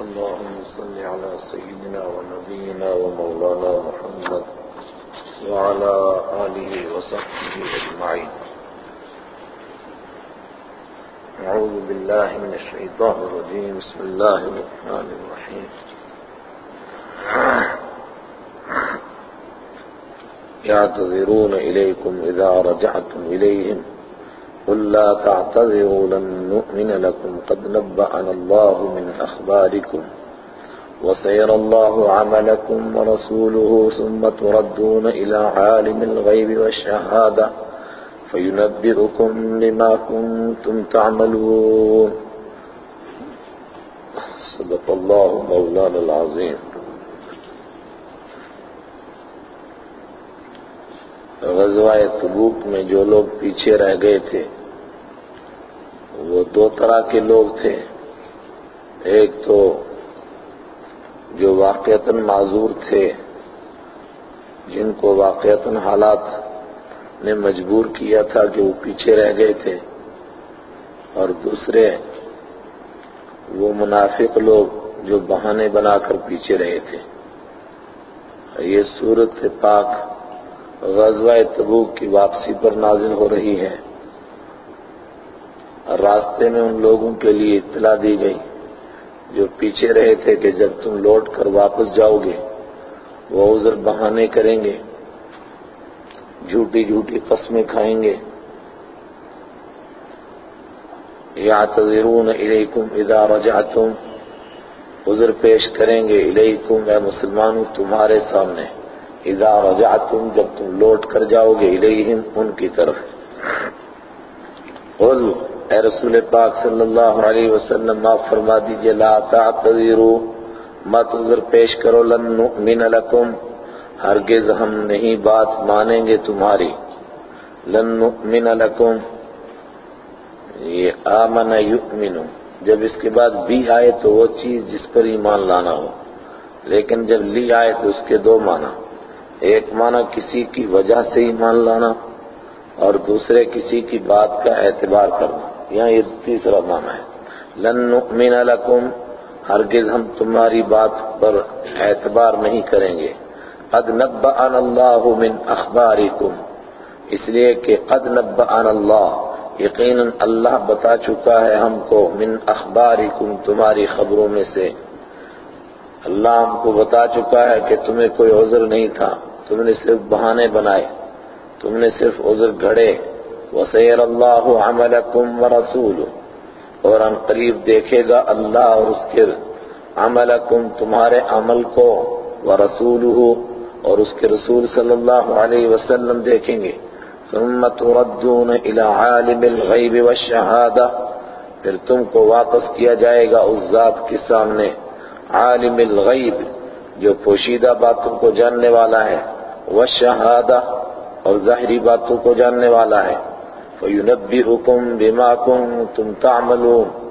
اللهم صل على سيدنا ونبينا ومولانا محمد وعلى آله وصحبه أجمعين. أعوذ بالله من الشيطان الرجيم. بسم الله الرحمن الرحيم. يعتذرون إليكم إذا رجعتم إليهم. قل لا تعتذروا لن نؤمن لكم قد نبأنا الله من أخباركم وسيرى الله عملكم ورسوله ثم تردون إلى عالم الغيب والشهادة فينبئكم لما كنتم تعملون. صدق الله مولانا العظيم. غزوہ تبوک میں جو لوگ پیچھے رہ گئے تھے دو طرح کے لوگ تھے۔ ایک تو جو واقعتاً معذور تھے، جن کو واقعتاً حالات نے مجبور کیا تھا کہ وہ پیچھے رہ گئے تھے۔ اور دوسرے، وہ منافق لوگ جو بہانے بنا کر پیچھے رہے تھے۔ یہ صورت پاک غزوہ تبوک کی واپسی پر نازل ہو رہی ہے۔ راستے میں ان لوگوں کے لیے اطلاع دی گئی جو پیچھے رہے تھے کہ جب تم لوٹ کر واپس جاؤ گے، وہ عذر بہانے کریں گے، جھوٹی جھوٹی قسمیں کھائیں گے۔ یعتذرون الیکم اذا رجعتم، عذر پیش کریں گے الیکم، اے مسلمانوں، تمہارے سامنے۔ اذا رجعتم، جب تم لوٹ کر جاؤ گے الیہم، ان کی طرف۔ قل اے رسول پاک صلی اللہ علیہ وسلم، معاف فرما دیجیے، لا تعتذروا مت عذر پیش کرو، لن نؤمن لکم، ہرگز ہم نہیں بات مانیں گے تمہاری۔ لن نؤمن لکم، یہ آمن یؤمن، جب اس کے بعد بھی آئے تو وہ چیز جس پر ایمان لانا ہو، لیکن جب لی آئے تو اس کے دو معنی۔ ایک معنی کسی کی وجہ سے ایمان لانا اور دوسرے کسی کی بات کا اعتبار کرنا۔ یہاں یہ تیسرا معنی ہے۔ لن نؤمن لکم، ہرگز ہم تمہاری بات پر اعتبار نہیں کریں گے۔ قد نبأنا اللہ من اخبارکم، اس لیے کہ قد نبأنا اللہ، یقیناً اللہ بتا چکا ہے ہم کو من اخبارکم، تمہاری خبروں میں سے۔ اللہ ہم کو بتا چکا ہے کہ تمہیں کوئی عذر نہیں تھا، تم نے صرف بہانے بنائے، تم نے صرف عذر گھڑے۔ وَسَيَرَ اللَّهُ عَمَلَكُمْ وَرَسُولُ اور ان قریب دیکھے گا اللہ اور اس کے عملکم، تمہارے عمل کو وَرَسُولُهُ اور اس کے رسول صلی اللہ علیہ وسلم دیکھیں گے۔ ثُمَّ تُرَدُّونَ إِلَى عَالِمِ الْغَيْبِ وَالشَّهَادَةِ پھر تم کو واپس کیا جائے گا اس ذات کے سامنے، عالم الغیب، جو پوشیدہ باتوں کو جاننے والا ہے۔ والشہادہ، اور ظاہری باتوں کو جاننے والا ہے۔ فَيُنَبِّئُكُمْ بِمَا كُنْتُمْ تَعْمَلُونَ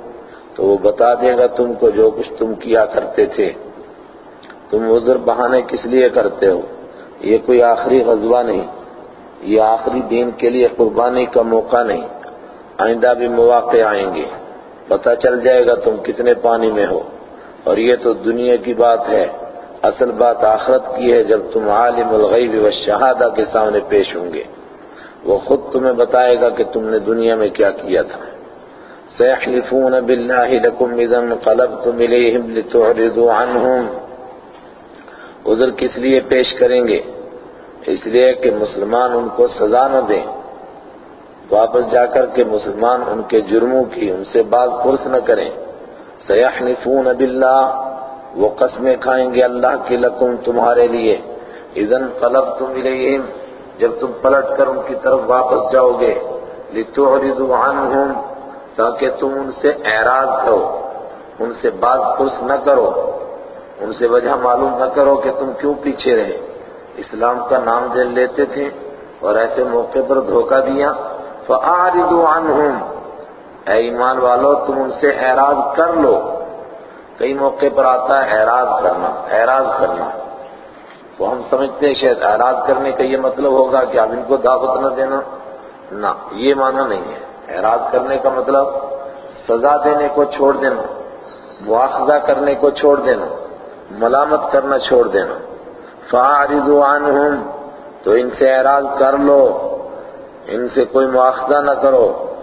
تو وہ بتا دے گا تم کو جو کچھ تم کیا کرتے تھے۔ تم عذر بہانے کس لیے کرتے ہو؟ یہ کوئی آخری غزوہ نہیں۔ یہ آخری دین کے لیے قربانی کا موقع نہیں۔ آئندہ بھی مواقع آئیں گے۔ پتہ چل جائے گا تم کتنے پانی میں ہو۔ اور یہ تو دنیا کی بات ہے۔ اصل بات آخرت کی ہے جب تم عالم الغیب والشہادہ کے سامنے پیش ہوں گے۔ وہ خود تمہیں بتائے گا کہ تم نے دنیا میں کیا کیا تھا۔ سَيَحْلِفُونَ بِاللَّهِ لَكُمْ إِذًا انقَلَبْتُمْ إِلَيْهِمْ لِتُعْرِضُوا عَنْهُمْ۔ عذر کس لیے پیش کریں گے؟ اس لیے کہ مسلمان ان کو سزا نہ دیں۔ واپس جا کر کے مسلمان ان کے جرموں کی ان سے باز پرس نہ کریں۔ سَيَحْلِفُونَ بِاللَّهِ، وہ قسمیں کھائیں گے اللہ کی لکم تمہارے لیے۔ اذن قلبتم الیہم جب تم پلٹ کر ان کی طرف واپس جاؤ گے، لتعرضوا عنہم، تاکہ تم ان سے اعراض کرو، ان سے بات پرس نہ کرو، ان سے وجہ معلوم نہ کرو کہ تم کیوں پیچھے رہے۔ اسلام کا نام دے لیتے تھے اور ایسے موقع پر دھوکہ دیا، فَأَعْرِضُوا عَنْهُمْ۔ اے ایمان والو، تم ان سے اعراض کر لو۔ کئی موقع پر آتا ہے اعراض کرنا اعراض کرنا۔ تو ہم سمجھتے ہیں شاید اعراض کرنے کا یہ مطلب ہوگا کہ اب ان کو دعوت نہ دینا۔ نہ، یہ معنی نہیں ہے۔ اعراض کرنے کا مطلب سزا دینے کو چھوڑ دینا، مواخذہ کرنے کو چھوڑ دینا، ملامت کرنا چھوڑ دینا۔ فَأَعْرِضُوا عَنْهُمْ تو ان سے اعراض کر لو، ان سے کوئی مواخذہ نہ کرو۔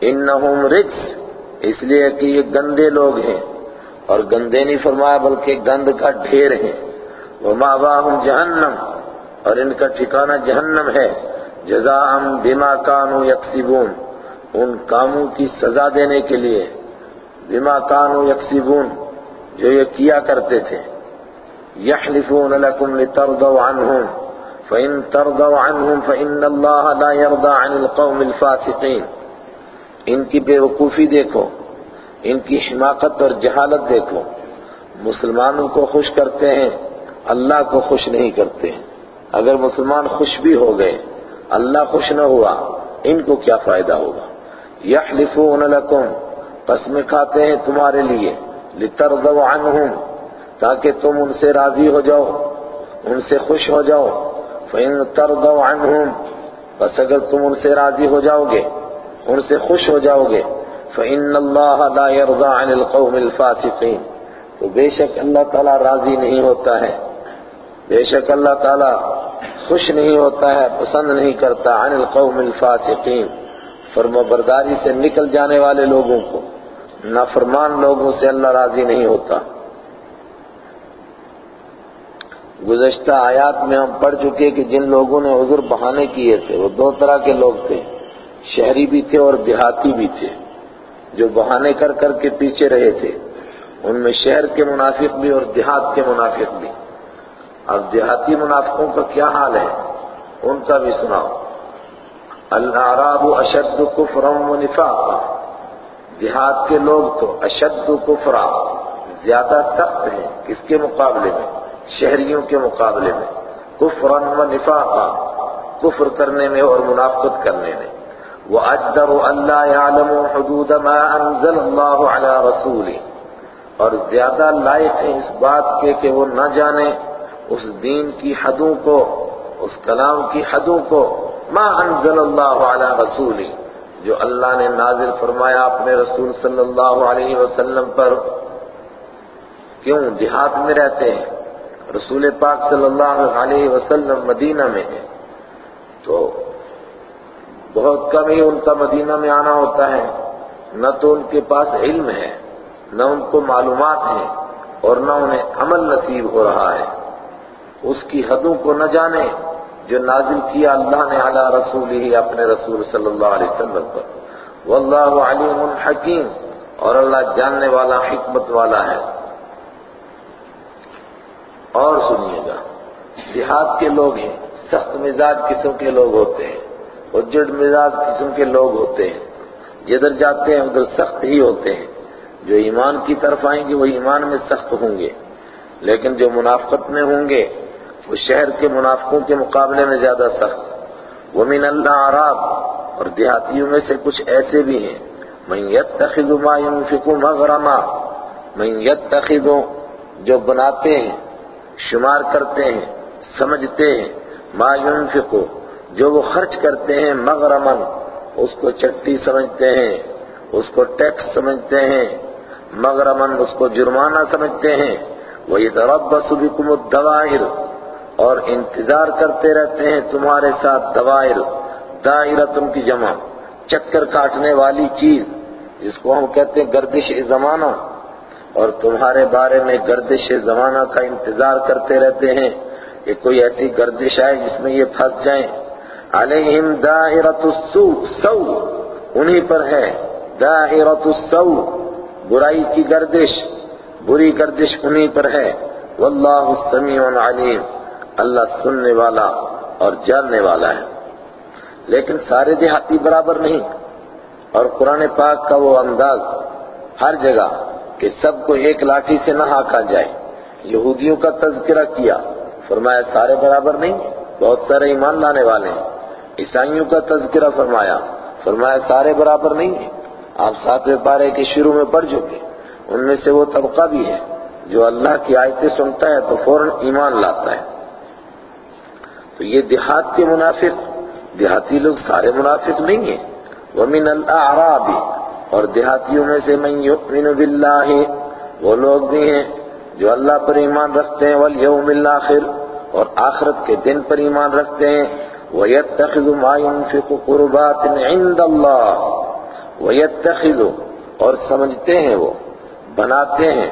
انہم رجس، اس لیے کہ یہ گندے لوگ ہیں۔ اور گندے نہیں فرمایا، بلکہ گند کا ڈھیر ہے وہ ماں جہنم اور ان کا ٹھکانہ جہنم ہے۔ جزاء بما كانوا يكسبون، ان کاموں کی سزا دینے کے لیے۔ بما كانوا يكسبون، جو یہ کیا کرتے تھے۔ يحلفون لكم لترضوا عنهم، فإن ترضوا عنهم فإن الله لا يرضى عن القوم الفاسقين۔ ان کی بے وقوفی دیکھو، ان کی حماقت اور جہالت دیکھو۔ مسلمانوں کو خوش کرتے ہیں۔ اللہ کو خوش نہیں کرتے۔ اگر مسلمان خوش بھی ہو گئے، اللہ خوش نہ ہوا، ان کو کیا فائدہ ہوگا؟ یحلفون لکم قسم کھاتے ہیں تمہارے لیے۔ لترضوا عنہم، تاکہ تم ان سے راضی ہو جاؤ، ان سے خوش ہو جاؤ۔ فَإِن تَرْضَوْا عَنْهُمْ بس اگر تم ان سے راضی ہو جاؤ گے، ان سے خوش ہو جاؤ گے۔ فَإِنَّ اللَّهَ لَا يَرْضَى عَنِ الْقَوْمِ الْفَاسِقِينَ۔ تو بے شک اللہ تعالیٰ راضی نہیں ہوتا ہے۔ بے شک اللہ تعالیٰ خوش نہیں ہوتا ہے، پسند نہیں کرتا، عن القوم الفاسقین۔ فرما برداری سے نکل جانے والے لوگوں کو، نافرمان لوگوں سے اللہ راضی نہیں ہوتا۔ گزشتہ آیات میں ہم پڑھ چکے کہ جن لوگوں نے عذر بہانے کیے تھے، وہ دو طرح کے لوگ تھے۔ شہری بھی تھے اور دیہاتی بھی تھے، جو بہانے کر کر کے پیچھے رہے تھے۔ ان میں شہر کے منافق بھی اور دیہات کے منافق بھی۔ اب دیہاتی منافقوں کا کیا حال ہے؟ ان کا بھی سناؤ۔ الاعراب اشد کفرا و نفاقا دیہات کے لوگ تو اشد کفرا زیادہ سخت ہیں۔ کس کے مقابلے میں؟ شہریوں کے مقابلے میں۔ کفرا و نفاقا کفر کرنے میں اور منافقت کرنے میں۔ وَأَجْدَرُ أَلَّا يَعْلَمُوا حُدُودَ مَا أَنزَلَ اللَّهُ عَلَى رَسُولِهِ۔ اور زیادہ لائق ہیں اس بات کے کہ وہ نہ جانے اس دین کی حدوں کو، اس کلام کی حدوں کو، ما انزل اللہ علی رسولی، جو اللہ نے نازل فرمایا اپنے رسول صلی اللہ علیہ وسلم پر۔ کیوں؟ دیہات میں رہتے ہیں۔ رسول پاک صلی اللہ علیہ وسلم مدینہ میں ہے تو بہت کم ہی ان کا مدینہ میں آنا ہوتا ہے۔ نہ تو ان کے پاس علم ہے، نہ ان کو معلومات ہیں، اور نہ انہیں عمل نصیب ہو رہا ہے۔ اس کی حدوں کو نہ جانے جو نازل کیا اللہ نے علی رسول ہی اپنے رسول صلی اللہ علیہ وسلم پر۔ واللہ علیم حکیم اور اللہ جاننے والا حکمت والا ہے۔ اور سنیے گا دیہات کے لوگ ہیں، سخت مزاج قسم کے لوگ ہوتے ہیں، اجڑ مزاج قسم کے لوگ ہوتے ہیں۔ جدھر جاتے ہیں، ادھر سخت ہی ہوتے ہیں۔ جو ایمان کی طرف آئیں گے، وہ ایمان میں سخت ہوں گے۔ لیکن جو منافقت میں ہوں گے وہ شہر کے منافقوں کے مقابلے میں زیادہ سخت۔ وہ من اللہ عراب اور دیہاتیوں میں سے کچھ ایسے بھی ہیں۔ من يتخذ ما ينفق مغرما، من يتخذ جو بناتے ہیں، شمار کرتے ہیں، سمجھتے ہیں، ما ينفق، جو وہ خرچ کرتے ہیں مغرما، اس کو چٹی سمجھتے ہیں، اس کو ٹیکس سمجھتے ہیں مغرمن اس کو جرمانہ سمجھتے ہیں۔ وَيَتَرَبَّصُ بِكُمُ الدَّوَائِرُ اور انتظار کرتے رہتے ہیں تمہارے ساتھ دوائر دائرتن کی جمع، چکر کاٹنے والی چیز، جس کو ہم کہتے ہیں گردش زمانہ۔ اور تمہارے بارے میں گردش زمانہ کا انتظار کرتے رہتے ہیں کہ کوئی ایسی گردش آئے جس میں یہ پھنس جائیں۔ علیہم دائرت السو انہی پر ہے۔ دائرت السو برائی کی گردش، بری گردش انہی پر ہے۔ واللہ السمیع علیم۔ اللہ سننے والا اور جاننے والا ہے۔ لیکن سارے دیہاتی برابر نہیں۔ اور قرآن پاک کا وہ انداز ہر جگہ کہ سب کو ایک لاٹھی سے نہ ہاکا جائے۔ یہودیوں کا تذکرہ کیا۔ فرمایا سارے برابر نہیں، بہت سارے ایمان لانے والے ہیں۔ عیسائیوں کا تذکرہ فرمایا فرمایا سارے برابر نہیں ہیں آپ ساتویں پارے کے شروع میں پڑھ چکے ان میں سے وہ طبقہ بھی ہے جو اللہ کی آیتیں سنتا ہے تو فوراً ایمان لاتا ہے۔ تو یہ دیہات کے منافق، دیہاتی لوگ سارے منافق نہیں ہیں۔ وَمِنَ الْأَعْرَابِ، اور دیہاتیوں میں سے مَن يُؤْمِنُ بِاللَّهِ وہ لوگ بھی ہیں جو اللہ پر ایمان رکھتے ہیں، والیوم الاخر، اور آخرت کے دن پر ایمان رکھتے ہیں۔ وَيَتَّخِذُ مَا يُنفِقُ قُرُبَاتٍ عِندَ اللَّهِ وَيَتَّخِذُ اور سمجھتے ہیں وہ، بناتے ہیں۔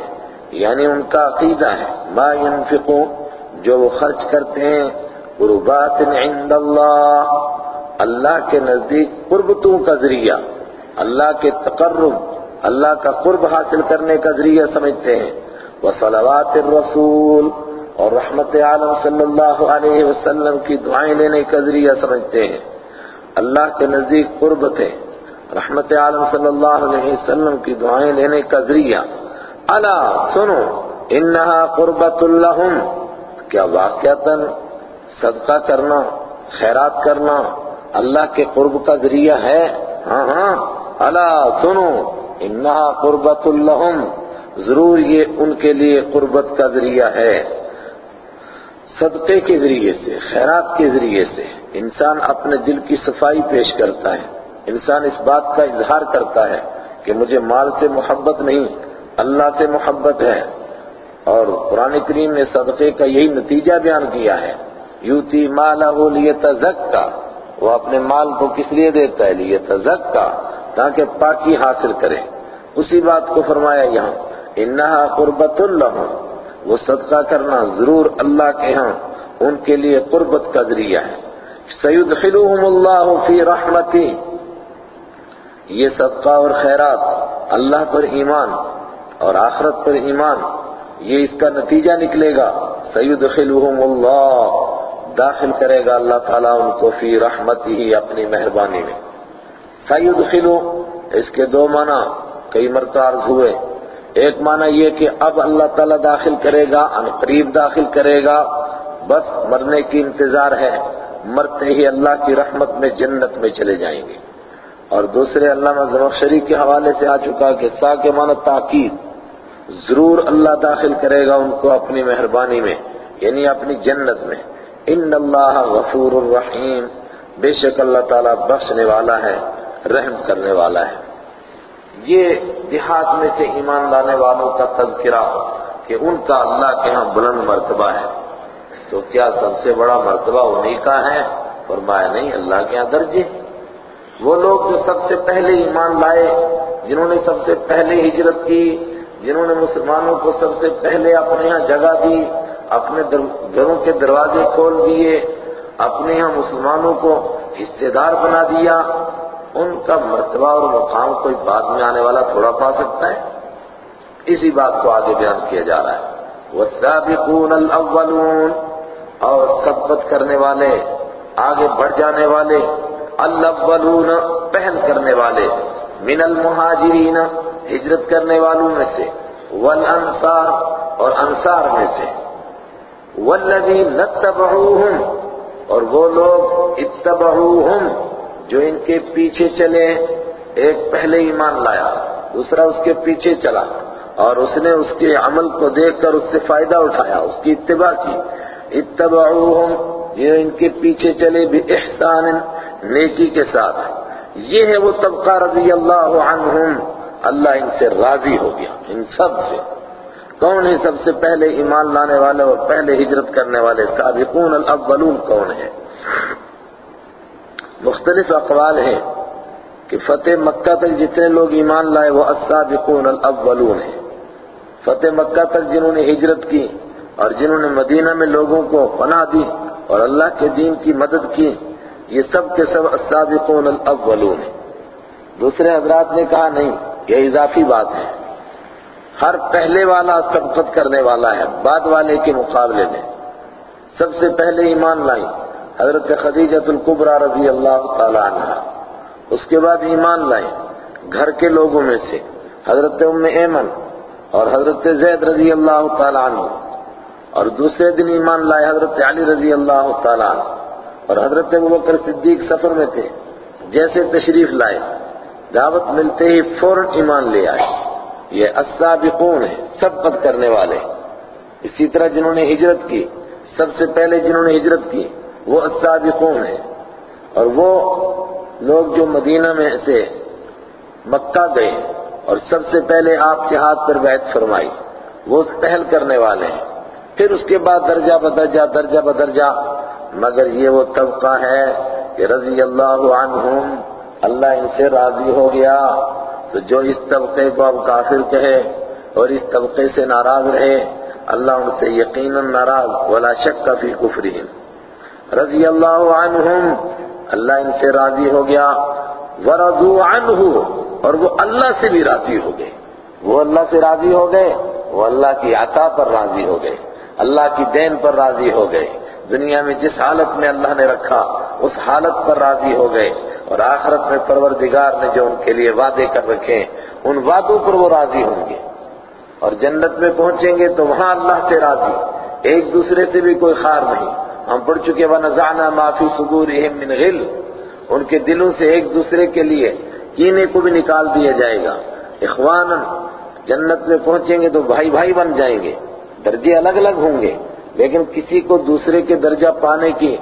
یعنی ان کا عقیدہ ہے۔ ما ينفقو جو وہ خرچ کرتے ہیں۔ قربات عند اللہ۔ اللہ کے نزدیک قربتوں کا ذریعہ، اللہ کے تقرب، اللہ کا قرب حاصل کرنے کا ذریعہ سمجھتے ہیں۔ وہ صلوات الرسول، اور رحمت عالم صلی اللہ علیہ وسلم کی دعائیں لینے کا ذریعہ سمجھتے ہیں۔ اللہ کے نزدیک قربت ہے رحمت عالم صلی اللہ علیہ وسلم کی دعائیں لینے کا ذریعہ۔ اللہ سنو، انہا قربت اللہم کیا واقعتاً صدقہ کرنا، خیرات کرنا اللہ کے قرب کا ذریعہ ہے۔ ہاں ہاں۔ اللہ سنو، انہا قربت اللہم ضرور یہ ان کے لیے قربت کا ذریعہ ہے۔ صدقے کے ذریعے سے، خیرات کے ذریعے سے۔ انسان اپنے دل کی صفائی پیش کرتا ہے۔ انسان اس بات کا اظہار کرتا ہے کہ مجھے مال سے محبت نہیں، اللہ سے محبت ہے۔ اور قرآن کریم نے صدقے کا یہی نتیجہ بیان کیا ہے۔ یوتی مالا مالہ لیتزکا، وہ اپنے مال کو کس لیے دیتا ہے؟ لیتزکا، تاکہ پاکی حاصل کرے اسی بات کو فرمایا یہاں، انہا قربت اللہ وہ صدقہ کرنا ضرور اللہ کے ہاں ان کے لیے قربت کا ذریعہ ہے۔ سیدخلوہم اللہ فی رحمتی، یہ صدقہ اور خیرات اللہ پر ایمان اور آخرت پر ایمان، یہ اس کا نتیجہ نکلے گا۔ سیدخلوہم اللہ داخل کرے گا اللہ تعالیٰ ان کو فی رحمتی ہی اپنی مہربانی میں۔ سیدخلو اس کے دو معنی کئی مرتبہ عرض ہوئے۔ ایک معنی یہ کہ اب اللہ تعالیٰ داخل کرے گا، ان قریب داخل کرے گا۔ بس مرنے کی انتظار ہے، مرتے ہی اللہ کی رحمت میں جنت میں چلے جائیں گے۔ اور دوسرے علامہ زمخشری کے حوالے سے آ چکا کہ سا کے معنی تاکید۔ ضرور اللہ داخل کرے گا ان کو اپنی مہربانی میں یعنی اپنی جنت میں۔ ان اللہ غفور الرحیم۔ بے شک اللہ تعالیٰ بخشنے والا ہے، رحم کرنے والا ہے۔ یہ دیہات میں سے ایمان لانے والوں کا تذکرہ کہ ان کا اللہ کے ہاں بلند مرتبہ ہے۔ تو کیا سب سے بڑا مرتبہ انہی کا ہے؟ فرمایا نہیں، اللہ کے ہاں درجے۔ وہ لوگ جو سب سے پہلے ایمان لائے، جنہوں نے سب سے پہلے ہجرت کی، جنہوں نے مسلمانوں کو سب سے پہلے اپنے ہاں جگہ دی اپنے گھروں کے دروازے کھول دیے، اپنے ہاں مسلمانوں کو حصے دار بنا دیا۔ ان کا مرتبہ اور مقام کوئی بعد میں آنے والا تھوڑا پا سکتا ہے۔ اسی بات کو آگے بیان کیا جا رہا ہے۔ وَالسَّابِقُونَ الْأَوَّلُونَ۔ اور سبقت کرنے والے، آگے بڑھ جانے والے۔ الاولون پہل کرنے والے۔ من المہاجرین ہجرت کرنے والوں میں سے۔ والانصار اور انصار میں سے۔ والذین اتبعوہم اور وہ لوگ اتبعوہم، جو ان کے پیچھے چلے، ایک پہلے ایمان لایا، دوسرا اس کے پیچھے چلا، اور اس نے اس کے عمل کو دیکھ کر اس سے فائدہ اٹھایا، اس کی اتباع کی۔ اتبعوہم، جو ان کے پیچھے چلے بھی احسان نیکی کے ساتھ۔ یہ ہے وہ طبقہ رضی اللہ عنہم، اللہ ان سے راضی ہو گیا، ان سب سے۔ کون ہے سب سے پہلے ایمان لانے والے اور پہلے ہجرت کرنے والے؟ سابقون الاولون کون ہے مختلف اقوال ہیں کہ فتح مکہ تک جتنے لوگ ایمان لائے، وہ السابقون الاولون ہیں۔ فتح مکہ تک جنہوں نے ہجرت کی اور جنہوں نے مدینہ میں لوگوں کو پناہ دی اور اللہ کے دین کی مدد کی، یہ سب کے سب السابقون الاولون ہیں۔ دوسرے حضرات نے کہا، نہیں، یہ اضافی بات ہے۔ ہر پہلے والا سبقت کرنے والا ہے، بعد والے کے مقابلے میں۔ سب سے پہلے ایمان لائی، حضرت خدیجت القبرہ رضی اللہ تعالی عنہ۔ اس کے بعد ایمان لائے گھر کے لوگوں میں سے، حضرت ام ایمن اور حضرت زید رضی اللہ تعالی عنہ۔ اور دوسرے دن ایمان لائے حضرت علی رضی اللہ تعالی عنہ۔ اور حضرت ابوبکر صدیق سفر میں تھے، جیسے تشریف لائے، دعوت ملتے ہی فوراً ایمان لے آئے۔ یہ السابقون ہیں سبقت کرنے والے۔ اسی طرح جنہوں نے ہجرت کی، سب سے پہلے جنہوں نے ہجرت کی، وہ السابقون ہیں۔ اور وہ لوگ جو مدینہ میں سے مکہ گئے، اور سب سے پہلے آپ کے ہاتھ پر بیعت فرمائی، وہ پہل کرنے والے ہیں۔ پھر اس کے بعد درجہ بدرجہ درجہ بدرجہ، مگر یہ وہ طبقہ ہے کہ رضی اللہ عنہم اللہ ان سے راضی ہو گیا۔ تو جو اس طبقے کو اب کافر کہے اور اس طبقے سے ناراض رہے، اللہ ان سے یقیناً ناراض، ولا شک کا فی کفرہم۔ رضی اللہ عنہم، اللہ ان سے راضی ہو گیا۔ ورضوا عنہ، اور وہ اللہ سے بھی راضی ہو گئے۔ وہ اللہ سے راضی ہو گئے، وہ اللہ کی عطا پر راضی ہو گئے۔ اللہ کی دین پر راضی ہو گئے۔ دنیا میں جس حالت میں اللہ نے رکھا، اس حالت پر راضی ہو گئے۔ اور آخرت میں پروردگار نے جو ان کے لیے وعدے کر رکھے ان وعدوں پر وہ راضی ہوں گے۔ اور جنت میں پہنچیں گے تو وہاں اللہ سے راضی، ایک دوسرے سے بھی کوئی خار نہیں۔ ہم پڑھ چکے، وَنَزَعْنَا مَا فِي صُدُورِهِم مِّنْ غِلْ۔ ان کے دلوں سے ایک دوسرے کے لیے کینے کو بھی نکال دیا جائے گا۔ اخوان جنت میں پہنچیں گے تو بھائی بھائی بن جائیں گے۔ درجے الگ الگ ہوں گے، لیکن کسی کو دوسرے کے درجہ پانے کی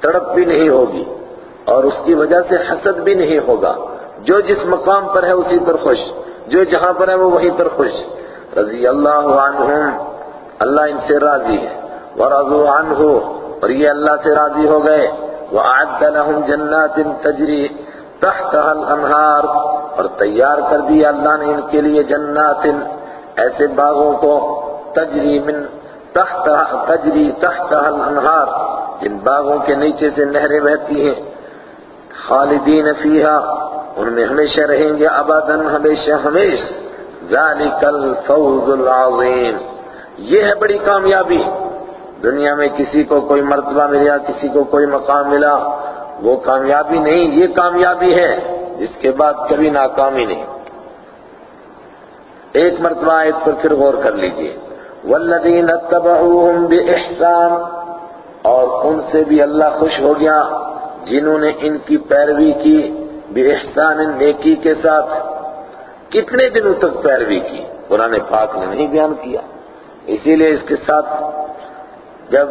تڑپ بھی نہیں ہوگی۔ اور اس کی وجہ سے حسد بھی نہیں ہوگا۔ جو جس مقام پر ہے اسی پر خوش، جو جہاں پر ہے وہ وہیں پر خوش۔ رضی اللہ عنہم، اللہ ان سے راضی ہے۔ ورضوا عنہ، اور یہ اللہ سے راضی ہو گئے۔ وَأَعَدَّ لَهُمْ جَنَّاتٍ تَجْرِي تَحْتَهَا الْأَنْهَارِ، اور تیار کر دیا اللہ نے ان کے لیے جنات۔ ایسے باغوں کو تجری من تحتها، تجری تحتها الانہار جن باغوں کے نیچے سے نہریں بہتی ہیں۔ خالدین فیہا، ان میں ہمیشہ رہیں گے، ابداً ہمیشہ ہمیش۔ ذالک الفوز العظیم۔ یہ ہے بڑی کامیابی۔ دنیا میں کسی کو کوئی مرتبہ ملا، کسی کو کوئی مقام ملا، وہ کامیابی نہیں، یہ کامیابی ہے، جس کے بعد کبھی ناکامی نہیں۔ ایک مرتبہ آیت پر پھر غور کر لیجیے۔ والذین اتبعوہم بإحسان، اور ان سے بھی اللہ خوش ہو گیا۔ جنہوں نے ان کی پیروی کی بإحسان نیکی کے ساتھ کتنے دنوں تک پیروی کی؟ قرآن پاک نے نہیں بیان کیا۔ اسی لیے اس کے ساتھ جب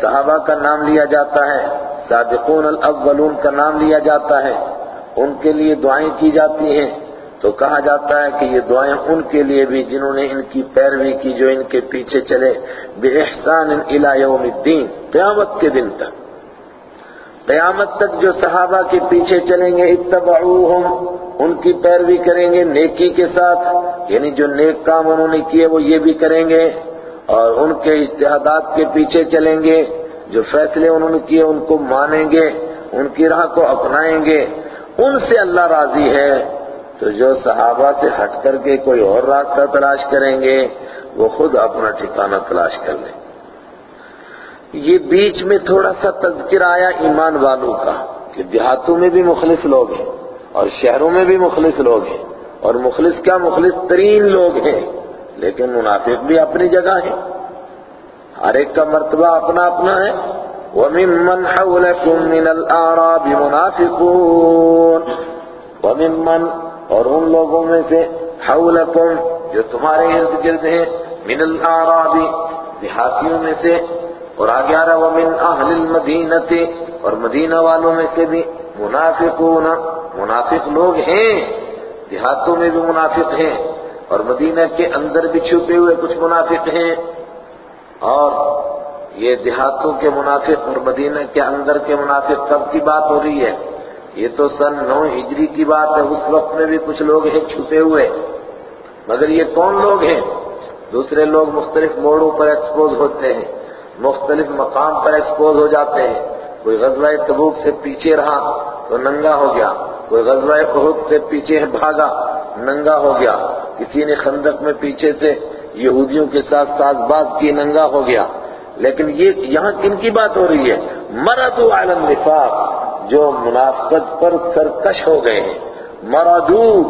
صحابہ کا نام لیا جاتا ہے، صادقون الاولون کا نام لیا جاتا ہے، ان کے لیے دعائیں کی جاتی ہیں، تو کہا جاتا ہے کہ یہ دعائیں ان کے لیے بھی جنہوں نے ان کی پیروی کی جو ان کے پیچھے چلے، بے احسان الى یوم الدین، قیامت کے دن تک۔ قیامت تک جو صحابہ کے پیچھے چلیں گے، اتبعوہم، ان کی پیروی کریں گے نیکی کے ساتھ یعنی جو نیک کام انہوں نے کیے وہ یہ بھی کریں گے، اور ان کے اجتہادات کے پیچھے چلیں گے، جو فیصلے انہوں نے کیے ان کو مانیں گے، ان کی راہ کو اپنائیں گے۔ ان سے اللہ راضی ہے۔ تو جو صحابہ سے ہٹ کر کے کوئی اور راستہ تلاش کریں گے، وہ خود اپنا ٹھکانہ تلاش کر لیں۔ گے یہ بیچ میں تھوڑا سا تذکر آیا ایمان والوں کا کہ دیہاتوں میں بھی مخلص لوگ ہیں اور شہروں میں بھی مخلص لوگ ہیں اور مخلص کیا مخلص ترین لوگ ہیں لیکن منافق بھی اپنی جگہ ہے ہر ایک کا مرتبہ اپنا اپنا ہے وَمِمَّنْ حَوْلَكُمْ مِنَ الْأَعْرَابِ مُنَافِقُونَ وَمِمَّنْ اور ان لوگوں میں سے حَوْلَكُمْ جو تمہارے ارد گرد ہیں من الْأَعْرَابِ دیہاتیوں میں سے اور آگے آ رہا وَمِنْ أَهْلِ الْمَدِينَةِ اور مدینہ والوں میں سے بھی منافقون، منافق لوگ ہیں، دیہاتوں میں بھی منافق ہیں اور مدینہ کے اندر بھی چھپے ہوئے کچھ منافق ہیں اور یہ دیہاتوں کے منافق اور مدینہ کے اندر کے منافق کب کی بات ہو رہی ہے۔ یہ تو سن نو ہجری کی بات ہے، اس وقت میں بھی کچھ لوگ ہیں چھپے ہوئے۔ مگر یہ کون لوگ ہیں؟ دوسرے لوگ مختلف موڑوں پر ایکسپوز ہوتے ہیں۔ مختلف مقام پر ایکسپوز ہو جاتے ہیں۔ کوئی غزوہ تبوک سے پیچھے رہا تو ننگا ہو گیا۔ کوئی غزوہ احد سے پیچھے بھاگا ننگا ہو گیا۔ کسی نے خندق میں پیچھے سے یہودیوں کے ساتھ ساز باز کی ننگا ہو گیا۔ لیکن یہ یہاں کن کی بات ہو رہی ہے؟ مرادو عالم النفاق، جو منافقت پر سرکش ہو گئے ہیں۔ مرادو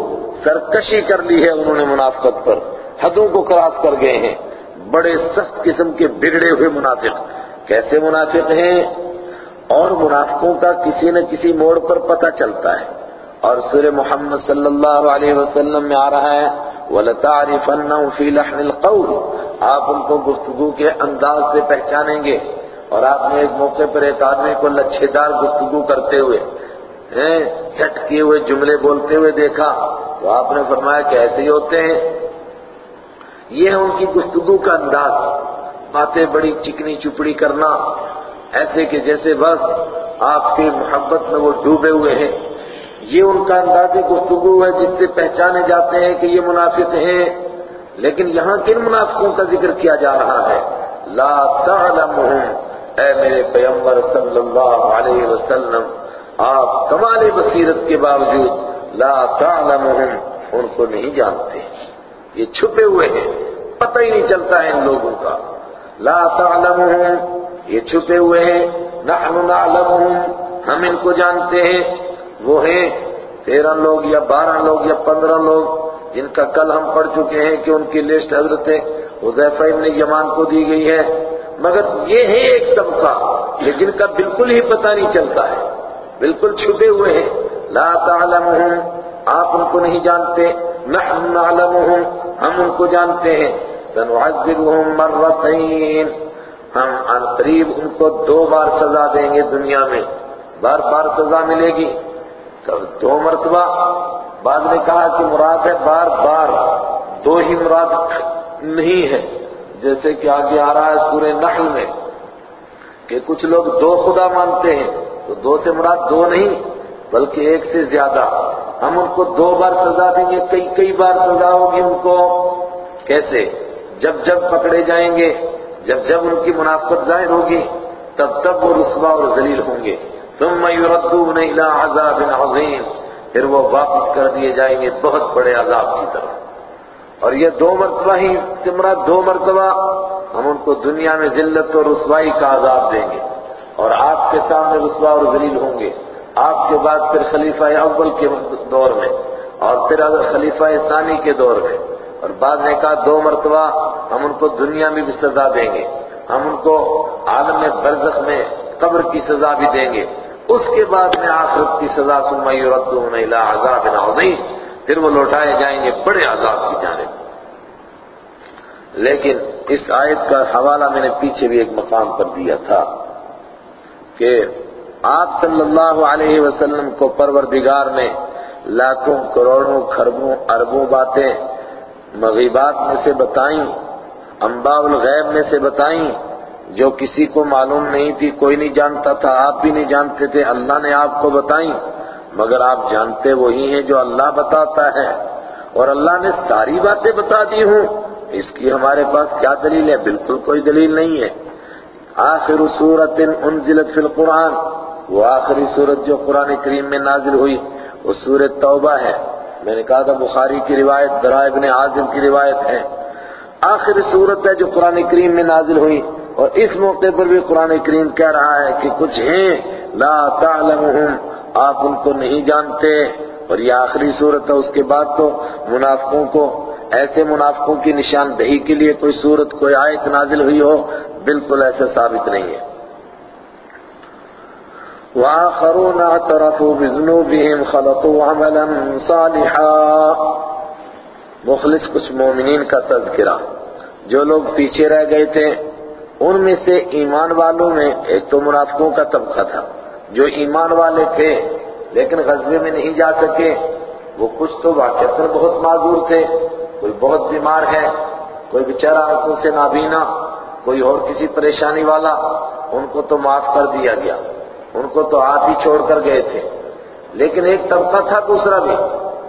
سرکشی کر لی ہے انہوں نے منافقت پر۔ حدوں کو کراس کر گئے ہیں۔ بڑے سخت قسم کے بگڑے ہوئے منافق۔ کیسے منافق ہیں؟ اور منافقوں کا کسی نہ کسی موڑ پر پتہ چلتا ہے۔ اور سورہ محمد صلی اللہ علیہ وسلم میں آ رہا ہے، وَلَتَعْرِفَنَّهُ فِي لَحْنِ الْقَوْلِ۔ آپ ان کو گفتگو کے انداز سے پہچانیں گے۔ اور آپ نے ایک موقع پر ایک آدمی کو لچھے دار گفتگو کرتے ہوئے سٹ کیے ہوئے جملے بولتے ہوئے دیکھا۔ تو آپ نے فرمایا کہ ایسے ہی ہوتے ہیں۔ یہ ہے ان کی گفتگو کا انداز۔ باتیں بڑی چکنی چپڑی کرنا۔ ایسے کہ جیسے بس آپ کی محبت میں وہ ڈوبے ہوئے ہیں۔ یہ ان کا انداز گفتگو ہے جس سے پہچانے جاتے ہیں کہ یہ منافق ہیں۔ لیکن یہاں کن منافقوں کا ذکر کیا جا رہا ہے؟ لا تعلمهم اے میرے پیغمبر صلی اللہ علیہ وسلم، آپ کمال بصیرت کے باوجود لا تعلمهم ان کو نہیں جانتے۔ یہ چھپے ہوئے ہیں۔ پتہ ہی نہیں چلتا ہے ان لوگوں کا۔ لا تعلمهم یہ چھپے ہوئے ہیں۔ نحن نعلمهم ہم ان کو جانتے ہیں۔ وہ ہیں تیرہ لوگ یا بارہ لوگ یا پندرہ لوگ، جن کا کل ہم پڑھ چکے ہیں کہ ان کی لسٹ حضرت حضیفہ ابن یمان کو دی گئی ہے۔ مگر یہ ہے ایک طبقہ، یہ جن کا بالکل ہی پتہ نہیں چلتا ہے۔ بالکل چھپے ہوئے ہیں۔ لا تعلمهم آپ ان کو نہیں جانتے۔ نحن نعلمهم ہم ان کو جانتے ہیں۔ سنعذبهم مرتين ہم ان قریب ان کو دو بار سزا دیں گے دنیا میں۔ بار بار سزا ملے گی۔ دو مرتبہ بعد نے کہا کہ مراد ہے بار بار۔ دو ہی مراد نہیں ہے۔ جیسے کہ آگے آ رہا ہے سورہ نحل میں کہ کچھ لوگ دو خدا مانتے ہیں۔ تو دو سے مراد دو نہیں، بلکہ ایک سے زیادہ۔ ہم ان کو دو بار سزا دیں گے، کئی کئی بار سزا ہوگی ان کو۔ کیسے؟ جب جب پکڑے جائیں گے، جب جب ان کی منافقت ظاہر ہوگی، تب تب وہ رسوا اور ذلیل ہوں گے۔ ثم يردون الى عذاب عظیم۔ پھر وہ واپس کر دیے جائیں گے بہت بڑے عذاب کی طرف۔ اور یہ دو مرتبہ ہی تمرا دو مرتبہ ہم ان کو دنیا میں ذلت اور رسوائی کا عذاب دیں گے۔ اور آپ کے سامنے رسوا اور ذلیل ہوں گے۔ آپ کے بعد پھر خلیفہ اول کے دور میں اور پھر اگر خلیفہ ثانی کے دور میں اور بعد نے کہا دو مرتبہ ہم ان کو دنیا میں بھی سزا دیں گے، ہم ان کو عالم برزخ میں قبر کی سزا بھی دیں گے۔ اس کے بعد میں آخرت کی سزا ثم يردون الى عذاب عظیم۔ پھر وہ لوٹائے جائیں گے بڑے عذاب کی جانب۔ لیکن اس آیت کا حوالہ میں نے پیچھے بھی ایک مقام پر دیا تھا کہ آپ صلی اللہ علیہ وسلم کو پروردگار نے لاکھوں کروڑوں خربوں اربوں باتیں مغیبات میں سے بتائیں، انباء الغیب میں سے بتائیں، جو کسی کو معلوم نہیں تھی، کوئی نہیں جانتا تھا، آپ بھی نہیں جانتے تھے، اللہ نے آپ کو بتائیں، مگر آپ جانتے وہی ہیں جو اللہ بتاتا ہے۔ اور اللہ نے ساری باتیں بتا دی ہوں۔ اس کی ہمارے پاس کیا دلیل ہے؟ بالکل کوئی دلیل نہیں ہے۔ آخر صورت انزلت فی القرآن۔ وہ آخری صورت جو قرآن کریم میں نازل ہوئی، وہ سورت توبہ ہے۔ میں نے کہا تھا، بخاری کی روایت درائب نے عازم کی روایت ہے۔ آخری صورت ہے جو قرآن کریم میں نازل ہوئی، اور اس موقع پر بھی قرآن کریم کہہ رہا ہے کہ کچھ ہیں، لا تعلمهم آپ ان کو نہیں جانتے۔ اور یہ آخری صورت ہے، اس کے بعد تو منافقوں کو، ایسے منافقوں کی نشاندہی کے لیے کوئی صورت کوئی آیت نازل ہوئی ہو، بالکل ایسا ثابت نہیں ہے۔ وآخرون اعترفوا بذنوبهم خلطوا عملا صالحا۔ مخلص کچھ مومنین کا تذکرہ۔ جو لوگ پیچھے رہ گئے تھے، ان میں سے ایمان والوں میں ایک تو منافقوں کا طبقہ تھا، جو ایمان والے تھے، لیکن غزبے میں نہیں جا سکے۔ وہ کچھ تو واقعات بہت معذور تھے۔ کوئی بہت بیمار ہے، کوئی بیچارہ آنکھوں سے نابینا، کوئی اور کسی پریشانی والا، ان کو تو معاف کر دیا گیا۔ ان کو تو آپ ہی چھوڑ کر گئے تھے۔ لیکن ایک طبقہ تھا دوسرا بھی،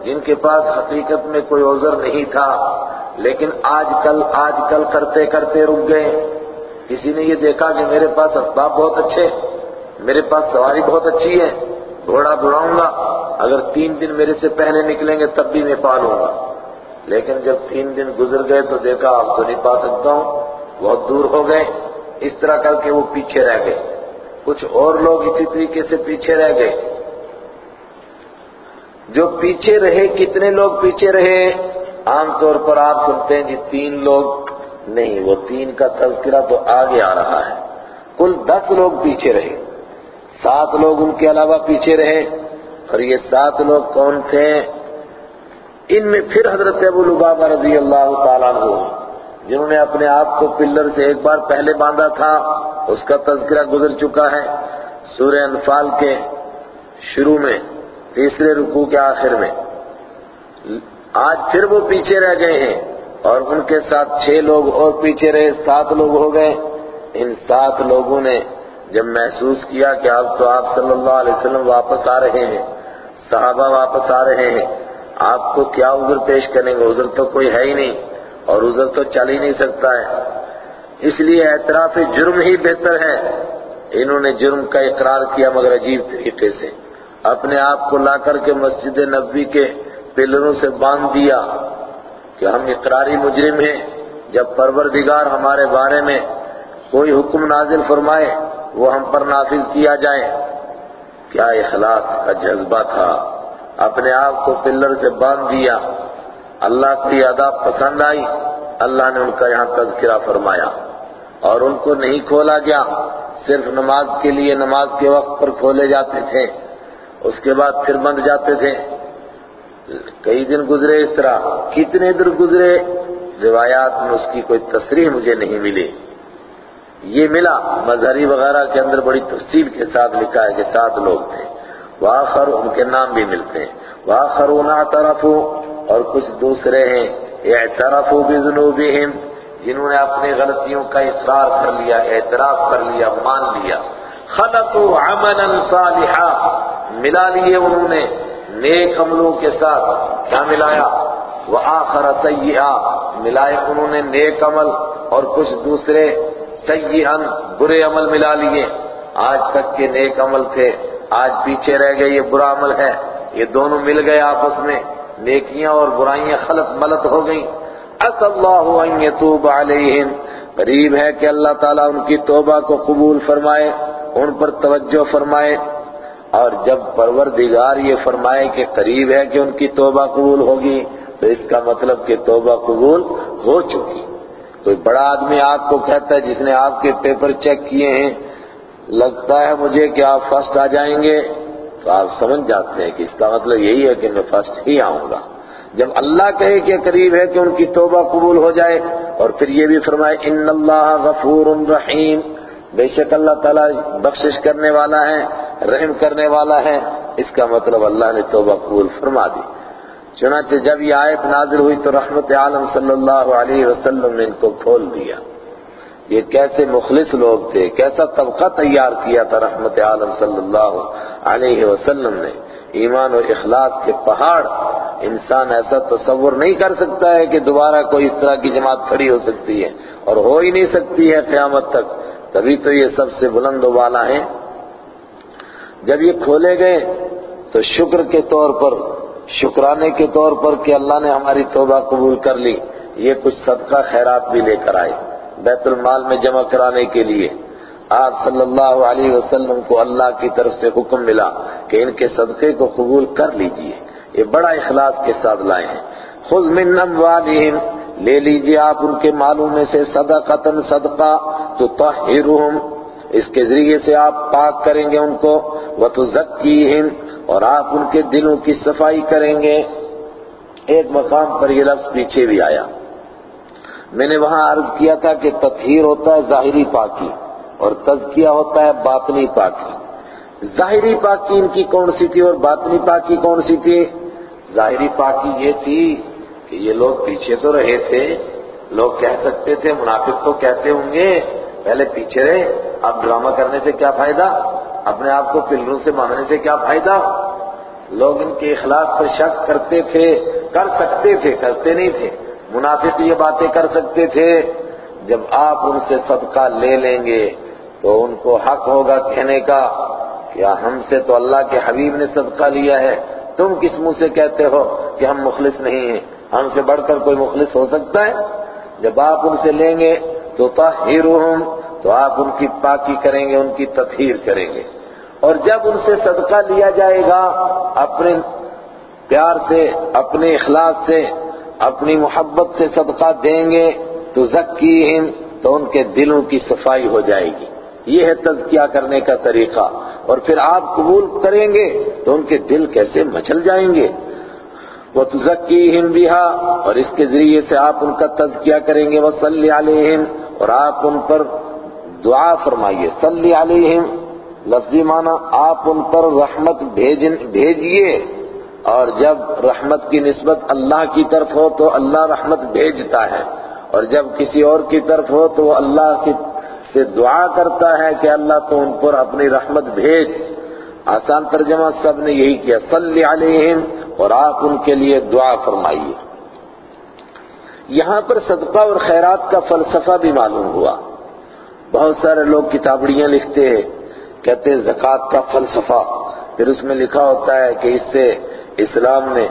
جن کے پاس حقیقت میں کوئی عذر نہیں تھا، لیکن آج کل آج کل کرتے کرتے رک گئے۔ کسی نے یہ دیکھا کہ میرے پاس اسباب بہت اچھے میرے پاس سواری بہت اچھی ہے، گھوڑا دوڑاؤں گا، اگر تین دن میرے سے پہلے نکلیں گے تب بھی میں پالوں گا۔ لیکن جب تین دن گزر گئے تو دیکھا، اب تو نہیں پا سکتا ہوں، بہت دور ہو گئے۔ اس طرح کر کے وہ پیچھے رہ گئے۔ کچھ اور لوگ اسی طریقے سے پیچھے رہ گئے۔ جو پیچھے رہے، کتنے لوگ پیچھے رہے؟ عام طور پر آپ سنتے ہیں جی تین لوگ نہیں، وہ تین کا تذکرہ تو آگے آ رہا ہے۔ کل دس لوگ پیچھے رہے۔ سات لوگ ان کے علاوہ پیچھے رہے۔ اور یہ سات لوگ کون تھے؟ ان میں پھر حضرت ابو لبابہ رضی اللہ تعالیٰ عنہ۔ جنہوں نے اپنے آپ کو پلر سے ایک بار پہلے باندھا تھا، اس کا تذکرہ گزر چکا ہے سورہ انفال کے شروع میں، تیسرے رکوع کے آخر میں۔ آج پھر وہ پیچھے رہ گئے ہیں اور ان کے ساتھ چھ لوگ اور پیچھے رہے، سات لوگ ہو گئے۔ ان سات لوگوں نے جب محسوس کیا کہ اب تو آپ صلی اللہ علیہ وسلم واپس آ رہے ہیں، صحابہ واپس آ رہے ہیں، آپ کو کیا عذر پیش کریں گے؟ عذر تو کوئی ہے ہی نہیں۔ اور عذر تو چل ہی نہیں سکتا ہے۔ اس لیے اعتراف جرم ہی بہتر ہے۔ انہوں نے جرم کا اقرار کیا مگر عجیب طریقے سے۔ اپنے آپ کو لا کر کے مسجد نبوی کے پلروں سے باندھ دیا کہ ہم اقراری مجرم ہیں۔ جب پروردگار ہمارے بارے میں کوئی حکم نازل فرمائے، وہ ہم پر نافذ کیا جائے۔ کیا اخلاص کا جذبہ تھا۔ اپنے آپ کو پلر سے باندھ دیا۔ اللہ کی ادا پسند آئی، اللہ نے ان کا یہاں تذکرہ فرمایا اور ان کو نہیں کھولا گیا، صرف نماز کے لیے نماز کے وقت پر کھولے جاتے تھے، اس کے بعد پھر بند جاتے تھے۔ کئی دن گزرے اس طرح، کتنے دن گزرے؟ روایات میں اس کی کوئی تصریح مجھے نہیں ملی۔ یہ ملا مظہری وغیرہ کے اندر بڑی تفصیل کے ساتھ لکھا ہے کہ سات لوگ تھے۔ واخر ان کے نام بھی ملتے۔ ہیں واخرون اعترفوا۔ اور کچھ دوسرے ہیں، اعترفوا بذنوبہم، جنہوں نے اپنی غلطیوں کا اقرار کر لیا، اعتراف کر لیا، مان لیا۔ خلقوا عملا صالحا، ملا لیے انہوں نے، نیک عملوں کے ساتھ۔ کیا ملایا؟ وآخر سیئا، ملائے انہوں نے نیک عمل اور کچھ دوسرے سیئن برے عمل ملا لیے۔ آج تک کے نیک عمل تھے، آج پیچھے رہ گئے، یہ برا عمل ہے۔ یہ دونوں مل گئے آپس میں۔ نیکیاں اور برائیاں خلط ملط ہو گئیں۔ اس اللہ ان یتوب علیہم۔ قریب ہے کہ اللہ تعالیٰ ان کی توبہ کو قبول فرمائے، ان پر توجہ فرمائے۔ اور جب پروردگار یہ فرمائے کہ قریب ہے کہ ان کی توبہ قبول ہوگی، تو اس کا مطلب کہ توبہ قبول ہو چکی۔ کوئی بڑا آدمی آپ کو کہتا ہے، جس نے آپ کے پیپر چیک کیے ہیں، لگتا ہے مجھے کہ آپ فرسٹ آ جائیں گے۔ تو آپ سمجھ جاتے ہیں کہ اس کا مطلب یہی ہے کہ میں فرسٹ ہی آؤں گا۔ جب اللہ کہے کہ قریب ہے کہ ان کی توبہ قبول ہو جائے اور پھر یہ بھی فرمائے، ان اللہ غفور رحیم بے شک اللہ تعالیٰ بخشش کرنے والا ہے، رحم کرنے والا ہے۔ اس کا مطلب اللہ نے توبہ قبول فرما دی۔ چنانچہ جب یہ آیت نازل ہوئی تو رحمت عالم صلی اللہ علیہ وسلم نے ان کو کھول دیا۔ یہ کیسے مخلص لوگ تھے، کیسا طبقہ تیار کیا تھا رحمت عالم صلی اللہ علیہ وسلم نے. ایمان و اخلاص کے پہاڑ، انسان ایسا تصور نہیں کر سکتا ہے کہ دوبارہ کوئی اس طرح کی جماعت کھڑی ہو سکتی ہے اور ہو ہی نہیں سکتی ہے قیامت تک. تبھی تو یہ سب سے بلند و بالا ہیں. جب یہ کھولے گئے تو شکر کے طور پر، شکرانے کے طور پر کہ اللہ نے ہماری توبہ قبول کر لی، یہ کچھ صدقہ خیرات بھی لے کر آئے. بیت المال میں جمع کرانے کے لیے آپ صلی اللہ علیہ وسلم کو اللہ کی طرف سے حکم ملا کہ ان کے صدقے کو قبول کر لیجیے۔ یہ بڑا اخلاص کے ساتھ لائے ہیں۔ خذ من اموالہم، لے لیجیے آپ ان کے معلوم میں سے صدقتن صدقہ تو تطہرہم۔ اس کے ذریعے سے آپ پاک کریں گے ان کو۔ وتزکیہم، اور آپ ان کے دلوں کی صفائی کریں گے۔ ایک مقام پر یہ لفظ پیچھے بھی آیا۔ میں نے وہاں عرض کیا تھا کہ تطہیر ہوتا ہے ظاہری پاکی اور تزکیہ ہوتا ہے باطنی پاکی۔ ظاہری پاکی ان کی کون سی تھی اور باطنی پاکی کون سی تھی؟ ظاہری پاکی یہ تھی کہ یہ لوگ پیچھے تو رہے تھے، لوگ کہہ سکتے تھے، منافق تو کہتے ہوں گے، پہلے پیچھے رہے، اب ڈرامہ کرنے سے کیا فائدہ؟ اپنے آپ کو پلروں سے باندھنے سے کیا فائدہ؟ لوگ ان کے اخلاص پر شک کرتے تھے، کر سکتے تھے، کرتے نہیں تھے۔ منافق یہ باتیں کر سکتے تھے، جب آپ ان سے صدقہ لے لیں گے تو ان کو حق ہوگا کہنے کا کیا ہم سے تو اللہ کے حبیب نے صدقہ لیا ہے۔ تم کس منہ سے کہتے ہو کہ ہم مخلص نہیں ہیں؟ ہم سے بڑھ کر کوئی مخلص ہو سکتا ہے؟ جب آپ ان سے لیں گے تو طاہرہم تو آپ ان کی پاکی کریں گے، ان کی تطہیر کریں گے۔ اور جب ان سے صدقہ لیا جائے گا، اپنے پیار سے، اپنے اخلاص سے اپنی محبت سے صدقہ دیں گے تو زکیہم تو ان کے دلوں کی صفائی ہو جائے گی۔ یہ ہے تزکیہ کرنے کا طریقہ۔ اور پھر آپ قبول کریں گے تو ان کے دل کیسے مچل جائیں گے۔ وہ تزکیہم بہا اور اس کے ذریعے سے آپ ان کا تزکیہ کریں گے۔ وہ صلی علیہم اور آپ ان پر دعا فرمائیے۔ صلی علیہم لفظی معنی آپ ان پر رحمت بھیجئے۔ اور جب رحمت کی نسبت اللہ کی طرف ہو تو اللہ رحمت بھیجتا ہے اور جب کسی اور کی طرف ہو تو وہ اللہ کی سے دعا کرتا ہے کہ اللہ تو ان پر اپنی رحمت بھیج۔ آسان ترجمہ سب نے یہی کیا، صلی علیہم اور آپ ان کے لیے دعا فرمائیے۔ یہاں پر صدقہ اور خیرات کا فلسفہ بھی معلوم ہوا۔ بہت سارے لوگ کتابڑیاں لکھتے ہیں، کہتے ہیں زکوٰۃ کا فلسفہ۔ پھر اس میں لکھا ہوتا ہے کہ اس سے اسلام نے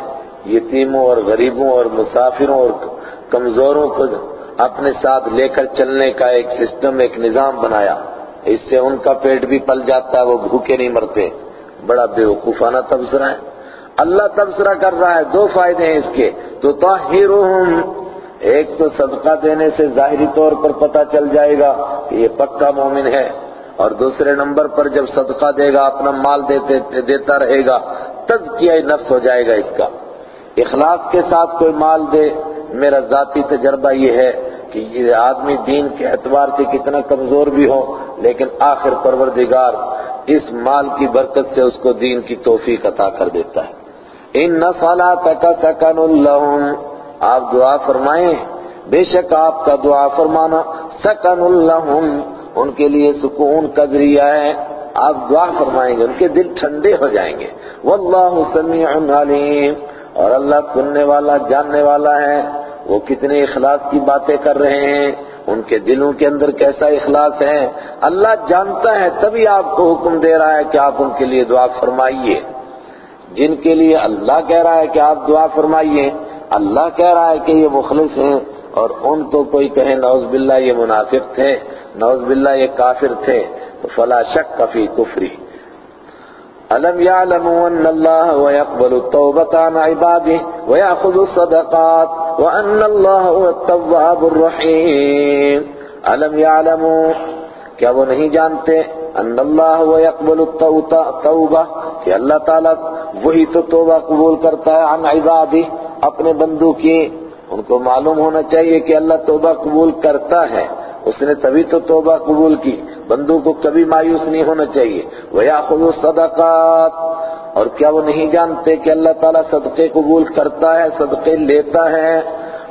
یتیموں اور غریبوں اور مسافروں اور کمزوروں کو اپنے ساتھ لے کر چلنے کا ایک سسٹم ایک نظام بنایا۔ اس سے ان کا پیٹ بھی پل جاتا ہے وہ بھوکے نہیں مرتے۔ بڑا بے وقوفانہ تبصرہ ہے۔ اللہ تبصرہ کر رہا ہے، دو فائدے ہیں اس کے۔ تو طاہرہم ایک تو صدقہ دینے سے ظاہری طور پر پتہ چل جائے گا کہ یہ پکا مومن ہے۔ اور دوسرے نمبر پر جب صدقہ دے گا، اپنا مال دیتے، دیتا رہے گا تزکیہ نفس ہو جائے گا اس کا۔ اخلاص کے ساتھ کوئی مال دے، میرا ذاتی تجربہ یہ ہے کہ یہ آدمی دین کے اعتبار سے کتنا کمزور بھی ہو، لیکن آخر پروردگار اس مال کی برکت سے اس کو دین کی توفیق عطا کر دیتا ہے۔ ان صلاتک سکن اللہم آپ دعا فرمائیں۔ بے شک آپ کا دعا فرمانا سکن اللہم ان کے لیے سکون کا ذریعہ ہے۔ آپ دعا فرمائیں گے، ان کے دل ٹھنڈے ہو جائیں گے۔ واللہ سمیع علیم۔ اور اللہ سننے والا، جاننے والا ہے۔ وہ کتنے اخلاص کی باتیں کر رہے ہیں۔ ان کے دلوں کے اندر کیسا اخلاص ہے؟ اللہ جانتا ہے، تبھی آپ کو حکم دے رہا ہے کہ آپ ان کے لیے دعا فرمائیے۔ جن کے لیے اللہ کہہ رہا ہے کہ آپ دعا فرمائیے، اللہ کہہ رہا ہے کہ یہ مخلص ہیں۔ اور ان کو کوئی کہے نوز باللہ یہ منافق تھے نوز باللہ یہ کافر تھے۔ تو فلا شک فی کفری الم يعلموا ان الله هو يقبل التوبة عن عباده ويأخذ الصدقات وان الله هو التواب الرحيم؟ الم يعلموا؟ کیا وہ نہیں جانتے ان اللہ هو يقبل التوبة کہ اللہ تعالیٰ وہی تو توبہ قبول کرتا ہے عن عباده اپنے بندوں کی۔ ان کو معلوم ہونا چاہیے کہ اللہ توبہ قبول کرتا ہے۔ اس نے تبھی تو توبہ قبول کی۔ بندوں کو کبھی مایوس نہیں ہونا چاہیے۔ وَيَأْخُذُ صدقات اور کیا وہ نہیں جانتے کہ اللہ تعالیٰ صدقے قبول کرتا ہے، صدقے لیتا ہے؟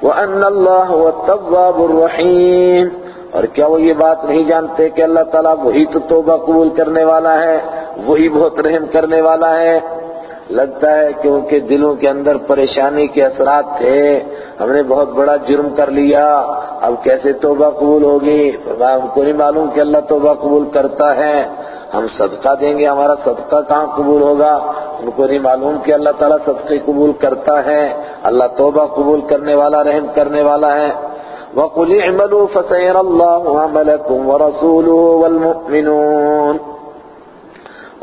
وَأَنَّ اللَّهُ وَالتَّوَّابُ الرَّحِيمُ۔ اور کیا وہ یہ بات نہیں جانتے کہ اللہ تعالیٰ وہی تو توبہ قبول کرنے والا ہے، وہی بہت رحم کرنے والا ہے؟ لگتا ہے کہ ان کے دلوں کے اندر پریشانی کے اثرات تھے۔ ہم نے بہت بڑا جرم کر لیا۔ اب کیسے توبہ قبول ہوگی؟ ہم کو نہیں معلوم کہ اللہ توبہ قبول کرتا ہے۔ ہم صدقہ دیں گے، ہمارا صدقہ کہاں قبول ہوگا؟ ان کو نہیں معلوم کہ اللہ تعالیٰ صدقے قبول کرتا ہے۔ اللہ توبہ قبول کرنے والا، رحم کرنے والا ہے۔ وَقُلِ اعْمَلُوا فَسَيَرَ اللَّهُ عَمَلَكُمْ وَرَسُولُهُ وَالْمُؤْمِنُونَ۔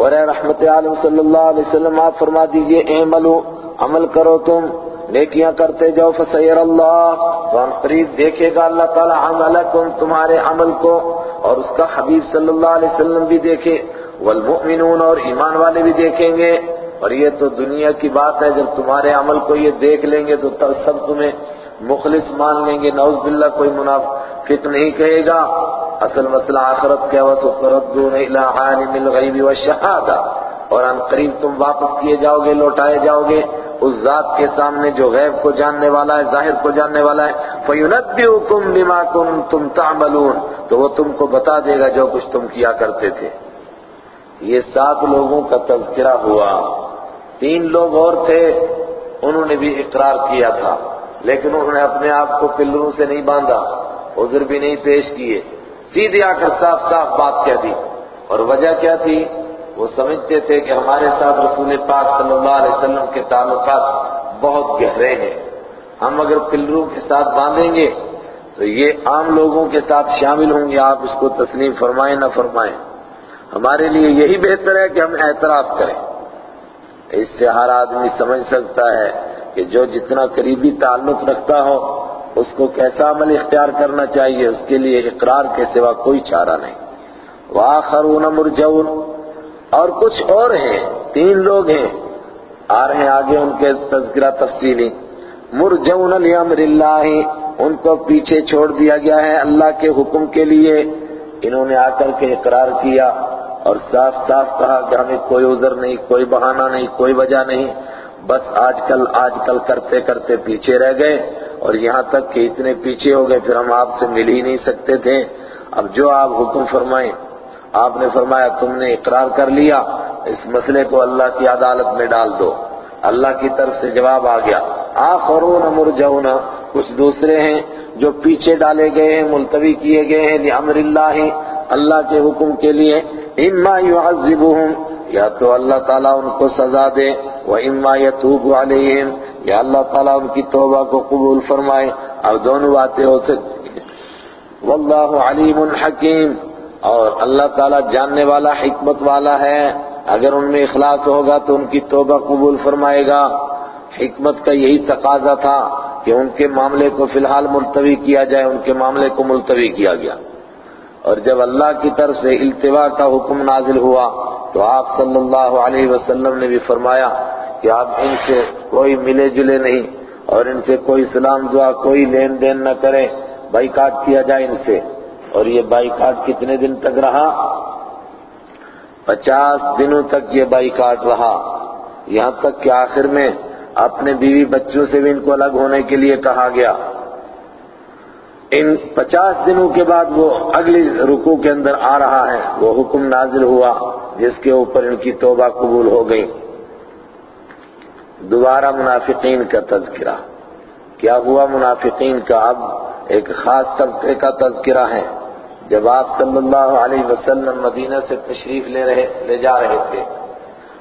اور اے رحمت عالم صلی اللہ علیہ وسلم، آپ فرما دیجیے اعملوا عمل کرو تم، نیکیاں کرتے جاؤ، فسیر اللہ ہم قریب دیکھے گا اللہ تعالی عملکم، تمہارے عمل کو، اور اس کا حبیب صلی اللہ علیہ وسلم بھی دیکھے، والمؤمنون اور ایمان والے بھی دیکھیں گے، اور یہ تو دنیا کی بات ہے، جب تمہارے عمل کو یہ دیکھ لیں گے تو سب تمہیں مخلص مان لیں گے، نعوذ باللہ، کوئی منافق نہیں کہے گا۔ اصل مسئلہ آخرت کیا وَسُفْرَدُّونَ إِلَىٰ عَالِمِ الْغَيْبِ وَالشَّهَادَةِ۔ اور ان قریب تم واپس کیے جاؤ گے لوٹائے جاؤ گے اس ذات کے سامنے جو غیب کو جاننے والا ہے، ظاہر کو جاننے والا ہے، فَيُنَبِّئُكُم بِمَا كُنتُمْ تَعْمَلُونَ۔ تو وہ تم کو بتا دے گا جو کچھ تم کیا کرتے تھے۔ یہ سات لوگوں کا تذکرہ ہوا۔ تین لوگ اور تھے، انہوں نے بھی اقرار کیا تھا۔ لیکن انہوں نے اپنے آپ کو پلروں سے نہیں باندھا، عذر بھی نہیں پیش کیے، سیدھے آ کر صاف صاف بات کہہ دی۔ اور وجہ کیا تھی؟ وہ سمجھتے تھے کہ ہمارے ساتھ رسول پاک صلی اللہ علیہ وسلم کے تعلقات بہت گہرے ہیں۔ ہم اگر پلروں کے ساتھ باندھیں گے تو یہ عام لوگوں کے ساتھ شامل ہوں گے۔ آپ اس کو تسلیم فرمائیں نہ فرمائیں۔ ہمارے لیے یہی بہتر ہے کہ ہم اعتراف کریں۔ اس سے ہر آدمی سمجھ سکتا ہے کہ جو جتنا قریبی تعلق رکھتا ہو، اس کو کیسا عمل اختیار کرنا چاہیے، اس کے لیے اقرار کے سوا کوئی چارہ نہیں۔ وآخرون مرجون اور کچھ اور ہیں، تین لوگ ہیں۔ آ رہے ہیں آگے ان کے تذکرہ تفصیلی۔ مرجون لامر اللہ ان کو پیچھے چھوڑ دیا گیا ہے اللہ کے حکم کے لیے۔ انہوں نے آ کر کے اقرار کیا اور صاف صاف کہا کہ ہمیں کوئی عذر نہیں، کوئی بہانہ نہیں، کوئی وجہ نہیں۔ بس آج کل آج کل کرتے کرتے پیچھے رہ گئے اور یہاں تک کہ اتنے پیچھے ہو گئے پھر ہم آپ سے مل ہی نہیں سکتے تھے۔ اب جو آپ حکم فرمائیں، آپ نے فرمایا تم نے اقرار کر لیا، اس مسئلے کو اللہ کی عدالت میں ڈال دو۔ اللہ کی طرف سے جواب آ گیا۔ آخرون مرجعون، کچھ دوسرے ہیں جو پیچھے ڈالے گئے ہیں، ملتوی کیے گئے ہیں لعمر اللہ اللہ کے حکم کے لیے۔ اما يعذبهم یا تو اللہ تعالیٰ ان کو سزا دے وہ اما يتوب علیہم یا اللہ تعالیٰ ان کی توبہ کو قبول فرمائے۔ اب دونوں باتیں ہو سکتی واللہ علیم حکیم اور اللہ تعالیٰ جاننے والا، حکمت والا ہے۔ اگر ان میں اخلاص ہوگا تو ان کی توبہ قبول فرمائے گا۔ حکمت کا یہی تقاضا تھا کہ ان کے معاملے کو فی الحال ملتوی کیا جائے، ان کے معاملے کو ملتوی کیا گیا۔ اور جب اللہ کی طرف سے التوا کا حکم نازل ہوا تو آپ صلی اللہ علیہ وسلم نے بھی فرمایا کہ آپ ان سے کوئی ملے جلے نہیں اور ان سے کوئی سلام دعا کوئی لین دین نہ کریں بائی کاٹ کیا جائے ان سے اور یہ بائی کاٹ کتنے دن تک رہا؟ پچاس دنوں تک یہ بائی کاٹ رہا۔ یہاں تک کہ آخر میں اپنے بیوی بچوں سے بھی ان کو الگ ہونے کے لیے کہا گیا۔ ان پچاس دنوں کے بعد وہ اگلی رکو کے اندر آ رہا ہے۔ وہ حکم نازل ہوا، جس کے اوپر ان کی توبہ قبول ہو گئی۔ دوبارہ منافقین کا تذکرہ۔ کیا ہوا منافقین کا؟ اب ایک خاص طبقے کا تذکرہ ہے۔ جب آپ صلی اللہ علیہ وسلم مدینہ سے تشریف لے رہے، لے جا رہے تھے۔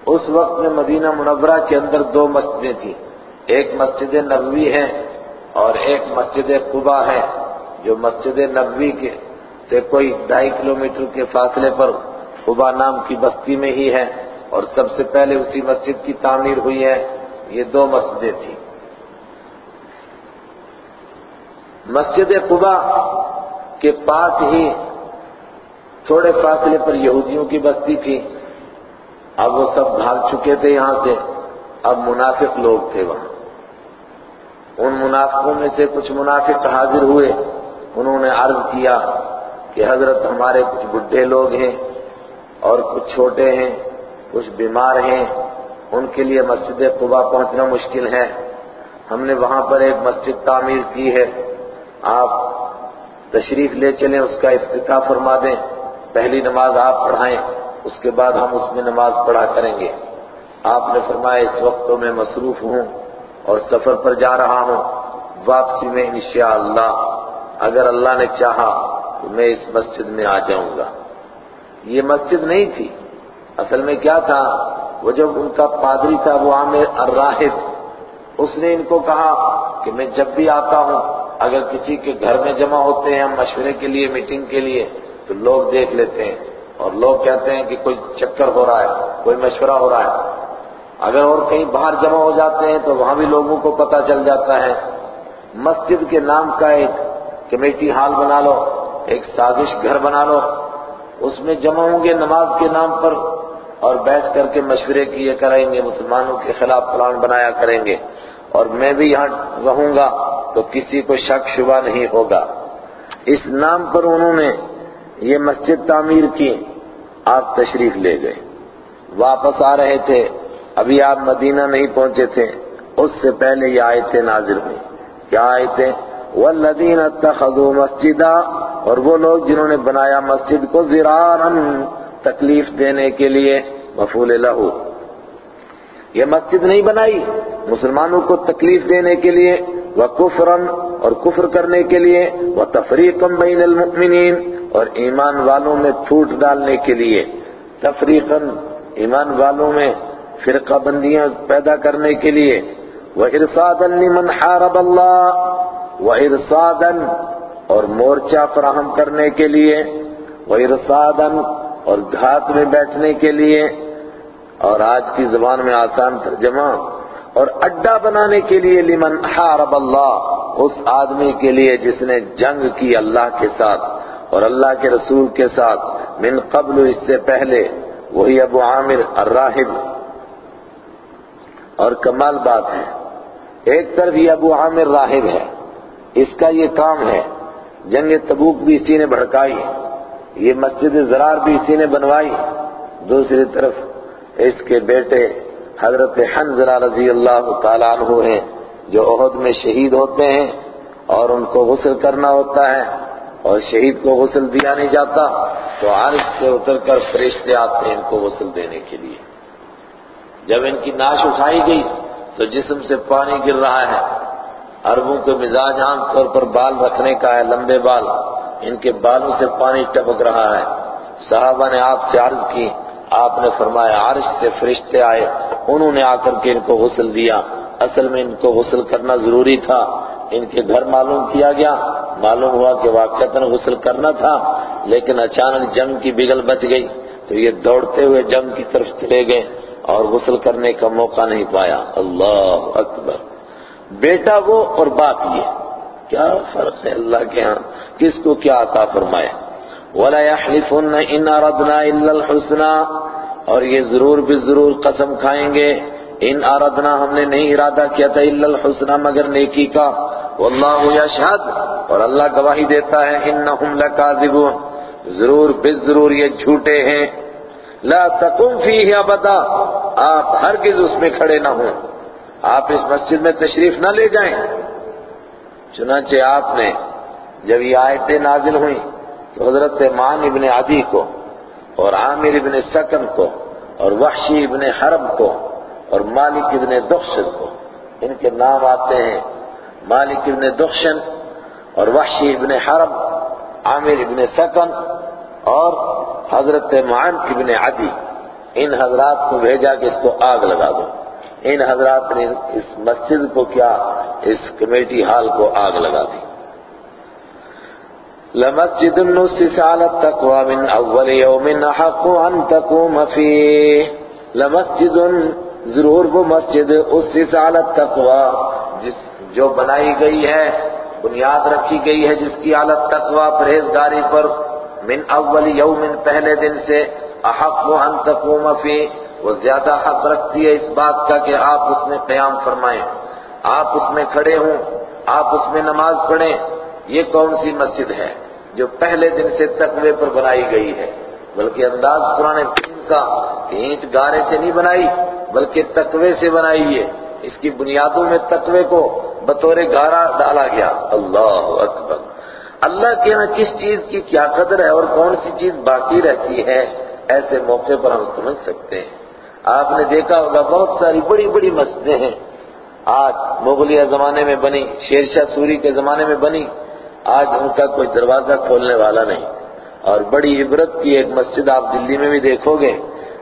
اس وقت میں مدینہ منورہ کے اندر دو مسجدیں تھیں۔ ایک مسجد نبوی ہے اور ایک مسجد قبا ہے۔ جو مسجد نبوی کے سے کوئی ڈھائی کلومیٹر کے فاصلے پر قبا نام کی بستی میں ہی ہے اور سب سے پہلے اسی مسجد کی تعمیر ہوئی ہے، یہ دو مسجدیں تھیں۔ مسجد قبا کے پاس ہی تھوڑے فاصلے پر یہودیوں کی بستی تھی۔ اب وہ سب بھاگ چکے تھے یہاں سے۔ اب منافق لوگ تھے وہاں۔ ان منافقوں میں سے کچھ منافق حاضر ہوئے۔ انہوں نے عرض کیا کہ حضرت ہمارے کچھ بڈھے لوگ ہیں اور کچھ چھوٹے ہیں، کچھ بیمار ہیں، ان کے لیے مسجد قبا پہنچنا مشکل ہے۔ ہم نے وہاں پر ایک مسجد تعمیر کی ہے۔ آپ تشریف لے چلیں، اس کا افتتاح فرما دیں۔ پہلی نماز آپ پڑھائیں، اس کے بعد ہم اس میں نماز پڑھا کریں گے۔ آپ نے فرمایا، اس وقت تو میں مصروف ہوں اور سفر پر جا رہا ہوں۔ واپسی میں انشاءاللہ اگر اللہ نے چاہا تو میں اس مسجد میں آ جاؤں گا۔ یہ مسجد نہیں تھی۔ اصل میں کیا تھا؟ وہ جب ان کا پادری تھا، وہ عامر الراہب اس نے ان کو کہا کہ میں جب بھی آتا ہوں، اگر کسی کے گھر میں جمع ہوتے ہیں ہم مشورے کے لیے میٹنگ کے لیے، تو لوگ دیکھ لیتے ہیں۔ اور لوگ کہتے ہیں کہ کوئی چکر ہو رہا ہے، کوئی مشورہ ہو رہا ہے۔ اگر اور کہیں باہر جمع ہو جاتے ہیں، تو وہاں بھی لوگوں کو پتہ چل جاتا ہے۔ مسجد کے نام کا ایک کمیٹی ہال بنا لو، ایک سازش گھر بنا لو، اس میں جمع ہوں گے نماز کے نام پر اور بیٹھ کر کے مشورے کیے کریں گے، مسلمانوں کے خلاف پلان بنایا کریں گے۔ اور میں بھی یہاں رہوں گا تو کسی کو شک شبہ نہیں ہوگا۔ اس نام پر انہوں نے یہ مسجد تعمیر کی، آپ تشریف لے گئے۔ واپس آ رہے تھے، ابھی آپ مدینہ نہیں پہنچے تھے، اس سے پہلے یہ آیتیں نازل ہوئی کیا آیتیں؟ والذین اتخذوا مسجدا اور وہ لوگ جنہوں نے بنایا مسجد کو زرارا تکلیف دینے کے لیے، مفول لہو۔ یہ مسجد نہیں بنائی، مسلمانوں کو تکلیف دینے کے لیے وہ کفرن اور کفر کرنے کے لیے وہ تفریقم بین المؤمنین اور ایمان والوں میں پھوٹ ڈالنے کے لیے۔ تفریقن، ایمان والوں میں فرقہ بندیاں پیدا کرنے کے لیے۔ وہ ارساد لمن حارب اللہ وہ ارسادن اور مورچہ فراہم کرنے کے لیے وہ ارسادن اور گھات میں بیٹھنے کے لیے، اور آج کی زبان میں آسان ترجمہ، اور اڈا بنانے کے لیے، لمن حارب اللہ، اس آدمی کے لیے جس نے جنگ کی اللہ کے ساتھ اور اللہ کے رسول کے ساتھ من قبل اس سے پہلے، وہی ابو عامر الراہب۔ اور کمال بات ہے، ایک طرف یہ ابو عامر راہب ہے۔ اس کا یہ کام ہے جنگ تبوک بھی اسی نے بھڑکائی، یہ مسجد زرار بھی اسی نے بنوائی۔ دوسری طرف اس کے بیٹے حضرت حنزلہ رضی اللہ تعالیٰ عنہ ہیں، جو عہد میں شہید ہوتے ہیں اور ان کو غسل کرنا ہوتا ہے اور شہید کو غسل دیا نہیں جاتا، تو عرش سے اتر کر فرشتے آتے ہیں ان کو غسل دینے کے لیے۔ جب ان کی ناش اٹھائی گئی تو جسم سے پانی گر رہا ہے۔ عربوں کے مزاج عام طور پر بال رکھنے کا ہے، لمبے بال۔ ان کے بالوں سے پانی ٹپک رہا ہے۔ صحابہ نے آپ سے عرض کی، آپ نے فرمایا، عرش سے فرشتے آئے۔ انہوں نے آ کر کے ان کو غسل دیا۔ اصل میں ان کو غسل کرنا ضروری تھا۔ ان کے گھر معلوم کیا گیا۔ معلوم ہوا کہ واقعتاً غسل کرنا تھا، لیکن اچانک جنگ کی بگل بچ گئی۔ تو یہ دوڑتے ہوئے جنگ کی طرف چلے گئے اور غسل کرنے کا موقع نہیں پایا۔ اللہ اکبر۔ بیٹا وہ اور باپ یہ۔ کیا فرق ہے اللہ کے ہاں؟ کس کو کیا عطا فرمائے؟ وَلَا يَحْلِفُنَّ إِنْ أَرَدْنَا إِلَّا الْحُسْنَى اور یہ ضرور بھی ضرور قسم کھائیں گے۔ ان اردنا ہم نے نہیں ارادہ کیا تھا الا الحسنى مگر نیکی کا۔ واللہ یشہد اور اللہ گواہی دیتا ہے انہم لکاذبون ضرور بے ضرور یہ جھوٹے ہیں۔ لا تقم فیہ ابدا آپ ہرگز اس میں کھڑے نہ ہوں۔ آپ اس مسجد میں تشریف نہ لے جائیں۔ چنانچہ آپ نے جب یہ آیتیں نازل ہوئیں تو حضرت مان ابن عدی کو اور عامر ابن سکن کو اور وحشی ابن حرب کو اور مالک ابن دخشن کو۔ ان کے نام آتے ہیں مالک ابن دخشن اور وحشی ابن حرب عامر ابن سکن اور حضرت معن ابن عدی۔ ان حضرات کو بھیجا کہ اس کو آگ لگا دو۔ ان حضرات نے اس مسجد کو کیا، اس کمیٹی ہال کو آگ لگا دی۔ لمسجد النسس على التقوى من اول يوم حق ان تقوم فيه لمسجد ضرور وہ مسجد اس سالت تقوا جس جو بنائی گئی ہے، بنیاد رکھی گئی ہے جس کی حالت تقوا پرہیزگاری پر من اول یوم پہلے دن سے احق و ان تقوم فی وہ زیادہ حق رکھتی ہے اس بات کا کہ آپ اس میں قیام فرمائیں۔ آپ اس میں کھڑے ہوں، آپ اس میں نماز پڑھیں۔ یہ کون سی مسجد ہے جو پہلے دن سے تقوی پر بنائی گئی ہے؟ بلکہ انداز پرانے دن کا کہ اینٹ گارے سے نہیں بنائی، بلکہ تقوی سے بنائی ہے۔ اس کی بنیادوں میں تقوی کو بطور گارا ڈالا گیا۔ اللہ اکبر۔ اللہ کے ہاں کس چیز کی کیا قدر ہے اور کون سی چیز باقی رہتی ہے؟ ایسے موقع پر ہم سمجھ سکتے ہیں۔ آپ نے دیکھا ہوگا بہت ساری بڑی بڑی مسجدیں ہیں۔ آج مغلیہ زمانے میں بنی، شیرشاہ سوری کے زمانے میں بنی، آج ان کا کوئی دروازہ کھولنے والا نہیں۔ اور بڑی عبرت کی ایک مسجد آپ دلی میں بھی دیکھو گے۔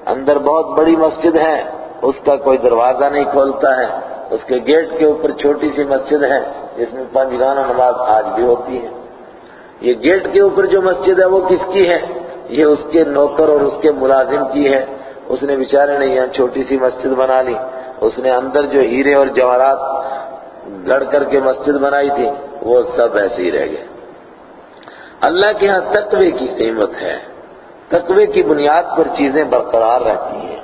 اندر بہت بڑی مسجد ہے، اس کا کوئی دروازہ نہیں کھولتا ہے۔ اس کے گیٹ کے اوپر چھوٹی سی مسجد ہے، جس میں پنج گانا نماز آج بھی ہوتی ہے۔ یہ گیٹ کے اوپر جو مسجد ہے، وہ کس کی ہے؟ یہ اس کے نوکر اور اس کے ملازم کی ہے۔ اس نے بیچارے نے یہاں چھوٹی سی مسجد بنا لی۔ اس نے اندر جو ہیرے اور جواہرات گڑ کر کے مسجد بنائی تھی، وہ سب ایسے ہی رہ گئے۔ اللہ کے ہاں تقوی کی قیمت ہے۔ تقوی کی بنیاد پر چیزیں برقرار رہتی ہیں۔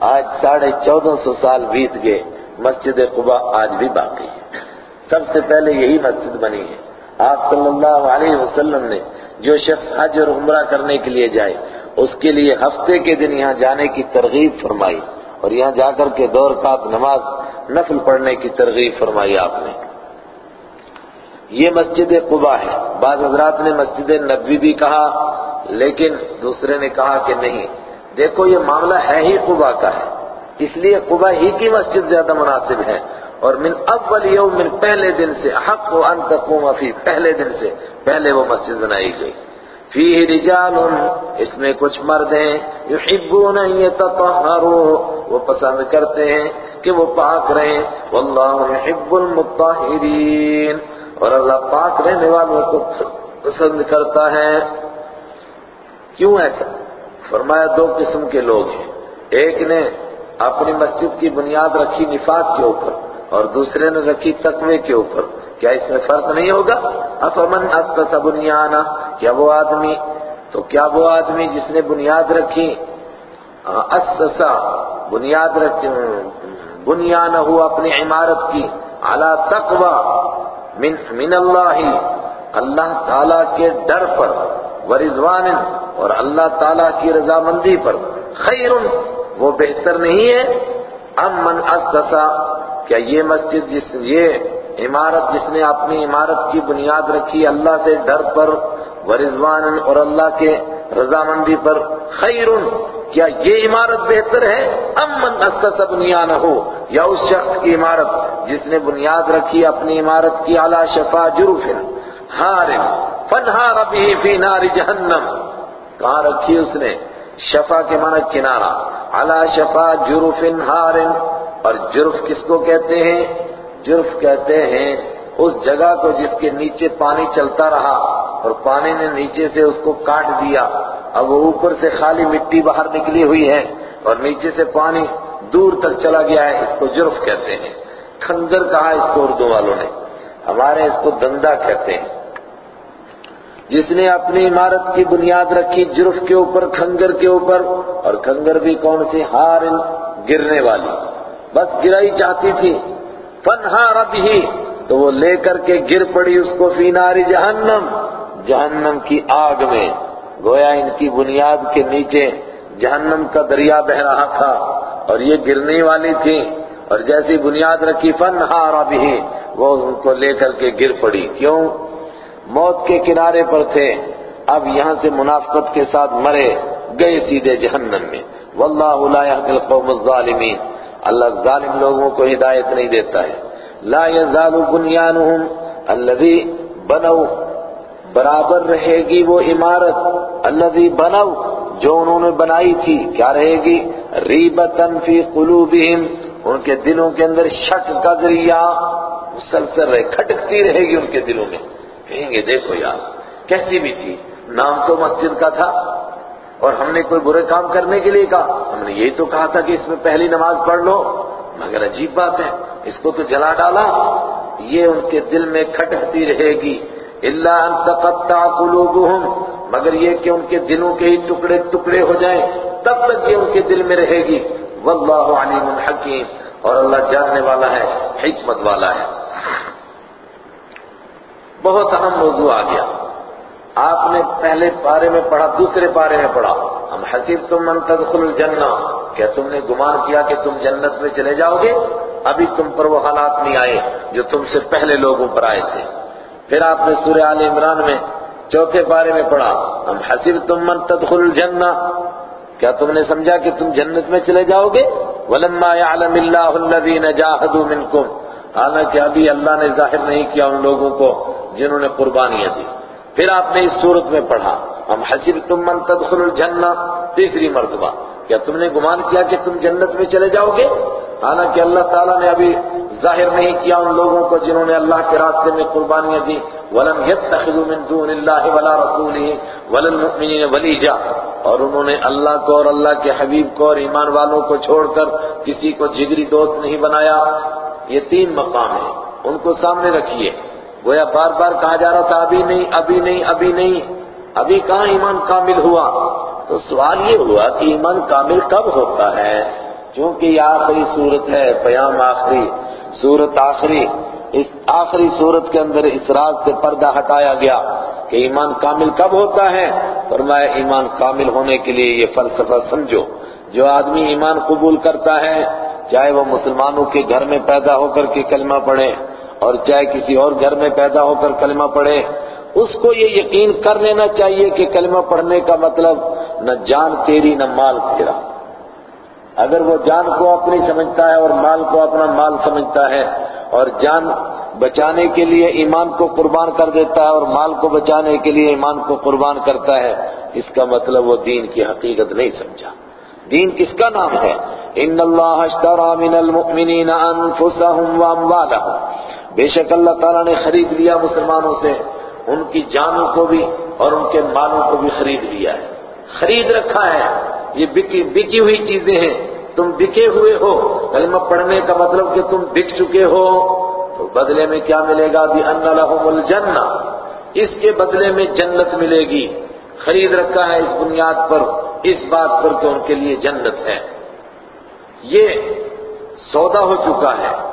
آج ساڑھے چودہ سو سال بیت گئے، مسجد قبا آج بھی باقی ہے سب سے پہلے یہی مسجد بنی ہے۔ آپ صلی اللہ علیہ وسلم نے جو شخص حج اور عمرہ کرنے کے لیے جائے اس کے لیے ہفتے کے دن یہاں جانے کی ترغیب فرمائی اور یہاں جا کر کے دور کات نماز نفل پڑھنے کی ترغیب فرمائی آپ نے۔ یہ مسجد قبا ہے۔ بعض حضرات نے مسجد نبوی بھی کہا، لیکن دوسرے نے کہا کہ نہیں۔ دیکھو، یہ معاملہ ہے ہی قبا کا ہے۔ اس لیے قبا ہی کی مسجد زیادہ مناسب ہے۔ اور من اول یوم، من پہلے دن سے حق و ان تقوم فی، پہلے دن سے پہلے وہ مسجد بنائی گئی۔ فیہ رجال اس میں کچھ مرد ہیں، یحبون ان یتطہروا وہ پسند کرتے ہیں کہ وہ پاک رہیں۔ واللہ یحب المطہرین۔ اور اللہ پاک رہنے والوں کو پسند کرتا ہے۔ کیوں ایسا؟ فرمایا دو قسم کے لوگ ہیں۔ ایک نے اپنی مسجد کی بنیاد رکھی نفاق کے اوپر اور دوسرے نے رکھی تقوی کے اوپر۔ کیا اس میں فرق نہیں ہوگا؟ افمن اسس بنیانا، کیا وہ آدمی؟ تو کیا وہ آدمی جس نے بنیاد رکھی؟ اسسا بنیاد رکھی بنیانہ ہوا اپنی عمارت کی، علی تقوی، من من اللہ اللہ تعالی کے ڈر پر، ورضوان، اور اللہ تعالی کی رضامندی پر۔ خیر وہ بہتر نہیں ہے۔ ام من اسسا کیا یہ مسجد جس، یہ عمارت جس نے اپنی عمارت کی بنیاد رکھی، اللہ سے ڈر پر ورضوان اور اللہ کے رضامندی پر خیر کیا یہ عمارت بہتر ہے؟ ام من اسس بنیانہ ہو یا اس شخص کی عمارت جس نے بنیاد رکھی اپنی عمارت کی علی شفا جرف ہار فنہار به فی نار جہنم۔ کہاں رکھی اس نے؟ شفا کے معنی کنارہ۔ علی شفا جرف ہار اور جرف کس کو کہتے ہیں؟ جرف کہتے ہیں، اس جگہ کو جس کے نیچے پانی چلتا رہا اور پانی نے نیچے سے اس کو کاٹ دیا۔ اب وہ اوپر سے خالی مٹی باہر نکلی ہوئی ہے اور نیچے سے پانی دور تک چلا گیا ہے، اس کو جرف کہتے ہیں۔ کھنگر کہا اس کو اردو والوں نے۔ ہمارے اس کو دندا کہتے ہیں۔ جس نے اپنی عمارت کی بنیاد رکھی جرف کے اوپر کھنگر کے اوپر، اور کھنگر بھی کون سی؟ ہار گرنے والی۔ بس گرائی چاہتی تھی۔ فنہار بھی تو وہ لے کر کے گر پڑی اس کو فی ناری جہنم جہنم کی آگ میں۔ گویا ان کی بنیاد کے نیچے جہنم کا دریا بہ رہا تھا، اور یہ گرنے والی تھی۔ اور جیسی بنیاد رکھی فنہارا بھی وہ ان کو لے کر کے گر پڑی۔ کیوں؟ موت کے کنارے پر تھے۔ اب یہاں سے منافقت کے ساتھ مرے، گئے سیدھے جہنم میں۔ واللہ لا يهدي القوم الظالمین۔ اللہ ظالم لوگوں کو ہدایت نہیں دیتا ہے۔ لا يزال بنيانهم الذي بنوا برابر رہے گی وہ عمارت۔ الذي بنوا جو انہوں نے بنائی تھی، کیا رہے گی؟ ریبتن فی قلوبہم، ان کے دلوں کے اندر شک کا ذریعہ مسلسل رہے، کھٹکتی رہے گی ان کے دلوں میں۔ کہیں گے، دیکھو یار، کیسی بھی تھی۔ نام تو مسجد کا تھا اور ہم نے کوئی برے کام کرنے کے لیے کہا۔ ہم نے یہی تو کہا تھا کہ اس میں پہلی نماز پڑھ لو، مگر عجیب بات ہے، اس کو تو جلا ڈالا، یہ ان کے دل میں کھٹکتی رہے گی۔ اللہ ان تقطع قلوبهم، مگر یہ کہ ان کے دلوں کے ہی ٹکڑے ٹکڑے ہو جائیں، تب تک یہ ان کے دل میں رہے گی۔ واللہ علیم حکیم اور اللہ جاننے والا ہے، حکمت والا ہے۔ بہت اہم موضوع آ گیا۔ آپ نے پہلے پارے میں پڑھا، دوسرے پارے میں پڑھا۔ ہم حسیب تم من تدخل الجنہ، کیا تم نے گمان کیا کہ تم جنت میں چلے جاؤ گے؟ ابھی تم پر وہ حالات نہیں آئے جو تم سے پہلے لوگوں پر آئے تھے۔ پھر آپ نے سورہ آل عمران میں چوتھے پارے میں پڑھا۔ ہم حسیب تم من تدخل الجنہ، کیا تم نے سمجھا کہ تم جنت میں چلے جاؤ گے؟ ولما يعلم الله الذين جاهدوا منكم حالانکہ ابھی اللہ نے ظاہر نہیں کیا ان لوگوں کو جنہوں نے قربانیاں دی۔ پھر آپ نے اس صورت میں پڑھا، ہم حسب تم من تدخل الجنہ، تیسری مرتبہ۔ کیا تم نے گمان کیا کہ تم جنت میں چلے جاؤ گے؟ حالانکہ اللہ تعالیٰ نے ابھی ظاہر نہیں کیا ان لوگوں کو جنہوں نے اللہ کے راستے میں قربانیاں دی ولم يتخذوا من دون الله ولا رسوله ولا المؤمنين وليجا۔ اور انہوں نے اللہ کو اور اللہ کے حبیب کو اور ایمان والوں کو چھوڑ کر کسی کو جگری دوست نہیں بنایا۔ یہ تین مقام ہیں۔ ان کو سامنے رکھیے۔ گویا بار بار کہا جا رہا تھا، ابھی نہیں ابھی نہیں ابھی نہیں، ابھی کہاں ایمان کامل ہوا؟ تو سوال یہ ہوا کہ ایمان کامل کب ہوتا ہے؟ چونکہ یہ آخری صورت ہے پیام آخری، صورت آخری، اس آخری صورت کے اندر اس راز سے پردہ ہٹایا گیا کہ ایمان کامل کب ہوتا ہے؟ فرمایا، ایمان کامل ہونے کے لیے یہ فلسفہ سمجھو، جو آدمی ایمان قبول کرتا ہے، چاہے وہ مسلمانوں کے گھر میں پیدا ہو کر کے کلمہ پڑھے اور چاہے کسی اور گھر میں پیدا ہو کر کلمہ پڑھے، اس کو یہ یقین کر لینا چاہیے کہ کلمہ پڑھنے کا مطلب نہ جان تیری نہ مال تیرا۔ اگر وہ جان کو اپنی سمجھتا ہے اور مال کو اپنا مال سمجھتا ہے اور جان بچانے کے لیے ایمان کو قربان کر دیتا ہے اور مال کو بچانے کے لیے ایمان کو قربان کرتا ہے، اس کا مطلب وہ دین کی حقیقت نہیں سمجھا۔ دین کس کا نام ہے؟ ان اللہ اشترى من المؤمنین انفسهم واموالهم بے شک اللہ تعالیٰ نے خرید لیا مسلمانوں سے، ان کی جانوں کو بھی اور ان کے مالوں کو بھی خرید لیا ہے۔ خرید رکھا ہے۔ یہ بکی بکی ہوئی چیزیں ہیں۔ تم بکے ہوئے ہو۔ کلمہ پڑھنے کا مطلب کہ تم بک چکے ہو۔ تو بدلے میں کیا ملے گا؟ بھی ان لہم الجنہ۔ اس کے بدلے میں جنت ملے گی۔ خرید رکھا ہے اس بنیاد پر، اس بات پر کہ ان کے لیے جنت ہے۔ یہ سودا ہو چکا ہے۔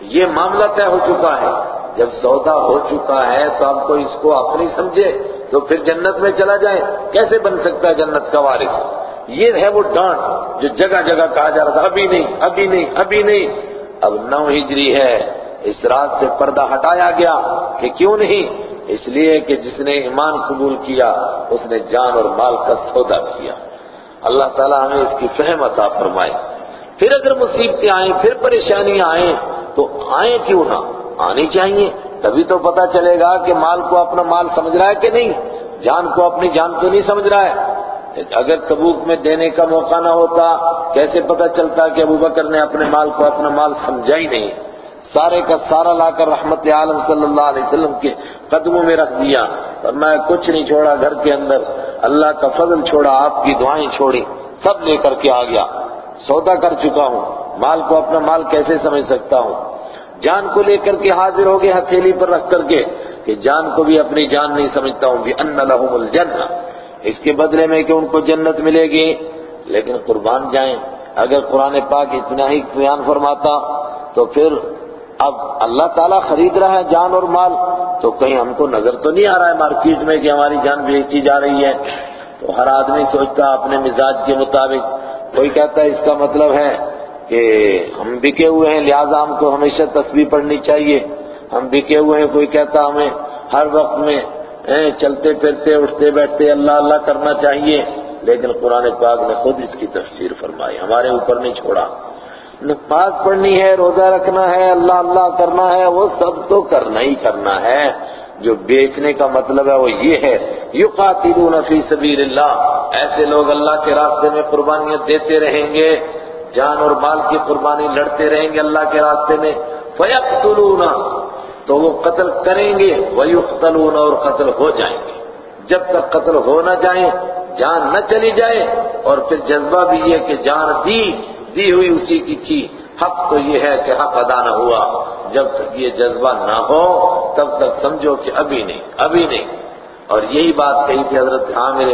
یہ معاملہ طے ہو چکا ہے۔ جب سودا ہو چکا ہے تو ہم تو اس کو اپنی سمجھے تو پھر جنت میں چلا جائے۔ کیسے بن سکتا ہے جنت کا وارث؟ یہ ہے وہ ڈانٹ جو جگہ جگہ کہا جا رہا تھا، ابھی نہیں ابھی نہیں ابھی نہیں۔ اب نو ہجری ہے۔ اس رات سے پردہ ہٹایا گیا کہ کیوں نہیں؟ اس لیے کہ جس نے ایمان قبول کیا، اس نے جان اور مال کا سودا کیا۔ اللہ تعالیٰ ہمیں اس کی فہم عطا فرمائے۔ پھر اگر مصیبتیں آئیں، پھر پریشانیاں آئیں، تو آئیں کیوں نہ؟ آنی چاہیے۔ تبھی تو پتا چلے گا کہ مال کو اپنا مال سمجھ رہا ہے کہ نہیں۔ جان کو اپنی جان تو نہیں سمجھ رہا ہے۔ اگر تبوک میں دینے کا موقع نہ ہوتا، کیسے پتا چلتا کہ ابو بکر نے اپنے مال کو اپنا مال سمجھا ہی نہیں؟ سارے کا سارا لا کر رحمت عالم صلی اللہ علیہ وسلم کے قدموں میں رکھ دیا۔ اور میں کچھ نہیں چھوڑا گھر کے اندر۔ اللہ کا فضل چھوڑا، آپ کی دعائیں چھوڑی، سب لے کر کے آ گیا۔ سودا کر چکا ہوں۔ مال کو اپنا مال کیسے سمجھ سکتا ہوں؟ جان کو لے کر کے حاضر ہو گئے ہتھیلی پر رکھ کر کے کہ جان کو بھی اپنی جان نہیں سمجھتا ہوں۔ بھی ان لہم الجنہ اس کے بدلے میں کہ ان کو جنت ملے گی۔ لیکن قربان جائیں۔ اگر قرآن پاک اتنا ہی بیان فرماتا تو پھر اب اللہ تعالیٰ خرید رہا ہے جان اور مال۔ تو کہیں ہم کو نظر تو نہیں آ رہا ہے مارکیٹ میں کہ ہماری جان بیچی جا رہی ہے۔ تو ہر آدمی سوچتا اپنے مزاج کے مطابق کوئی کہتا ہے اس کا مطلب ہے کہ ہم بکے ہوئے ہیں، لہذا ہم کو ہمیشہ تصویر پڑھنی چاہیے۔ ہم بکے ہوئے ہیں، کوئی کہتا ہمیں ہر وقت میں چلتے پھرتے، اٹھتے بیٹھتے، اللہ اللہ کرنا چاہیے۔ لیکن قرآن پاک نے خود اس کی تفسیر فرمائی۔ ہمارے اوپر نہیں چھوڑا۔ نماز پڑھنی ہے، روزہ رکھنا ہے، اللہ اللہ کرنا ہے، وہ سب تو کرنا ہی کرنا ہے۔ جو بیچنے کا مطلب ہے وہ یہ ہے، یقاتلون فی سبیل اللہ ایسے لوگ اللہ کے راستے میں قربانیاں دیتے رہیں گے، جان اور مال کی قربانی لڑتے رہیں گے اللہ کے راستے میں۔ فیقتلون، تو وہ قتل کریں گے، ویقتلون اور قتل ہو جائیں گے۔ جب تک قتل ہو نہ جائیں، جان نہ چلی جائے۔ اور پھر جذبہ بھی یہ کہ جان دی دی ہوئی اسی کی تھی۔ حق تو یہ ہے کہ حق ادا نہ ہوا۔ جب تک یہ جذبہ نہ ہو، تب تک سمجھو کہ ابھی نہیں ابھی نہیں۔ اور یہی بات کہی تھی حضرت عامر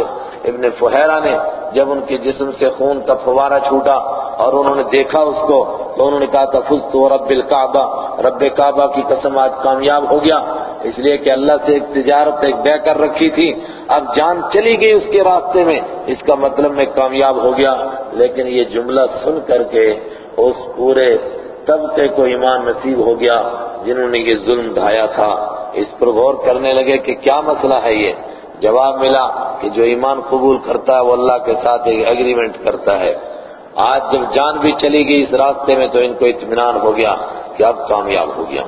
ابن فہیرہ نے جب ان کے جسم سے خون کا فوارہ چھوٹا اور انہوں نے دیکھا اس کو، تو انہوں نے کہا تھا فز تو رب الکعبہ رب کعبہ کی قسم آج کامیاب ہو گیا۔ اس لیے کہ اللہ سے ایک تجارت، ایک بے کر رکھی تھی۔ اب جان چلی گئی اس کے راستے میں۔ اس کا مطلب میں کامیاب ہو گیا۔ لیکن یہ جملہ سن کر کے اس پورے طبقے کو ایمان نصیب ہو گیا جنہوں نے یہ ظلم ڈھایا تھا۔ اس پر غور کرنے لگے کہ کیا مسئلہ ہے یہ۔ جواب ملا کہ جو ایمان قبول کرتا ہے وہ اللہ کے ساتھ ایک اگریمنٹ کرتا ہے۔ آج جب جان بھی چلی گئی اس راستے میں تو ان کو اطمینان ہو گیا کہ اب کامیاب ہو گیا۔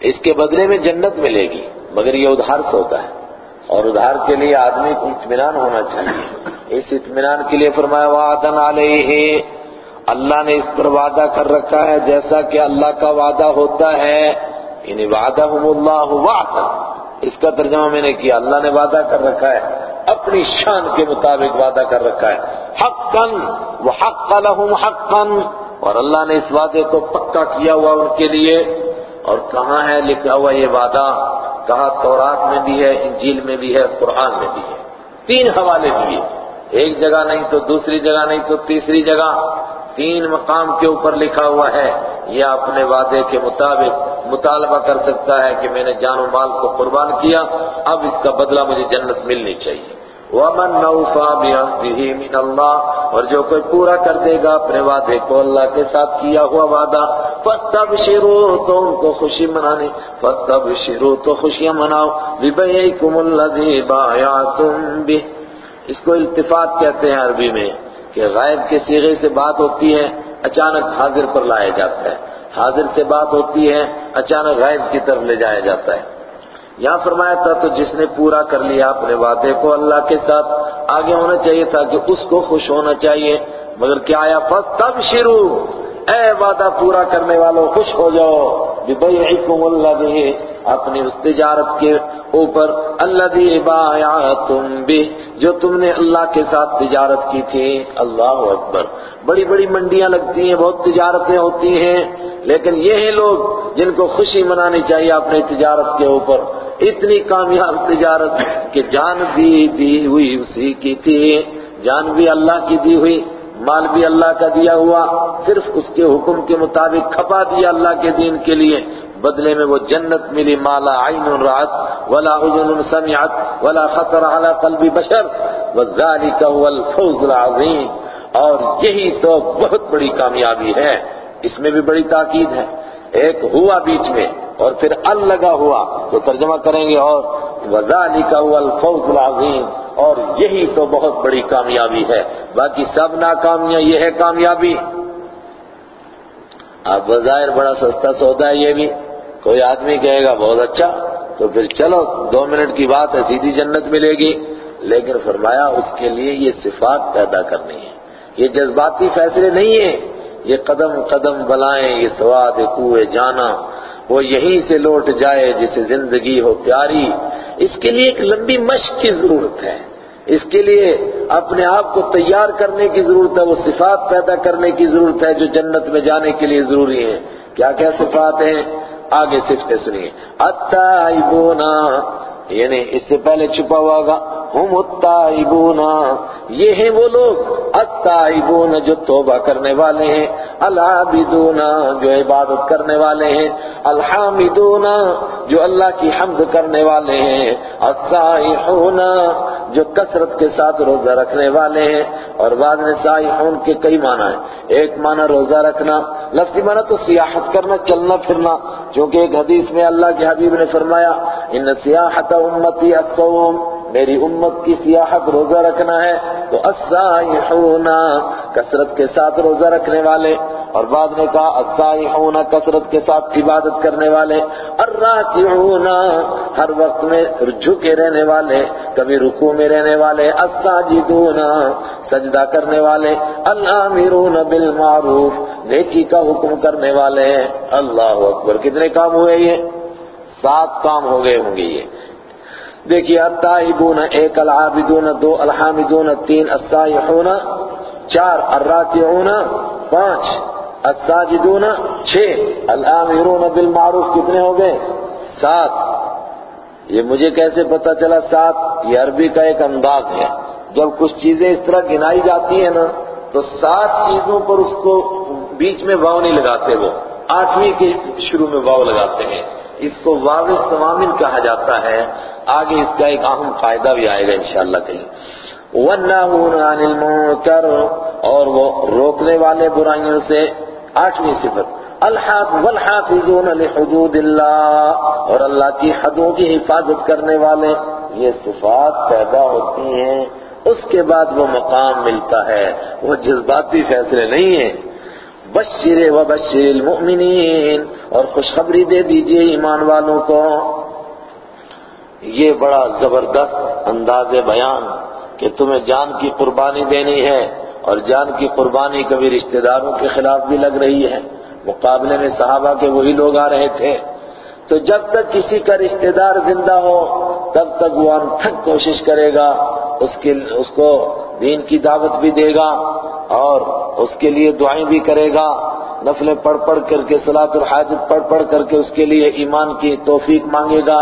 اس کے بدلے میں جنت ملے گی، مگر یہ ادھار سے ہوتا ہے۔ اور ادھار کے لیے آدمی کو اطمینان ہونا چاہیے۔ اس اطمینان کے لیے فرمایا وعدن علیہ اللہ نے اس پر وعدہ کر رکھا ہے، جیسا کہ اللہ کا وعدہ ہوتا ہے۔ یعنی وعدہم اللہ وعدہ۔ اس کا ترجمہ میں نے کیا، اللہ نے وعدہ کر رکھا ہے۔ اپنی شان کے مطابق وعدہ کر رکھا ہے۔ حقا، وحق لهم حقا۔ اور اللہ نے اس وعدے کو پکا کیا ہوا ان کے لیے۔ اور کہاں ہے لکھا ہوا یہ وعدہ؟ کہا تورات میں بھی ہے، انجیل میں بھی ہے، قرآن میں بھی ہے۔ تین حوالے دیے۔ ایک جگہ نہیں تو دوسری جگہ نہیں تو تیسری جگہ۔ تین مقام کے اوپر لکھا ہوا ہے۔ یہ اپنے وعدے کے مطابق مطالبہ کر سکتا ہے کہ میں نے جان و مال کو قربان کیا۔ اب اس کا بدلہ مجھے جنت ملنی چاہیے۔ ومن نوفا بعهده من اللہ اور جو کوئی پورا کر دے گا، اپنے وعدے کو اللہ کے ساتھ کیا ہوا وعدہ۔ فاستبشروا، تو ان کو خوشی منانے۔ فاستبشروا، تو خوشیاں مناؤ۔ ببيعكم الذي بايعتم به۔ اس کو التفات کہتے ہیں عربی میں۔ کہ غائب کے سیغے سے بات ہوتی ہے، اچانک حاضر پر لایا جاتا ہے۔ حاضر سے بات ہوتی ہے، اچانک غائب کی طرف لے جایا جاتا ہے۔ یہاں فرمایا تھا، تو جس نے پورا کر لیا اپنے وعدے کو اللہ کے ساتھ، آگے ہونا چاہیے تھا کہ اس کو خوش ہونا چاہیے۔ مگر کیا آیا؟ پس تب شروع اے وعدہ پورا کرنے والوں، خوش ہو جاؤ۔ ببیعکم اللہ اپنی اس تجارت کے اوپر اللہ دی تم بھی جو تم نے اللہ کے ساتھ تجارت کی تھی۔ اللہ اکبر۔ بڑی بڑی منڈیاں لگتی ہیں، بہت تجارتیں ہوتی ہیں۔ لیکن یہ ہیں لوگ جن کو خوشی منانی چاہیے اپنی تجارت کے اوپر۔ اتنی کامیاب تجارت کہ جان بھی دی ہوئی اسی کی تھی۔ جان بھی اللہ کی دی ہوئی۔ مال بھی اللہ کا دیا ہوا، صرف اس کے حکم کے مطابق کھپا دیا اللہ کے دین کے لیے۔ بدلے میں وہ جنت ملی، مالا عین رات ولا اذن سمعت، ولا خطر على قلب بشر۔ وَذَلِكَ هُوَ الْفَوْزُ الْعَظِيمُ اور یہی تو بہت بڑی کامیابی ہے۔ اس میں بھی بڑی تاکید ہے۔ ایک ہوا بیچ میں۔ اور پھر ال لگا ہوا تو ترجمہ کریں گے اور وَذَلِكَ هُوَ الْفَوْزُ الْعَظِيمُ اور یہی تو بہت بڑی کامیابی ہے۔ باقی سب ناکامیاں یہ ہے کامیابی۔ اب بظاہر بڑا سستا سودا ہے یہ بھی۔ کوئی آدمی کہے گا بہت اچھا تو پھر چلو، دو منٹ کی بات ہے، سیدھی جنت ملے گی۔ لیکن فرمایا، اس کے لیے یہ صفات پیدا کرنی ہے یہ جذباتی فیصلے نہیں ہیں۔ یہ قدم قدم بلائیں، یہ سواد کوئے جانا۔ وہ یہیں سے لوٹ جائے جسے زندگی ہو پیاری۔ اس کے لیے ایک لمبی مشق کی ضرورت ہے۔ اس کے لیے اپنے آپ کو تیار کرنے کی ضرورت ہے، وہ صفات پیدا کرنے کی ضرورت ہے جو جنت میں جانے کے لیے ضروری ہیں۔ کیا کیا صفات ہیں؟ آگے صفتیں سنیے۔ التائبون یعنی اس سے پہلے چھپا ہوا گا ہم التائبون یہ ہیں وہ لوگ۔ التائبون جو توبہ کرنے والے ہیں، العابدون جو عبادت کرنے والے ہیں، الحامدون جو اللہ کی حمد کرنے والے ہیں، السائحون جو کثرت کے ساتھ روزہ رکھنے والے ہیں۔ اور بعد میں سائحون کے کئی معنی ہیں۔ ایک معنی روزہ رکھنا، لفظی معنی تو سیاحت کرنا، چلنا پھرنا۔ چونکہ ایک حدیث میں اللہ کے حبیب نے فرمایا، ان سیاحت امتی الصوم میری امت کی سیاحت روزہ رکھنا ہے۔ تو السائحون، کثرت کے ساتھ روزہ رکھنے والے۔ اور بعد نے کہا، السائحون، کثرت کے ساتھ عبادت کرنے والے۔ الراکعون، ہر وقت میں جھکے رہنے والے، کبھی رکوع میں رہنے والے۔ الساجدون، سجدہ کرنے والے۔ الامرون بالمعروف، نیکی کا حکم کرنے والے۔ اللہ اکبر، کتنے کام ہوئے یہ؟ سات کام ہو گئے ہوں گے یہ۔ دیکھیے، التائبون، ایک العابدون، دو الحامدون، تین السائحون، چار الراکعون پانچ الساجدون، چھ الامرون بالمعروف، کتنے ہو گئے؟ سات۔ یہ مجھے کیسے پتا چلا؟ سات۔ یہ عربی کا ایک انداز ہے۔ جب کچھ چیزیں اس طرح گنائی جاتی ہیں نا، تو سات چیزوں پر اس کو بیچ میں واؤ نہیں لگاتے وہ۔ آٹھویں کے شروع میں واؤ لگاتے ہیں۔ اس کو واو تمامن کہا جاتا ہے۔ آگے اس کا ایک اہم فائدہ بھی آئے گا انشاءاللہ کہیں۔ وَالنَّهُونَ عَنِ الْمُنْكَرِ اور وہ روکنے والے برائیوں سے آٹھویں صفت۔ الحاف والحافظون لحدود اللہ، اور اللہ کی حدوں کی حفاظت کرنے والے یہ صفات پیدا ہوتی ہیں۔ اس کے بعد وہ مقام ملتا ہے۔ وہ جذباتی فیصلے نہیں ہیں۔ بشر و بشر المؤمنین، اور خوشخبری دے دیجیے ایمان والوں کو۔ یہ بڑا زبردست انداز بیان کہ تمہیں جان کی قربانی دینی ہے اور جان کی قربانی کبھی رشتہ داروں کے خلاف بھی لگ رہی ہے۔ مقابلے میں صحابہ کے وہی لوگ آ رہے تھے۔ تو جب تک کسی کا رشتہ دار زندہ ہو، تب تک وہ انتھک کوشش کرے گا، اس کے اس کو دین کی دعوت بھی دے گا اور اس کے لیے دعائیں بھی کرے گا۔ نفلیں پڑھ پڑھ کر کے صلاۃ الحاجت پڑھ پڑھ کر کے اس کے لیے ایمان کی توفیق مانگے گا۔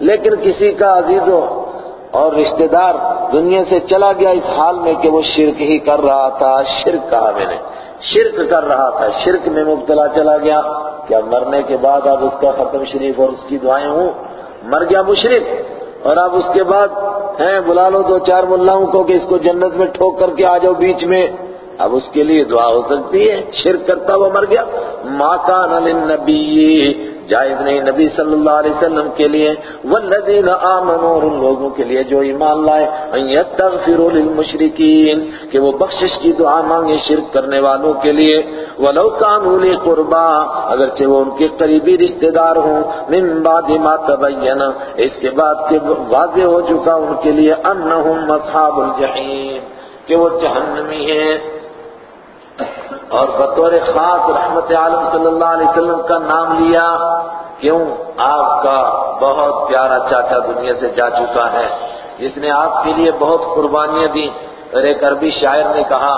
لیکن کسی کا عزیز ہو اور رشتہ دار دنیا سے چلا گیا اس حال میں کہ وہ شرک ہی کر رہا تھا، شرک کہا میں نے۔ شرک کر رہا تھا، شرک میں مبتلا چلا گیا۔ کیا مرنے کے بعد اب اس کا ختم شریف اور اس کی دعائیں ہوں؟ مر گیا مشرک۔ اور اب اس کے بعد، ہیں، بلا لو دو چار ملاؤں کو کہ اس کو جنت میں ٹھوک کر کے آ جاؤ بیچ میں۔ اب اس کے لیے دعا ہو سکتی ہے شرک کرتا ہوا مر گیا ما کان للنبی، جائز نہیں نبی صلی اللہ علیہ وسلم کے لیے۔ والذین آمنوا، اور ان لوگوں کے لیے جو ایمان لائے۔ ان یستغفروا للمشرکین، کہ وہ بخشش کی دعا مانگے شرک کرنے والوں کے لیے۔ ولو کانوا لی قربا، اگرچہ وہ ان کے قریبی رشتہ دار ہوں۔ من بعد ما تبین، اس کے بعد کہ واضح ہو چکا ان کے لیے انہم اصحاب الجحیم، کہ وہ جہنمی ہیں۔ اور بطور خاص رحمت عالم صلی اللہ علیہ وسلم کا نام لیا، کیوں؟ آپ کا بہت پیارا چاچا دنیا سے جا چکا ہے۔ جس نے آپ کے لیے بہت قربانیاں دی اور ایک عربی شاعر نے کہا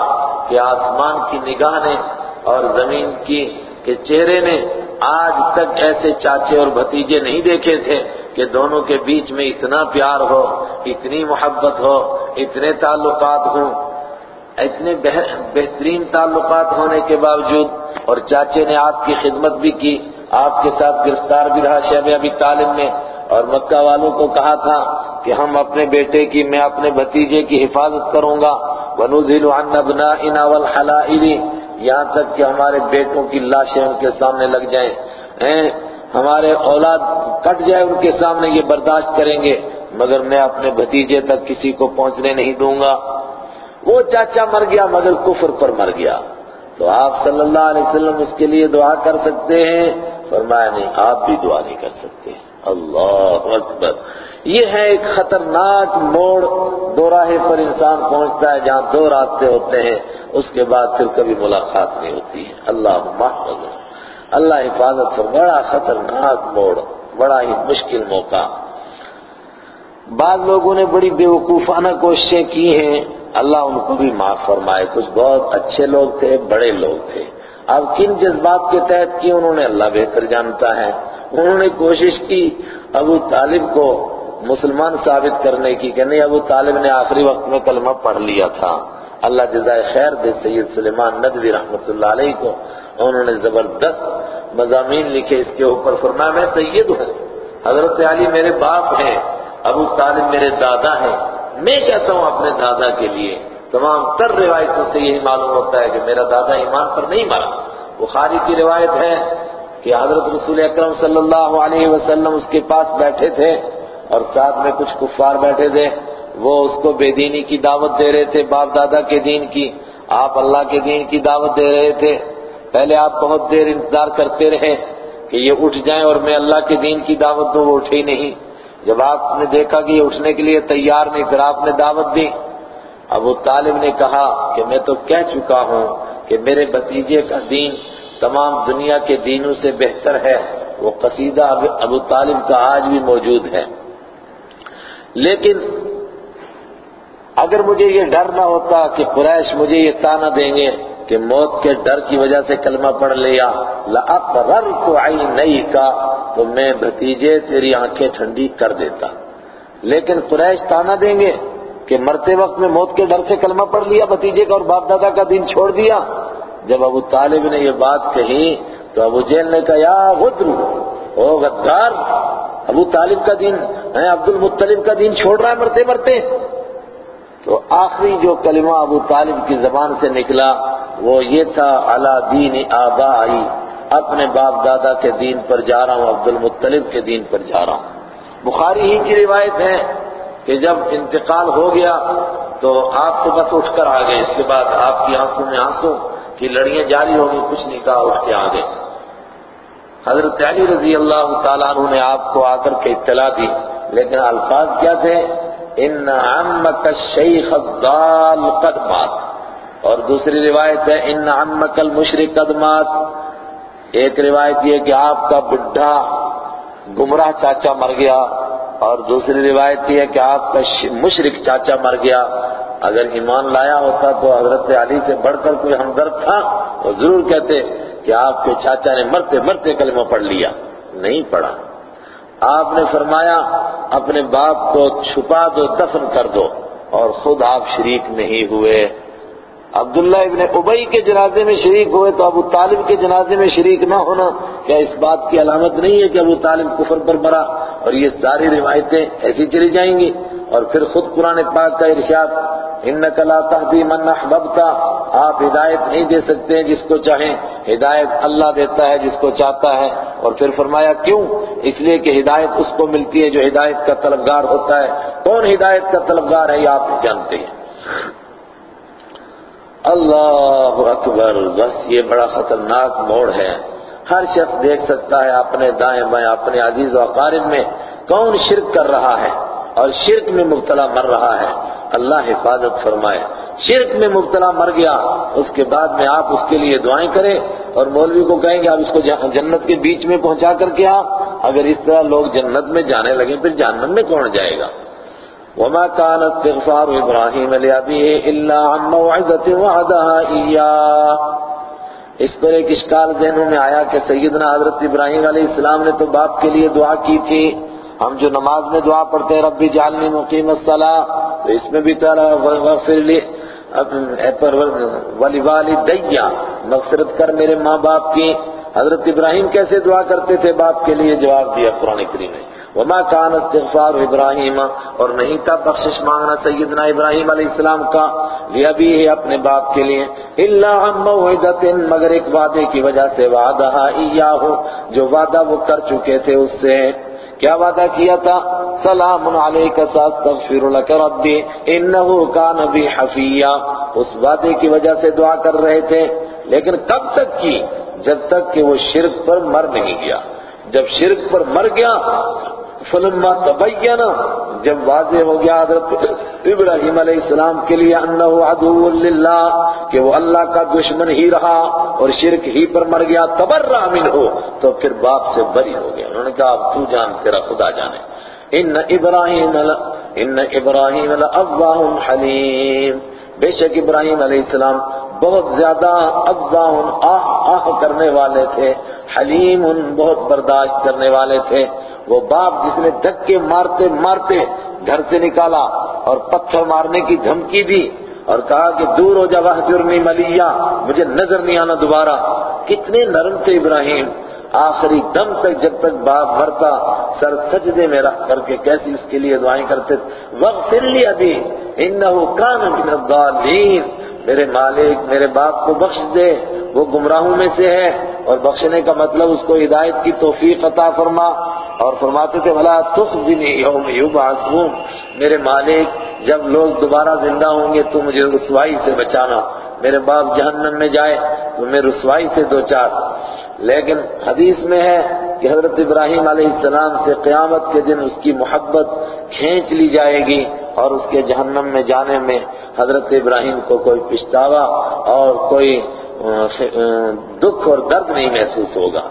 کہ آسمان کی نگاہ نے اور زمین کی کہ چہرے نے آج تک ایسے چاچے اور بھتیجے نہیں دیکھے تھے کہ دونوں کے بیچ میں اتنا پیار ہو، اتنی محبت ہو، اتنے تعلقات ہوں۔ اتنے بہترین تعلقات ہونے کے باوجود اور چاچے نے آپ کی خدمت بھی کی، آپ کے ساتھ گرفتار بھی رہا شہب ابھی طالب میں اور مکہ والوں کو کہا تھا کہ ہم اپنے بیٹے کی، میں اپنے بھتیجے کی حفاظت کروں گا۔ وَنُذِلُ عَنَّ ابْنَائِنَا وَالْحَلَائِلِ۔ یہاں تک کہ ہمارے بیٹوں کی لاشیں ان کے سامنے لگ جائیں۔ ہمارے اولاد کٹ جائے ان کے سامنے، یہ برداشت کریں گے۔ مگر میں اپنے بھتیجے تک کسی کو پہنچنے نہیں دوں گا۔ وہ چاچا مر گیا مگر کفر پر مر گیا۔ تو آپ صلی اللہ علیہ وسلم اس کے لیے دعا کر سکتے ہیں۔ فرمایا نہیں، آپ بھی دعا نہیں کر سکتے۔ اللہ اکبر۔ یہ ہے ایک خطرناک موڑ دو راہے پر انسان پہنچتا ہے جہاں دو راستے ہوتے ہیں، اس کے بعد پھر کبھی ملاقات نہیں ہوتی۔ ہے اللہ محفظ اللہ حفاظت پر بڑا خطرناک موڑ، بڑا ہی مشکل موقع۔ بعض لوگوں نے بڑی بیوقوفانہ کوششیں کی ہیں۔ اللہ ان کو بھی معاف فرمائے۔ کچھ بہت اچھے لوگ تھے، بڑے لوگ تھے۔ اب کن جذبات کے تحت کی انہوں نے اللہ بہتر جانتا ہے؟ انہوں نے کوشش کی ابو طالب کو مسلمان ثابت کرنے کی کہ نہیں، ابو طالب نے آخری وقت میں کلمہ پڑھ لیا تھا۔ اللہ جزائے خیر دے سید سلیمان ندوی رحمۃ اللہ علیہ کو۔ انہوں نے زبردست مضامین لکھے اس کے اوپر، فرمایا، میں سید ہوں، حضرت علی میرے باپ ہیں، ابو طالب میرے دادا ہیں۔ میں کہتا ہوں اپنے دادا کے لیے تمام تر روایتوں سے یہی معلوم ہوتا ہے کہ میرا دادا ایمان پر نہیں مرا۔ بخاری کی روایت ہے کہ حضرت رسول اکرم صلی اللہ علیہ وسلم اس کے پاس بیٹھے تھے اور ساتھ میں کچھ کفار بیٹھے تھے۔ وہ اس کو بے دینی کی دعوت دے رہے تھے، باپ دادا کے دین کی، آپ اللہ کے دین کی دعوت دے رہے تھے۔ پہلے آپ بہت دیر انتظار کرتے رہے کہ یہ اٹھ جائیں اور میں اللہ کے دین کی دعوت دوں، وہ اٹھے ہی نہیں۔ جب آپ نے دیکھا کہ یہ اٹھنے کے لیے تیار نہیں، پھر آپ نے دعوت دی۔ ابو طالب نے کہا کہ میں تو کہہ چکا ہوں کہ میرے بتیجے کا دین تمام دنیا کے دینوں سے بہتر ہے۔ وہ قصیدہ ابو طالب کا آج بھی موجود ہے۔ لیکن اگر مجھے یہ ڈر نہ ہوتا کہ قریش مجھے یہ تانا دیں گے کہ موت کے ڈر کی وجہ سے کلمہ پڑھ لیا۔ لَأَقْرَرْتُ عَيْنَيْكَ تو میں بھتیجے تیری آنکھیں ٹھنڈی کر دیتا۔ لیکن قریش تانا دیں گے کہ مرتے وقت میں موت کے ڈر سے کلمہ پڑھ لیا، بھتیجے کا اور باپ دادا کا دین چھوڑ دیا۔ جب ابو طالب نے یہ بات کہی تو ابو جیل نے کہا، یا غدر، او غدار، ابو طالب کا دین عبد المطلب کا دین چھوڑ رہا ہے مرتے مرتے۔ تو آخری جو کلمہ ابو طالب کی زبان سے نکلا وہ یہ تھا علا دین آبائی اپنے باپ دادا کے دین پر جا رہا ہوں، عبد المطلب کے دین پر جا رہا ہوں۔ بخاری ہی کی روایت ہے کہ جب انتقال ہو گیا تو آپ تو بس اٹھ کر آ گئے۔ اس کے بعد آپ کی آنکھوں میں آنسو کی لڑیاں جاری ہو گئی کچھ نہیں کہا، اٹھ کے آ گئے۔ حضرت علی رضی اللہ تعالیٰ عنہ نے آپ کو آ کر کے اطلاع دی، لیکن الفاظ کیا تھے؟ ان عمک الشیخ الضال قد مات۔ اور دوسری روایت ہے ان عمک المشرک قد مات. ایک روایت یہ کہ آپ کا بڈھا گمراہ چاچا مر گیا اور دوسری روایت یہ ہے کہ آپ کا مشرک چاچا مر گیا۔ اگر ایمان لایا ہوتا تو حضرت علی سے بڑھ کر کوئی ہمدرد تھا۔ وہ ضرور کہتے کہ آپ کے چاچا نے مرتے مرتے کلمہ پڑھ لیا۔ نہیں پڑھا۔ آپ نے فرمایا، اپنے باپ کو چھپا دو، دفن کر دو اور خود آپ شریک نہیں ہوئے۔ عبداللہ ابن ابئی کے جنازے میں شریک ہوئے تو ابو طالب کے جنازے میں شریک نہ ہونا کیا اس بات کی علامت نہیں ہے کہ ابو طالب کفر پر مرا اور یہ ساری روایتیں ایسی چلی جائیں گی؟ اور پھر خود قرآن پاک کا ارشاد انک لا تهدی من احببت آپ ہدایت نہیں دے سکتے جس کو چاہیں۔ ہدایت اللہ دیتا ہے جس کو چاہتا ہے۔ اور پھر فرمایا، کیوں؟ اس لیے کہ ہدایت اس کو ملتی ہے جو ہدایت کا طلبگار ہوتا ہے۔ کون ہدایت کا طلبگار ہے؟ یہ آپ جانتے ہیں۔ اللہ اکبر، بس یہ بڑا خطرناک موڑ ہے۔ ہر شخص دیکھ سکتا ہے اپنے دائیں بائیں، اپنے عزیز و اقارب میں کون شرک کر رہا ہے اور شرک میں مبتلا مر رہا ہے۔ اللہ حفاظت فرمائے۔ شرک میں مبتلا مر گیا، اس کے بعد میں آپ اس کے لیے دعائیں کریں اور مولوی کو کہیں گے، آپ اس کو جنت کے بیچ میں پہنچا کر کے آپ اگر اس طرح لوگ جنت میں جانے لگے پھر جہنم میں کون جائے گا؟ وما كان استغفار ابراہیم لابيه الا عن موعظه وعدها اياه اس پر ایک اشکال ذہنوں میں آیا کہ سیدنا حضرت ابراہیم علیہ السلام نے تو باپ کے لیے دعا کی تھی، ہم جو نماز میں دعا پڑھتے ہیں، ربی جعلنی مقیم الصلاة، تو اس میں بھی تعالیٰ وغفر لی ولی والدیا مغفرت کر میرے ماں باپ کی۔ حضرت ابراہیم کیسے دعا کرتے تھے؟ باپ کے لیے جواب دیا قرآن کریم نے۔ وما کان استغفار ابراہیم اور نہیں تھا بخشش مانگنا سیدنا ابراہیم علیہ السلام کا یہ بھی ہے اپنے باپ کے لیے اللہ موعدت مگر ایک وعدے کی وجہ سے وعدہ ایاہو جو وعدہ وہ کر چکے تھے اس سے۔ کیا وعدہ کیا تھا؟ سلام علیک، ساستغفر لک ربی، انہو کان بی حفیہ۔ اس وعدے کی وجہ سے دعا کر رہے تھے، لیکن کب تک کی؟ جب تک کہ وہ شرک پر مر نہیں گیا۔ جب شرک پر مر گیا فلما تبینا جب واضح ہو گیا حضرت ابراہیم علیہ السلام کے لیے انہو عدو للہ، کہ وہ اللہ کا دشمن ہی رہا اور شرک ہی پر مر گیا تبر رامن ہو تو پھر باپ سے بری ہو گیا۔ انہوں نے کہا، اب تو جان، تیرا خدا جانے۔ ان ابراہیم ان ابراہیم لأواہ حلیم۔ بے شک ابراہیم علیہ السلام بہت زیادہ ابواہ آہ آہ کرنے والے تھے حلیم ان بہت برداشت کرنے والے تھے۔ وہ باپ جس نے دھکے مارتے مارتے گھر سے نکالا اور پتھر مارنے کی دھمکی دی اور کہا کہ دور ہو جا جرمی ملیا مجھے نظر نہیں آنا دوبارہ۔ کتنے نرم تھے ابراہیم۔ آخری دم تک جب تک باپ مرتا، سر سجدے میں رکھ کر کے کیسی اس کے لیے دعائیں کرتے وقت لیا دی انہو کان من الضالین۔ میرے مالک، میرے باپ کو بخش دے، وہ گمراہوں میں سے ہے، اور بخشنے کا مطلب اس کو ہدایت کی توفیق عطا فرما۔ اور فرماتے تھے بھلا تخزنی یوم یبعثون میرے مالک، جب لوگ دوبارہ زندہ ہوں گے تو مجھے رسوائی سے بچانا۔ میرے باپ جہنم میں جائے تو میں رسوائی سے دو چار۔ لیکن حدیث میں ہے کہ حضرت ابراہیم علیہ السلام سے قیامت کے دن اس کی محبت کھینچ لی جائے گی اور اس کے جہنم میں جانے میں حضرت ابراہیم کو کوئی پچھتاوا اور کوئی دکھ اور درد نہیں محسوس ہوگا۔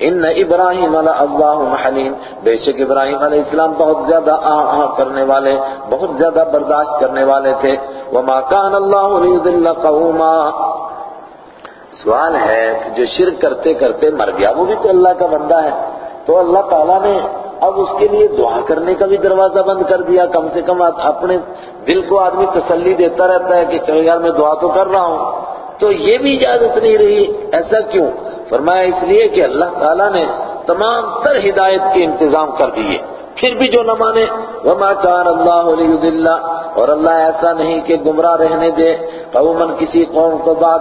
ان ابراہیم علیہ اللہ حلیم بے شک ابراہیم علیہ السلام بہت زیادہ آہ آہ کرنے والے، بہت زیادہ برداشت کرنے والے تھے۔ وما كان اللہ ليذل قوما۔ سوال ہے کہ جو شرک کرتے کرتے مر گیا، وہ بھی تو اللہ کا بندہ ہے۔ تو اللہ تعالیٰ نے اب اس کے لیے دعا کرنے کا بھی دروازہ بند کر دیا۔ کم سے کم اپنے دل کو آدمی تسلی دیتا رہتا ہے کہ چلو یار میں دعا تو کر رہا ہوں۔ تو یہ بھی اجازت نہیں رہی، ایسا کیوں؟ فرمایا اس لیے کہ اللہ تعالیٰ نے تمام تر ہدایت کے انتظام کر دیے۔ پھر بھی جو نہ مانے، وما کان اللہ لیضل اور اللہ ایسا نہیں کہ گمراہ رہنے دے۔ قومن کسی قوم کو بعد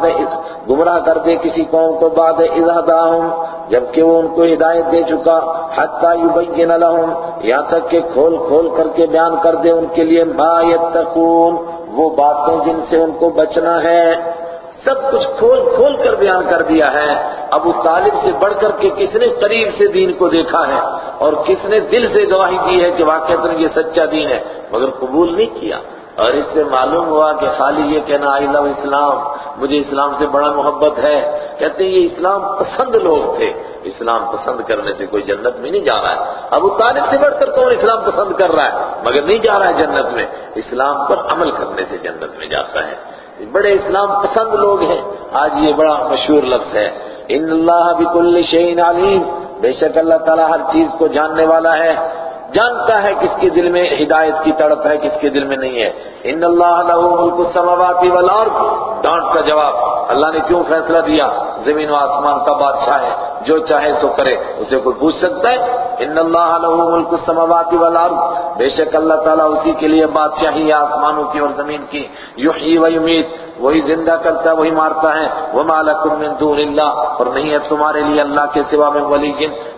گمراہ کر دے کسی قوم کو بعد اذہداہم جبکہ وہ ان کو ہدایت دے چکا۔ حتی یبین لہم یہاں تک کہ کھول کھول کر کے بیان کر دے ان کے لیے۔ ما یتقون وہ باتیں جن سے ان کو بچنا ہے۔ سب کچھ کھول کھول کر بیان کر دیا ہے۔ ابو طالب سے بڑھ کر کے کس نے قریب سے دین کو دیکھا ہے اور کس نے دل سے گواہی دی ہے کہ واقعہ یہ سچا دین ہے، مگر قبول نہیں کیا۔ اور اس سے معلوم ہوا کہ خالی یہ کہنا، آئی لو اسلام، مجھے اسلام سے بڑا محبت ہے۔ کہتے ہیں، یہ اسلام پسند لوگ تھے۔ اسلام پسند کرنے سے کوئی جنت میں نہیں جا رہا ہے۔ ابو طالب سے بڑھ کر کون اسلام پسند کر رہا ہے؟ مگر نہیں جا رہا ہے جنت میں۔ اسلام پر عمل کرنے سے جنت میں جاتا ہے۔ بڑے اسلام پسند لوگ ہیں۔ آج یہ بڑا مشہور لفظ ہے۔ ان اللہ بکل شیء علیم۔ بے شک اللہ تعالیٰ ہر چیز کو جاننے والا ہے۔ جانتا ہے کس کے دل میں ہدایت کی تڑپ ہے، کس کے دل میں نہیں ہے۔ ان اللہ له ملک السماوات والارض۔ ڈانٹ کا جواب، اللہ نے کیوں فیصلہ دیا؟ زمین و آسمان کا بادشاہ ہے، جو چاہے سو کرے، اسے کوئی پوچھ سکتا ہے؟ ان اللہ له ملک السماوات والارض۔ بے شک اللہ تعالیٰ اسی کے لیے بادشاہی ہے، آسمانوں کی اور زمین کی۔ یحیی و یمیت، وہی زندہ کرتا ہے، وہی مارتا ہے۔ وما لکم من دون اللہ، اور نہیں ہے تمہارے لیے اللہ کے سوا میں ولی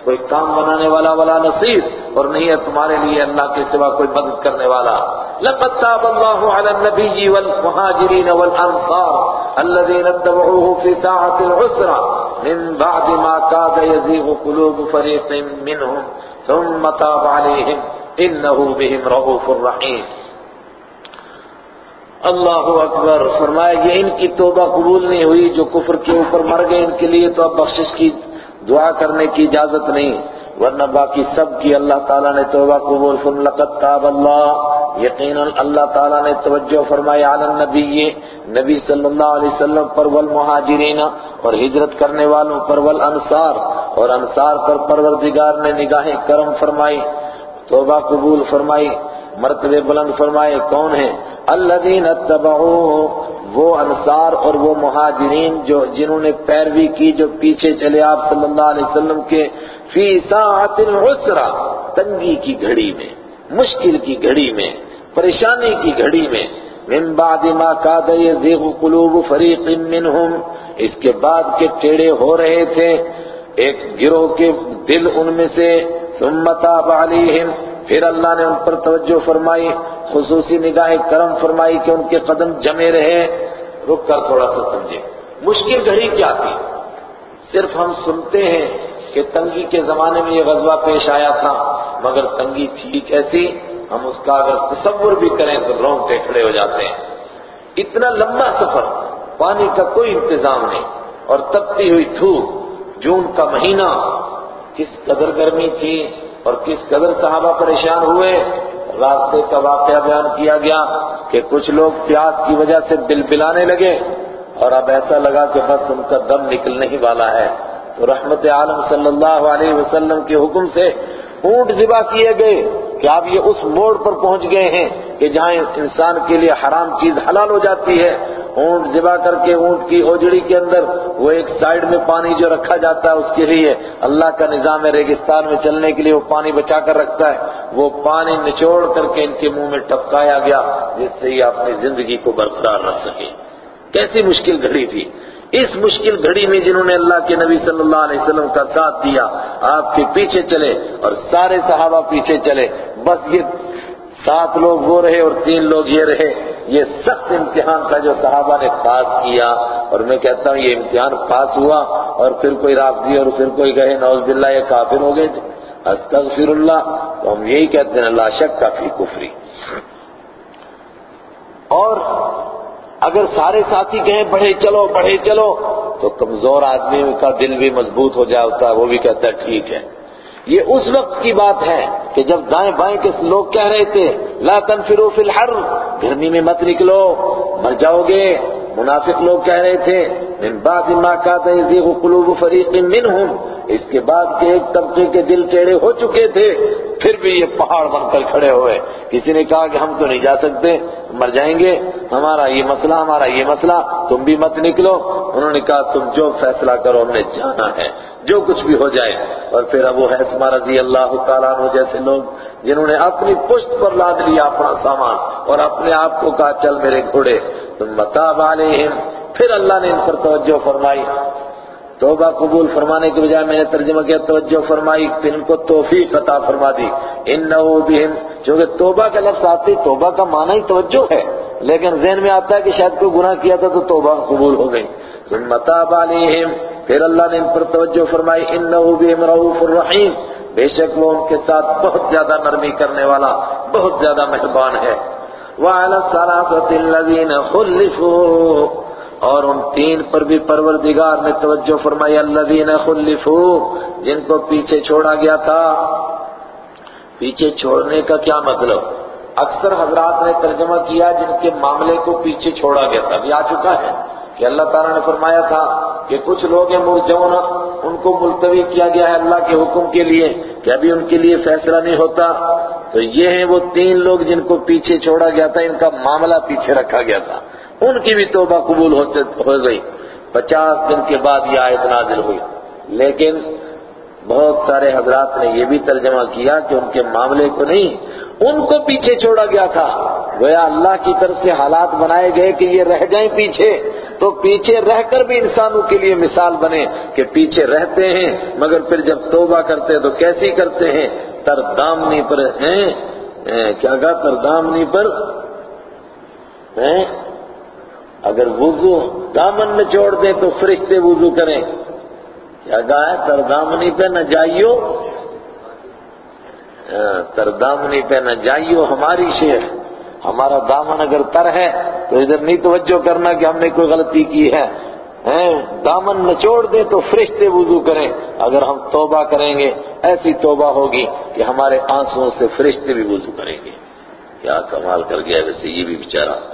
کوئی کام بنانے والا ولا نصیر، اور نہیں ہے تمہارے لیے اللہ کے سوا کوئی مدد کرنے والا. لقد تاب الله على النبي والمهاجرين والانصار الذين اتبعوه في ساعة العسرة من بعد ما كاد يزيغ قلوب فريق منهم ثم تاب عليهم انه بهم رؤوف رحيم اللہ اکبر فرمایا یہ ان کی توبہ قبول نہیں ہوئی جو کفر کے اوپر مر گئے ان کے لیے تو اب بخشش کی دعا کرنے کی اجازت نہیں. ورنہ باقی سب کی اللہ تعالیٰ نے توبہ قبول فن لقد تاب اللہ. یقینا اللہ تعالیٰ نے توجہ فرمایا علی النبی، نبی صلی اللہ علیہ وسلم پر والمہاجرین اور ہجرت کرنے والوں پر والانصار اور انصار پر پروردگار نے نگاہیں کرم فرمائی، توبہ قبول فرمائی مرتبے بلند فرمائے کون ہیں؟ الذین اتبعوه، وہ انصار اور وہ مہاجرین جو جنہوں نے پیروی کی، جو پیچھے چلے آپ صلی اللہ علیہ وسلم کے فی ساعت عسرا تنگی کی گھڑی میں، مشکل کی گھڑی میں، پریشانی کی گھڑی میں۔ من بعد ما کاد یزیغ قلوب فریق منہم، اس کے بعد کے ٹیڑے ہو رہے تھے۔ ایک گروہ کے دل ان میں سے، ثم تاب علیہم۔ پھر اللہ نے ان پر توجہ فرمائی، خصوصی نگاہ کرم فرمائی کہ ان کے قدم جمے رہے۔ رک کر تھوڑا سا سمجھے۔ مشکل گھڑی کیا تھی؟ صرف ہم سنتے ہیں۔ کہ تنگی کے زمانے میں یہ غزوہ پیش آیا تھا، مگر تنگی تھی کیسی؟ ہم اس کا اگر تصور بھی کریں تو رونگٹے کھڑے ہو جاتے ہیں۔ اتنا لمبا سفر، پانی کا کوئی انتظام نہیں، اور تپتی ہوئی دھوپ، جون کا مہینہ۔ کس قدر گرمی تھی اور کس قدر صحابہ پریشان ہوئے۔ راستے کا واقعہ بیان کیا گیا کہ کچھ لوگ پیاس کی وجہ سے بل بلانے لگے، اور اب ایسا لگا کہ بس ان کا دم نکلنے ہی والا ہے۔ تو رحمت عالم صلی اللہ علیہ وسلم کے حکم سے اونٹ ذبح کیے گئے کہ آپ یہ اس موڑ پر پہنچ گئے ہیں کہ جہاں انسان کے لیے حرام چیز حلال ہو جاتی ہے۔ اونٹ ذبح کر کے اونٹ کی اوجڑی کے اندر وہ ایک سائیڈ میں پانی جو رکھا جاتا ہے اس کے لیے اللہ کا نظام ریگستان میں چلنے کے لیے وہ پانی بچا کر رکھتا ہے۔ وہ پانی نچوڑ کر کے ان کے منہ میں ٹپکایا گیا جس سے یہ اپنی زندگی کو برقرار رکھ سکے۔ کیسی مشکل گھڑی تھی۔ اس مشکل گھڑی میں جنہوں نے اللہ کے نبی صلی اللہ علیہ وسلم کا ساتھ دیا، آپ کے پیچھے چلے اور سارے صحابہ پیچھے چلے۔ بس یہ سات لوگ وہ رہے اور تین لوگ یہ رہے۔ یہ سخت امتحان تھا جو صحابہ نے پاس کیا۔ اور میں کہتا ہوں، یہ امتحان پاس ہوا اور پھر کوئی رافضی اور پھر کوئی گئے نوز باللہ، یہ کافر ہو گئے۔ تھے استغفر اللہ تو ہم یہی کہتے ہیں اللہ شک کافی کفری۔ اور اگر سارے ساتھی کہیں بڑھے چلو بڑھے چلو، تو کمزور آدمی کا دل بھی مضبوط ہو جائے ہوتا ہے وہ بھی کہتا ہے ٹھیک ہے۔ یہ اس وقت کی بات ہے کہ جب دائیں بائیں کے لوگ کہہ رہے تھے، لا تنفروا فی الحر، گرمی میں مت نکلو، مر جاؤ گے۔ منافق لوگ کہہ رہے تھے، من بعد ما کاد یزیغ قلوب فریق منہم، اس کے بعد کے ایک طبقے کے دل ٹیڑے ہو چکے تھے، پھر بھی یہ پہاڑ بن کر کھڑے ہوئے۔ کسی نے کہا کہ ہم تو نہیں جا سکتے، مر جائیں گے، ہمارا یہ مسئلہ، ہمارا یہ مسئلہ، تم بھی مت نکلو۔ انہوں نے کہا، تم جو فیصلہ کرو، ہم نے جانا ہے، جو کچھ بھی ہو جائے۔ اور پھر ابو حیثمہ رضی اللہ تعالیٰ عنہ جیسے لوگ، جنہوں نے اپنی پشت پر لاد لیا اپنا سامان اور اپنے آپ کو کہا، چل میرے گھوڑے۔ تم متاب علیہم پھر اللہ نے ان پر توجہ فرمائی. توبہ قبول فرمانے کے بجائے میں نے ترجمہ کیا، توجہ فرمائی، پھر ان کو توفیق عطا فرما دی. انہو بہم، چونکہ توبہ کا لفظ آتی توبہ کا معنی ہی توجہ ہے، لیکن ذہن میں آتا ہے کہ شاید کوئی گناہ کیا تھا تو توبہ قبول ہو گئی. ثم تاب علیہم پھر اللہ نے ان پر توجہ فرمائی، انہو بہم رؤوف الرحیم. بے شک وہ ان کے ساتھ بہت زیادہ نرمی کرنے والا، بہت زیادہ مہربان ہے۔ وَعَلَى الصَّلَاةِ الَّذِينَ خُلِّفُوا، اور ان تین پر بھی پروردگار نے توجہ فرمائی الذین خلفوا، جن کو پیچھے چھوڑا گیا تھا۔ پیچھے چھوڑنے کا کیا مطلب؟ اکثر حضرات نے ترجمہ کیا جن کے معاملے کو پیچھے چھوڑا گیا تھا، ابھی آ چکا ہے کہ اللہ تعالیٰ نے فرمایا تھا کہ کچھ لوگ ہیں مرجون ان کو ملتوی کیا گیا ہے اللہ کے حکم کے لیے کہ ابھی ان کے لیے فیصلہ نہیں ہوتا۔ تو یہ ہیں وہ تین لوگ جن کو پیچھے چھوڑا گیا تھا، ان کا معاملہ پیچھے رکھا گیا تھا۔ ان کی بھی توبہ قبول ہو گئی۔ پچاس دن کے بعد یہ آیت نازل ہوئی۔ لیکن بہت سارے حضرات نے یہ بھی ترجمہ کیا کہ ان کے معاملے کو نہیں، ان کو پیچھے چھوڑا گیا تھا۔ گویا اللہ کی طرف سے حالات بنائے گئے کہ یہ رہ جائیں پیچھے۔ تو پیچھے رہ کر بھی انسانوں کے لیے مثال بنے کہ پیچھے رہتے ہیں، مگر پھر جب توبہ کرتے ہیں تو کیسی کرتے ہیں؟ تردامنی پر ہیں۔ کیا کہا؟ تردامنی پر۔ ہیں اگر وضو دامن میں چھوڑ دیں تو فرشتے وضو کریں۔ کیا ہے تردامنی پہ نہ جائیو۔ تردامنی پہ نہ جائیو ہماری شیخ۔ ہمارا دامن اگر تر ہے تو ادھر نہیں توجہ کرنا کہ ہم نے کوئی غلطی کی ہے۔ دامن نہ چھوڑ دیں تو فرشتے وضو کریں۔ اگر ہم توبہ کریں گے، ایسی توبہ ہوگی کہ ہمارے آنسوں سے فرشتے بھی وضو کریں گے۔ کیا کمال کر گیا ویسے یہ بھی بیچارہ۔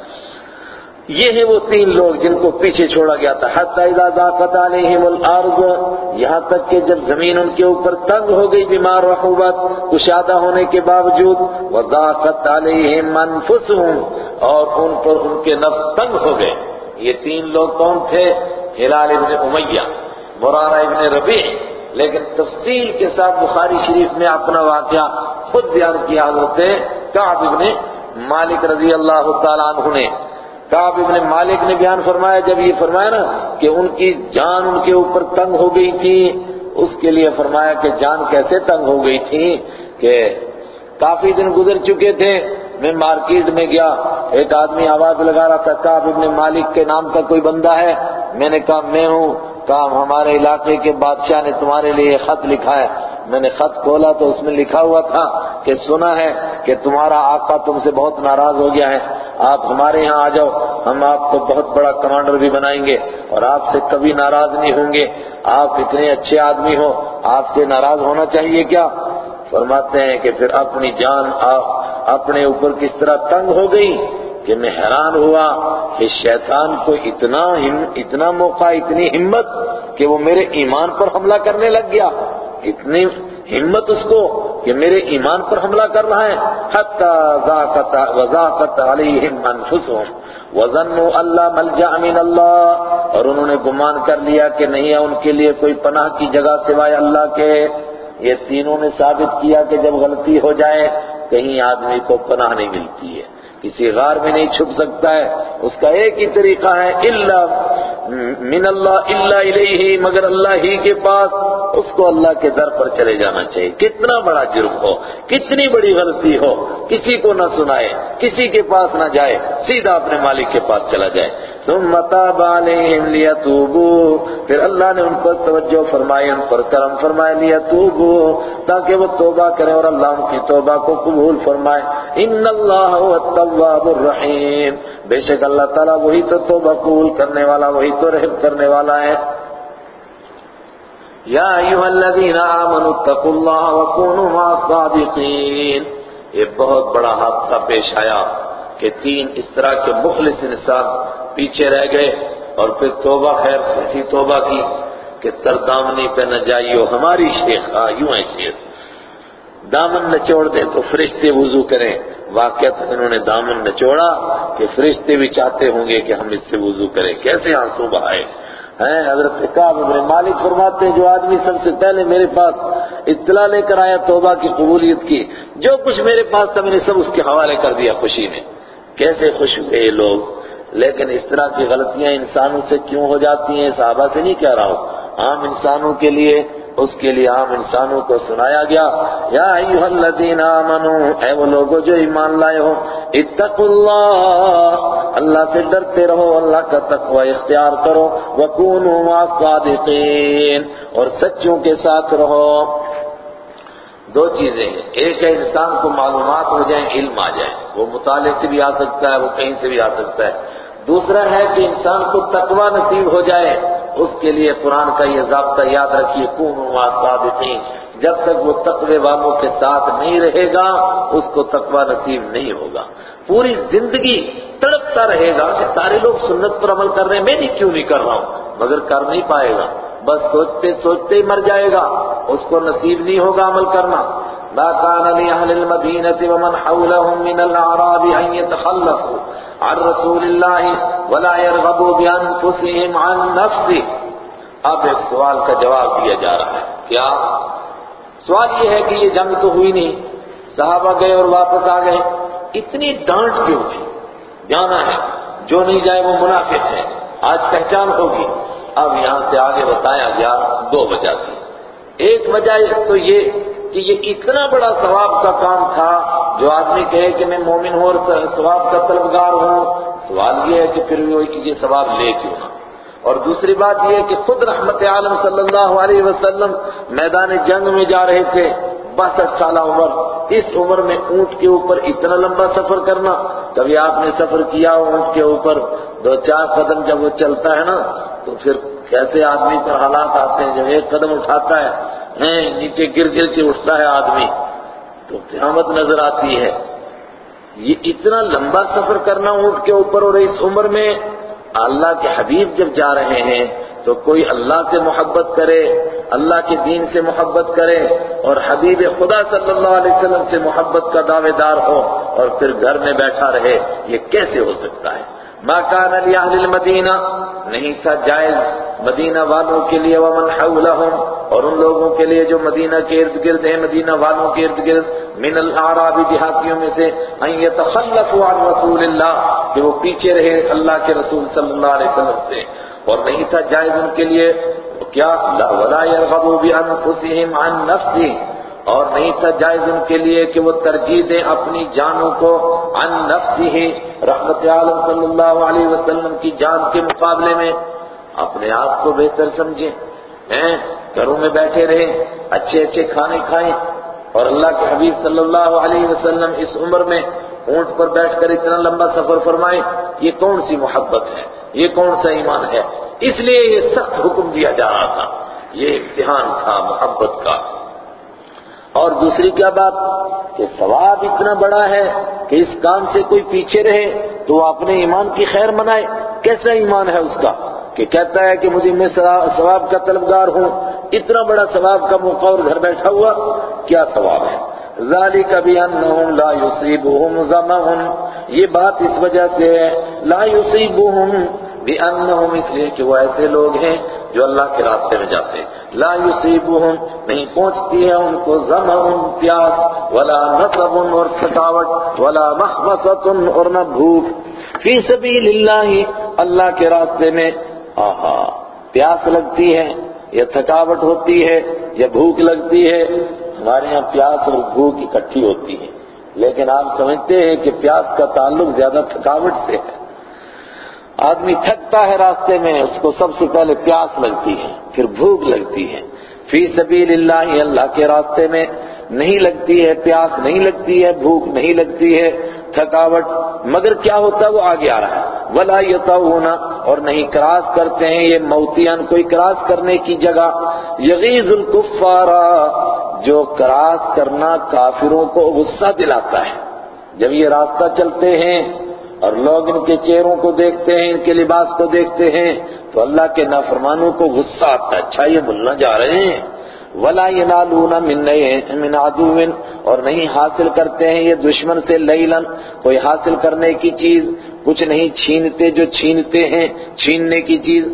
یہ ہیں وہ تین لوگ جن کو پیچھے چھوڑا گیا تھا۔ حتی اذا ضاقت علیہم الارض، یہاں تک کہ جب زمین ان کے اوپر تنگ ہو گئی بیمار رحوبت کشادہ ہونے کے باوجود، وضاقت علیہم انفسهم اور ان پر ان کے نفس تنگ ہو گئے۔ یہ تین لوگ کون تھے؟ ہلال ابن امیہ، مرارہ ابن ربیع۔ لیکن تفصیل کے ساتھ بخاری شریف میں اپنا واقعہ خود بیان کیا۔ حضرت کعب ابن مالک رضی اللہ تعالیٰ عنہ نے کعب ابن مالک نے بیان فرمایا، جب یہ فرمایا نا کہ ان کی جان ان کے اوپر تنگ ہو گئی تھی، اس کے لیے فرمایا کہ جان کیسے تنگ ہو گئی تھی کہ کافی دن گزر چکے تھے، میں مارکیٹ میں گیا، ایک آدمی آواز لگا رہا تھا، کعب ابن مالک کے نام کا کوئی بندہ ہے؟ میں نے کہا، میں ہوں کہا ہمارے علاقے کے بادشاہ نے تمہارے لیے خط لکھا ہے۔ میں نے خط کھولا تو اس میں لکھا ہوا تھا کہ سنا ہے کہ تمہارا آقا تم سے بہت ناراض ہو گیا ہے۔ آپ ہمارے یہاں آ جاؤ، ہم آپ کو بہت بڑا کمانڈر بھی بنائیں گے اور آپ سے کبھی ناراض نہیں ہوں گے۔ آپ اتنے اچھے آدمی ہو، آپ سے ناراض ہونا چاہیے کیا؟ فرماتے ہیں کہ پھر اپنی جان اپنے اوپر کس طرح تنگ ہو گئی کہ میں حیران ہوا کہ شیطان کو اتنا اتنا موقع، اتنی ہمت کہ وہ میرے ایمان پر حملہ کرنے لگ گیا۔ اتنی ہمت اس کو کہ میرے ایمان پر حملہ کر رہا ہے۔ حتی ذاقت وذاقت علیہم انفسهم وظنوا اللہ ملجا من اللہ۔ اور انہوں نے گمان کر لیا کہ نہیں ہے ان کے لیے کوئی پناہ کی جگہ سوائے اللہ کے۔ یہ تینوں نے ثابت کیا کہ جب غلطی ہو جائے، کہیں آدمی کو پناہ نہیں ملتی ہے۔ کسی غار میں نہیں چھپ سکتا ہے۔ اس کا ایک ہی طریقہ ہے اللہ من اللہ اللہ الیہ مگر اللہ ہی کے پاس اس کو اللہ کے در پر چلے جانا چاہیے۔ کتنا بڑا جرم ہو، کتنی بڑی غلطی ہو، کسی کو نہ سنائے، کسی کے پاس نہ جائے، سیدھا اپنے مالک کے پاس چلا جائے۔ ثم تاب علیہم لیتوبوا پھر اللہ نے ان پر توجہ فرمائی، ان پر کرم فرمائے لیتوبوا تاکہ وہ توبہ کریں اور اللہ ان کی توبہ کو قبول فرمائے. ان اللہ هو التواب الرحیم بے شک اللہ تعالیٰ وہی تو توبہ قبول کرنے والا، وہی تو رحم کرنے والا ہے۔ یا ایوہ الذین آمنوا اتقوا اللہ وکونوا مع الصادقین۔ یہ بہت بڑا حادثہ پیش آیا۔ کہ تین اس طرح کے مخلص انسان پیچھے رہ گئے اور پھر توبہ خیر ایسی توبہ کی کہ تردامنی پہ نہ جائیو، ہماری شیخ ہاں یوں ہے شیخ۔ دامن نچوڑ دیں تو فرشتے وضو کریں۔ واقعات انہوں نے دامن نچوڑا کہ فرشتے بھی چاہتے ہوں گے کہ ہم اس سے وضو کریں۔ کیسے آنسو بہائے؟ ہیں، حضرت کعب ابن مالک فرماتے ہیں، جو آدمی سب سے پہلے میرے پاس اطلاع لے کر آیا، توبہ کی قبولیت کی، جو کچھ میرے پاس تھا، میں نے سب اس کے حوالے کر دیا، خوشی میں۔ کیسے خوش ہوئے یہ لوگ؟ لیکن اس طرح کی غلطیاں انسانوں سے کیوں ہو جاتی ہیں؟ صحابہ سے نہیں کہہ رہا ہوں۔ عام انسانوں کے لیے، اس کے لیے عام انسانوں کو سنایا گیا، یا ایوہ الذین آمنوا اے وہ لوگوں جو ایمان لائے ہو، اتقوا اللہ اللہ سے ڈرتے رہو، اللہ کا تقوی اختیار کرو، وکونوا مع الصادقین اور سچوں کے ساتھ رہو۔ دو چیزیں ہیں۔ ایک ہے انسان کو معلومات ہو جائیں، علم آ جائے وہ مطالعے سے بھی آ سکتا ہے، وہ کہیں سے بھی آ سکتا ہے۔ دوسرا ہے کہ انسان کو تقوی نصیب ہو جائے۔ اس کے لیے قرآن کا یہ ضابطہ یاد رکھیے کون صادقین۔ جب تک وہ تقوی والوں کے ساتھ نہیں رہے گا، اس کو تقوی نصیب نہیں ہوگا۔ پوری زندگی تڑپتا رہے گا کہ سارے لوگ سنت پر عمل کر رہے ہیں، میں نہیں کیوں نہیں کر رہا ہوں؟ مگر کر نہیں پائے گا۔ بس سوچتے سوچتے ہی مر جائے گا۔ اس کو نصیب نہیں ہوگا عمل کرنا۔ ما كان لأهل المدينة ومن حولهم من الأعراب أن يتخلفوا عن رسول الله ولا يرغبوا بأنفسهم عن نفسه۔ اب ایک سوال کا جواب دیا جا رہا ہے۔ کیا؟ سوال یہ ہے کہ یہ جنگ تو ہوئی نہیں۔ صحابہ گئے اور واپس آ گئے۔ اتنی ڈانٹ کیوں تھی؟ جانا ہے۔ جو نہیں جائے وہ منافق ہے۔ آج پہچان ہوگی۔ اب یہاں سے آگے بتایا گیا، دو وجہ تھی۔ ایک وجہ تو یہ کہ یہ اتنا بڑا ثواب کا کام تھا جو آدمی کہے کہ میں مومن ہوں اور ثواب کا طلبگار ہوں، سوال یہ ہے کہ پھر یہ ثواب لے کیوں نہ۔ اور دوسری بات یہ ہے کہ خود رحمت عالم صلی اللہ علیہ وسلم میدان جنگ میں جا رہے تھے۔ باسٹھ سالہ عمر، اس عمر میں اونٹ کے اوپر اتنا لمبا سفر کرنا، کبھی آپ نے سفر کیا اونٹ کے اوپر دو چار قدم جب وہ چلتا ہے نا، تو پھر کیسے آدمی پر حالات آتے ہیں؟ جب ایک قدم اٹھاتا ہے نیچے گر گر کے اٹھتا ہے آدمی۔ تو قیامت نظر آتی ہے۔ یہ اتنا لمبا سفر کرنا اونٹ کے اوپر اور اس عمر میں اللہ کے حبیب جب جا رہے ہیں، تو کوئی اللہ سے محبت کرے، اللہ کے دین سے محبت کرے اور حبیب خدا صلی اللہ علیہ وسلم سے محبت کا دعوے دار ہو اور پھر گھر میں بیٹھا رہے، یہ کیسے ہو سکتا ہے؟ ما کان علی اہل المدینہ نہیں تھا جائز مدینہ والوں کے لیے، ومن حولہم اور ان لوگوں کے لیے جو مدینہ کے ارد گرد ہیں، مدینہ والوں کے ارد گرد، من الاعراب دیہاتیوں میں سے ان یتخلفوا عن رسول اللہ کہ وہ پیچھے رہے اللہ کے رسول صلی اللہ علیہ وسلم سے۔ اور نہیں تھا جائز ان کے لیے کیا؟ ولا يرغبوا بانفسهم عن نفسه اور نہیں تھا جائز ان کے لیے کہ وہ ترجیح دیں اپنی جانوں کو عن نفسه رحمت عالم صلی اللہ علیہ وسلم کی جان کے مقابلے میں۔ اپنے آپ کو بہتر سمجھیں، ہیں، گھروں میں بیٹھے رہے اچھے اچھے کھانے کھائیں۔ اور اللہ کے حبیب صلی اللہ علیہ وسلم اس عمر میں اونٹ پر بیٹھ کر اتنا لمبا سفر فرمائے، یہ کون سی محبت ہے؟ یہ کون سا ایمان ہے؟ اس لیے یہ سخت حکم دیا جا رہا تھا۔ یہ امتحان تھا، محبت کا۔ اور دوسری کیا بات کہ ثواب اتنا بڑا ہے کہ اس کام سے کوئی پیچھے رہے تو وہ اپنے ایمان کی خیر منائے۔ کیسا ایمان ہے اس کا؟ کہ کہتا ہے کہ مجھے میں ثواب کا طلبگار ہوں۔ اتنا بڑا ثواب کا موقع اور گھر بیٹھا ہوا کیا ثواب ہے؟ ذالک بانہم لا یصیبہم ظمأ یہ بات اس وجہ سے ہے۔ لا یصیبہم بانہم اس لیے کہ وہ ایسے لوگ ہیں جو اللہ کے راستے میں جاتے ہیں۔ لا یصیبہم نہیں پہنچتی ہے ان کو ظمأ پیاس، ولا نصب اور تھکاوٹ، ولا مخمصۃ اور نہ بھوک۔ فی سبیل اللہ اللہ کے راستے میں، آہا، پیاس لگتی ہے، یا تھکاوٹ ہوتی ہے، یا بھوک لگتی ہے۔ ہمارے یہاں پیاس اور بھوک اکٹھی ہوتی ہے۔ لیکن آپ سمجھتے ہیں کہ پیاس کا تعلق زیادہ تھکاوٹ سے ہے۔ آدمی تھکتا ہے راستے میں، اس کو سب سے پہلے پیاس لگتی ہے، پھر بھوک لگتی ہے۔ فی سبیل اللہ اللہ کے راستے میں نہیں لگتی ہے، پیاس نہیں لگتی ہے، بھوک نہیں لگتی ہے، تھکاوٹ۔ مگر کیا ہوتا ہے؟ وہ آگے آ رہا ہے۔ ولا ہونا اور نہیں کراس کرتے ہیں، یہ موتیان کوئی کراس کرنے کی جگہ۔ یغیظ الکفارا، جو کراس کرنا کافروں کو غصہ دلاتا ہے۔ جب یہ راستہ چلتے ہیں اور لوگ ان کے چہروں کو دیکھتے ہیں، ان کے لباس کو دیکھتے ہیں، تو اللہ کے نافرمانوں کو غصہ آتا ہے۔ اچھا یہ ملنا جا رہے ہیں۔ ولا ینالون من من عدو۔ اور نہیں حاصل کرتے ہیں یہ دشمن سے لیلن۔ کوئی حاصل کرنے کی چیز کچھ نہیں چھینتے جو چھینتے ہیں، چھیننے کی چیز۔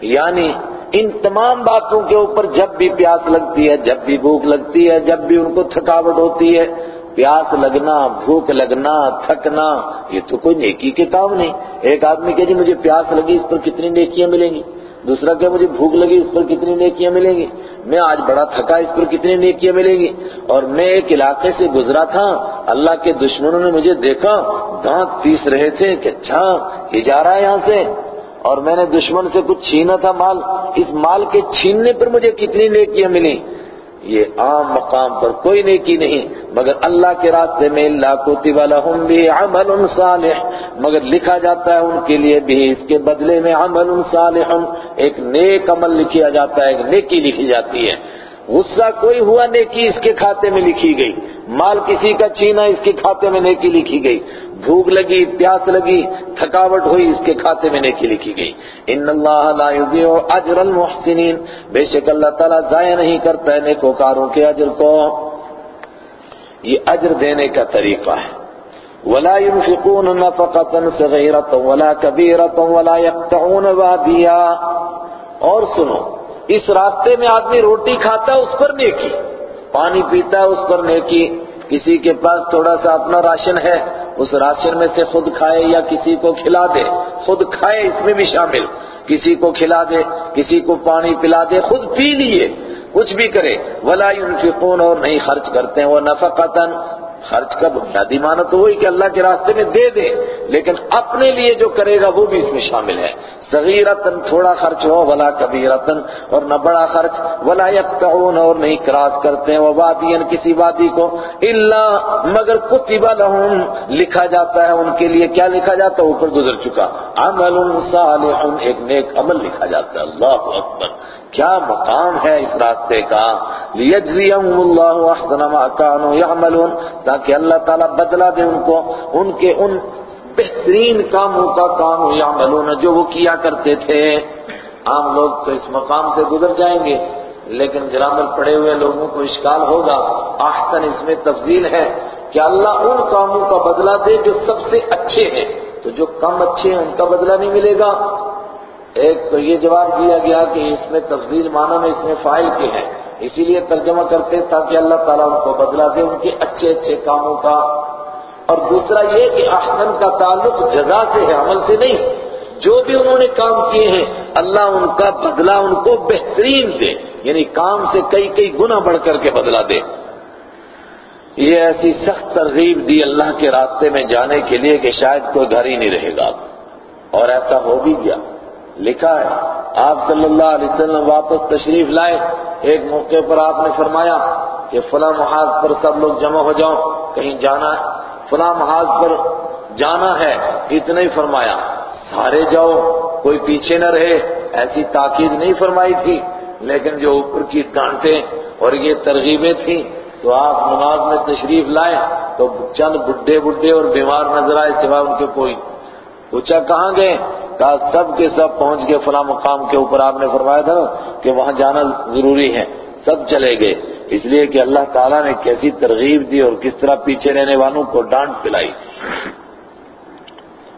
یعنی ان تمام باتوں کے اوپر جب بھی پیاس لگتی ہے، جب بھی بھوک لگتی ہے، جب بھی ان کو تھکاوٹ ہوتی ہے پیاس لگنا، بھوک لگنا، تھکنا، یہ تو کوئی نیکی کے کام نہیں۔ ایک آدمی کہ جی مجھے پیاس لگی اس پر کتنی نیکیاں ملیں گی؟ دوسرا کہ مجھے بھوک لگی اس پر کتنی نیکیاں ملیں گی؟ میں آج بڑا تھکا اس پر کتنی نیکیاں ملیں گی؟ اور میں ایک علاقے سے گزرا تھا، اللہ کے دشمنوں نے مجھے دیکھا، دانت پیس رہے تھے کہ اچھا یہ جا رہا ہے یہاں سے۔ اور میں نے دشمن سے کچھ چھینا تھا مال، اس مال کے چھیننے پر مجھے کتنی نیکیاں ملی یہ عام مقام پر کوئی نیکی نہیں، مگر اللہ کے راستے میں اللہ کتب لہم بھی عمل صالح، مگر لکھا جاتا ہے ان کے لیے بھی اس کے بدلے میں عمل صالح، ایک نیک عمل لکھیا جاتا ہے، ایک نیکی لکھی جاتی ہے۔ غصہ کوئی ہوا نیکی اس کے کھاتے میں لکھی گئی۔ مال کسی کا چھینا اس کے کھاتے میں نیکی لکھی گئی۔ بھوک لگی، پیاس لگی، تھکاوٹ ہوئی اس کے کھاتے میں نیکی لکھی گئی۔ ان اللہ لا یضیع اجر المحسنین۔ بے شک اللہ تعالیٰ ضائع نہیں کرتا ہے نیکوکاروں کے اجر کو۔ یہ اجر دینے کا طریقہ ہے۔ ولا ينفقون نفقة صغيرة ولا كبيرة ولا يقطعون واديا۔ اور سنو اس راستے میں آدمی روٹی کھاتا ہے، اس پر نیکی۔ پانی پیتا ہے، اس پر نیکی۔ کسی کے پاس تھوڑا سا اپنا راشن ہے، اس راشن میں سے خود کھائے یا کسی کو کھلا دے۔ خود کھائے، اس میں بھی شامل۔ کسی کو کھلا دے، کسی کو پانی پلا دے، خود پی لیے۔ کچھ بھی کرے۔ ولا ينفقون، اور نہیں خرچ کرتے۔ ہیں وہ نفقتاً خرچ کا بنیادی معنی تو وہی کہ اللہ کے راستے میں دے دے لیکن اپنے لیے جو کرے گا وہ بھی اس میں شامل ہے۔ صغیرتن تھوڑا خرچ ہو، ولا کبیرتن اور نہ بڑا خرچ۔ ولا یقطعون، اور نہیں کراس کرتے ہیں۔ وہ وادین کسی وادی کو۔ الا مگر کتب لهم لکھا جاتا ہے ان کے لیے۔ کیا لکھا جاتا ہے؟ اوپر گزر چکا۔ عمل صالح، ایک نیک عمل لکھا جاتا ہے۔ اللہ اکبر۔ کیا مقام ہے اس راستے کا؟ لیجزیہم اللہ احسن ما كانوا يعملون، تاکہ اللہ تعالیٰ بدلہ دے ان کو، ان کے ان بہترین کاموں کا کام یعملون، جو وہ کیا کرتے تھے۔ عام لوگ تو اس مقام سے گزر جائیں گے، لیکن گرامر پڑے ہوئے لوگوں کو اشکال ہوگا۔ احسن اس میں تفضیل ہے کہ اللہ ان کاموں کا بدلہ دے جو سب سے اچھے ہیں۔ تو جو کم اچھے ہیں، ان کا بدلہ نہیں ملے گا۔ ایک تو یہ جواب دیا گیا کہ اس میں تفضیل معنی میں اس میں فائل کے ہیں۔ اسی لیے ترجمہ کرتے تاکہ اللہ تعالیٰ ان کو بدلا دے ان کے اچھے اچھے کاموں کا۔ اور دوسرا یہ کہ احسن کا تعلق جزا سے ہے، عمل سے نہیں۔ جو بھی انہوں نے کام کیے ہیں، اللہ ان کا بدلہ ان کو بہترین دے۔ یعنی کام سے کئی کئی گنا بڑھ کر کے بدلا دے۔ یہ ایسی سخت ترغیب دی اللہ کے راستے میں جانے کے لیے کہ شاید کوئی گھر ہی نہیں رہے گا۔ اور ایسا ہو بھی گیا۔ لکھا ہے۔ آپ صلی اللہ علیہ وسلم واپس تشریف لائے۔ ایک موقع پر آپ نے فرمایا کہ فلاں محاذ پر سب لوگ جمع ہو جاؤ کہیں جانا ہے۔ فلاں محاذ پر جانا ہے، اتنا ہی فرمایا۔ سارے جاؤ، کوئی پیچھے نہ رہے۔ ایسی تاکید نہیں فرمائی تھی، لیکن جو اوپر کی ڈانٹیں اور یہ ترغیبیں تھیں، تو آپ نماز میں تشریف لائے تو چند بڈھے بڈھے اور بیمار نظر آئے سوا ان کے کوئی۔ پوچھا کہاں گئے؟ کہا سب کے سب پہنچ گئے فلاں مقام کے اوپر آپ نے فرمایا تھا کہ وہاں جانا ضروری ہے، سب چلے گئے۔ اس لیے کہ اللہ تعالیٰ نے کیسی ترغیب دی اور کس طرح پیچھے رہنے والوں کو ڈانٹ پلائی۔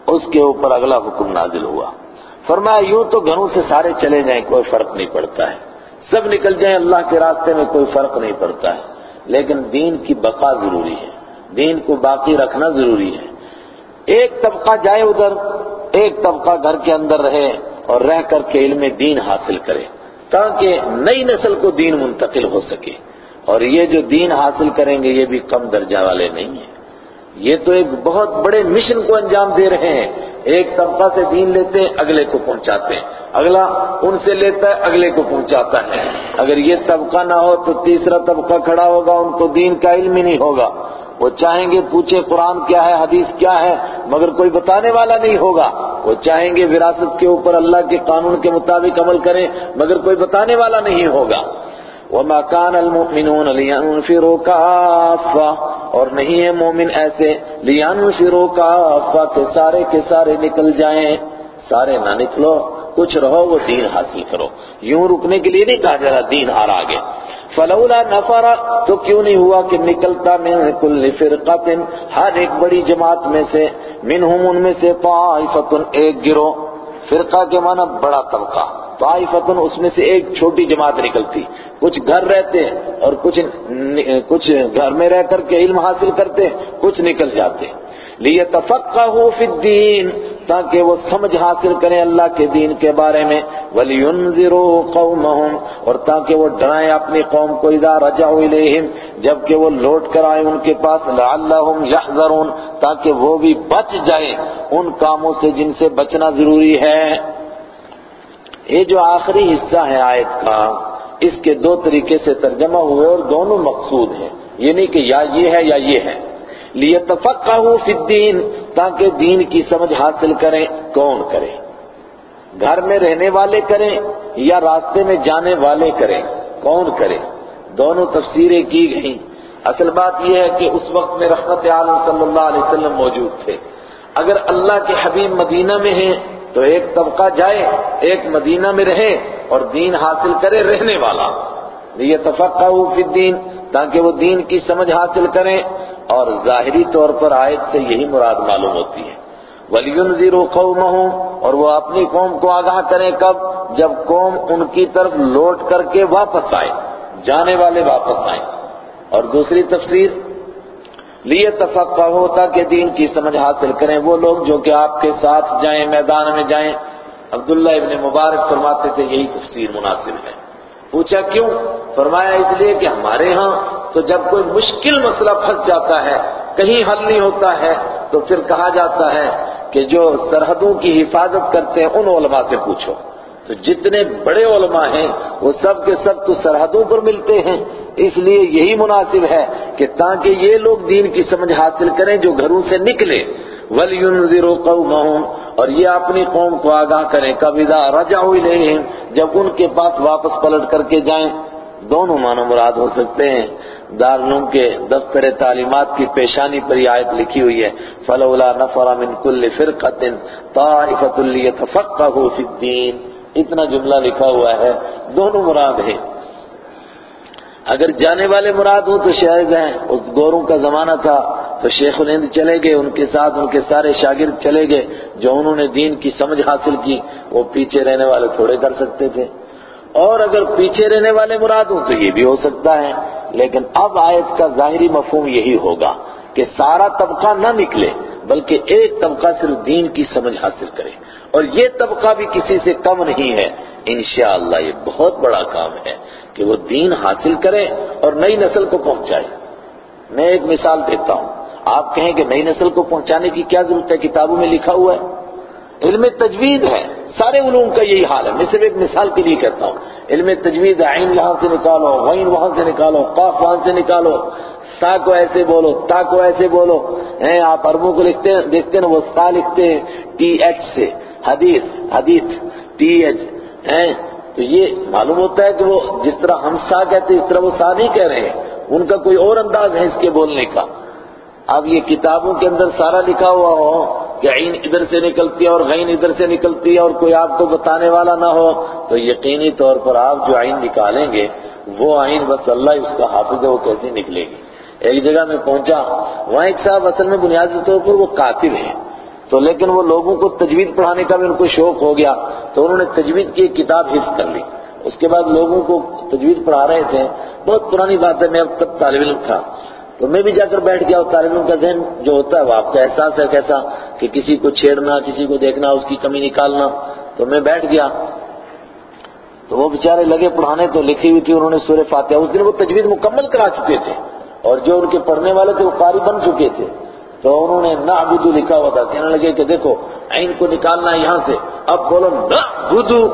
اس کے اوپر اگلا حکم نازل ہوا۔ فرمایا، یوں تو گھروں سے سارے چلے جائیں، کوئی فرق نہیں پڑتا ہے۔ سب نکل جائیں، اللہ کے راستے میں کوئی فرق نہیں پڑتا ہے۔ لیکن دین کی بقا ضروری ہے۔ دین کو باقی رکھنا ضروری ہے۔ ایک طبقہ جائے ادھر ایک طبقہ گھر کے اندر رہے اور رہ کر کے علم دین حاصل کرے تاکہ نئی نسل کو دین منتقل ہو سکے۔ اور یہ جو دین حاصل کریں گے، یہ بھی کم درجہ والے نہیں ہیں۔ یہ تو ایک بہت بڑے مشن کو انجام دے رہے ہیں۔ ایک طبقہ سے دین لیتے ہیں، اگلے کو پہنچاتے ہیں۔ اگلا ان سے لیتا ہے، اگلے کو پہنچاتا ہے۔ اگر یہ طبقہ نہ ہو تو تیسرا طبقہ کھڑا ہوگا، ان کو دین کا علم ہی نہیں ہوگا۔ وہ چاہیں گے پوچھے قرآن کیا ہے، حدیث کیا ہے، مگر کوئی بتانے والا نہیں ہوگا۔ وہ چاہیں گے وراثت کے اوپر اللہ کے قانون کے مطابق عمل کریں، مگر کوئی بتانے والا نہیں ہوگا۔ وما كان المؤمنون لينفروا كافة۔ اور نہیں ہے مومن ایسے، لينفروا كافة۔ کہ سارے کے سارے نکل جائیں۔ سارے نہ نکلو۔ کچھ رہو وہ دین حاصل کرو۔ یوں رکنے کے لیے نہیں کہا جا رہا دین ہار آگے۔ فلولا نفر، تو کیوں نہیں ہوا کہ نکلتا من کل فرقت، ہر ایک بڑی جماعت میں سے، منہم ان میں سے طائفت ایک گرو فرقہ کے معنی بڑا طبقہ۔ طائفت اس میں سے ایک چھوٹی جماعت نکلتی۔ کچھ گھر رہتے اور کچھ کچھ گھر میں رہ کر کے علم حاصل کرتے، کچھ نکل جاتے۔ لِيَتَفَقَّهُ فِي الدِّينِ تاکہ وہ سمجھ حاصل کریں اللہ کے دین کے بارے میں۔ وَلِيُنذِرُوا قَوْمَهُمْ اور تاکہ وہ ڈرائیں اپنی قوم کو اذا رجعوا الیہم جبکہ وہ لوٹ کر آئیں ان کے پاس لعلہم یحذرون تاکہ وہ بھی بچ جائیں ان کاموں سے جن سے بچنا ضروری ہے۔ یہ جو آخری حصہ ہے آیت کا، اس کے دو طریقے سے ترجمہ ہوئے اور دونوں مقصود ہیں۔ یہ نہیں کہ یا یہ ہے یا یہ ہے۔ لِيَتَفَقَّهُ فِي الدِّينِ، تاکہ دین کی سمجھ حاصل کریں، کون کرے گھر میں رہنے والے کریں یا راستے میں جانے والے کریں؟ کون کرے دونوں تفسیریں کی گئیں۔ اصل بات یہ ہے کہ اس وقت میں رحمت عالم صلی اللہ علیہ وسلم موجود تھے۔ اگر اللہ کے حبیب مدینہ میں ہیں، تو ایک طبقہ جائے، ایک مدینہ میں رہے اور دین حاصل کرے رہنے والا۔ یہ تفقہ فی الدین تاکہ وہ دین کی سمجھ حاصل کریں۔ اور ظاہری طور پر آیت سے یہی مراد معلوم ہوتی ہے۔ وَلِيُنذِرُوا قَوْمَهُمْ اور وہ اپنی قوم کو آگاہ کریں کب؟ جب قوم ان کی طرف لوٹ کر کے واپس آئے، جانے والے واپس آئیں اور دوسری تفسیر لیے تفقہ ہوتا کہ دین کی سمجھ حاصل کریں۔ وہ لوگ جو کہ آپ کے ساتھ جائیں، میدان میں جائیں۔ عبداللہ ابن مبارک فرماتے تھے، یہی تفسیر مناسب ہے۔ پوچھا کیوں؟ فرمایا اس لیے کہ ہمارے ہاں تو جب کوئی مشکل مسئلہ پھنس جاتا ہے، کہیں حل نہیں ہوتا ہے، تو پھر کہا جاتا ہے کہ جو سرحدوں کی حفاظت کرتے ہیں، ان علماء سے پوچھو۔ تو جتنے بڑے علماء ہیں، وہ سب کے سب تو سرحدوں پر ملتے ہیں۔ اس لیے یہی مناسب ہے کہ تاکہ یہ لوگ دین کی سمجھ حاصل کریں جو گھروں سے نکلے۔ وَلْيُنذِرُوا قَوْمَهُمْ، اور یہ اپنی قوم کو آگاہ کریں۔ کب اذا رجعوا الیہم جب ان کے پاس واپس پلٹ کر کے جائیں۔ دونوں معنی مراد ہو سکتے ہیں۔ دارالعلوم کے دفتر تعلیمات کی پیشانی پر یہ آیت لکھی ہوئی ہے، فلولا نفر من كل فرقة طائفة ليتفقهوا في الدين۔ اتنا جملہ لکھا ہوا ہے، دونوں مراد ہیں۔ اگر جانے والے مراد ہوں تو شاید ہیں۔ اس گوروں کا زمانہ تھا تو شیخ الہند چلے گئے، ان کے ساتھ ان کے سارے شاگرد چلے گئے، جو انہوں نے دین کی سمجھ حاصل کی، وہ پیچھے رہنے والے تھوڑے کر سکتے تھے۔ اور اگر پیچھے رہنے والے مراد ہوں تو یہ بھی ہو سکتا ہے۔ لیکن اب آیت کا ظاہری مفہوم یہی ہوگا کہ سارا طبقہ نہ نکلے، بلکہ ایک طبقہ صرف دین کی سمجھ حاصل کرے۔ اور یہ طبقہ بھی کسی سے کم نہیں ہے۔ انشاءاللہ یہ بہت بڑا کام ہے کہ وہ دین حاصل کرے اور نئی نسل کو پہنچائے۔ میں ایک مثال دیتا ہوں۔ آپ کہیں کہ نئی نسل کو پہنچانے کی کیا ضرورت ہے؟ کتابوں میں لکھا ہوا ہے۔ علم تجوید ہے۔ سارے علوم کا یہی حال ہے۔ میں صرف ایک مثال کے لیے کہتا ہوں۔ علم تجوید عین یہاں سے نکالو، غین وہاں سے نکالو، قاف وہاں سے نکالو۔ تا کو ایسے بولو، تا کو ایسے بولو۔ ہیں، آپ عربوں کو لکھتے ہیں، دیکھتے ہیں وہ تا لکھتے ہیں، ٹی ایچ سے۔ حدیث حدیث، ٹی ایچ۔ ہیں، تو یہ معلوم ہوتا ہے کہ وہ جس طرح ہم سا کہتے ہیں، اس طرح وہ سا نہیں کہہ رہے ہیں۔ ان کا کوئی اور انداز ہے اس کے بولنے کا۔ اب یہ کتابوں کے اندر سارا لکھا ہوا ہو کہ عین ادھر سے نکلتی ہے اور غین ادھر سے نکلتی ہے اور کوئی آپ کو بتانے والا نہ ہو، تو یقینی طور پر آپ جو عین نکالیں گے، وہ عین بس اللہ اس کا حافظ ہے، وہ کیسی نکلے گی؟ ایک جگہ میں پہنچا، وہاں ایک صاحب اصل میں بنیادی طور پر وہ کاتب ہیں۔ تو لیکن وہ لوگوں کو تجوید پڑھانے کا بھی ان کو شوق ہو گیا، تو انہوں نے تجوید کی ایک کتاب حفظ کر لی۔ اس کے بعد لوگوں کو تجوید پڑھا رہے تھے۔ بہت پرانی بات ہے، میں اب تک طالب علم تھا۔ تو میں بھی جا کر بیٹھ گیا اور طالب علم کا ذہن جو ہوتا ہے وہ آپ کا احساس ہے کیسا کہ کسی کو چھیڑنا، کسی کو دیکھنا، اس کی کمی نکالنا۔ تو میں بیٹھ گیا۔ تو وہ بیچارے لگے پڑھانے تو لکھی ہوئی تھی انہوں نے سورہ فاتحہ۔ اس دن وہ تجوید مکمل کرا چکے تھے اور جو ان کے پڑھنے والے تھے وہ قاری بن چکے تھے۔ تو انہوں نے نہ بدو لکھا ہوا تھا۔ کہنے لگے کہ دیکھو، عین کو نکالنا ہے یہاں سے۔ اب بولو نہ بدو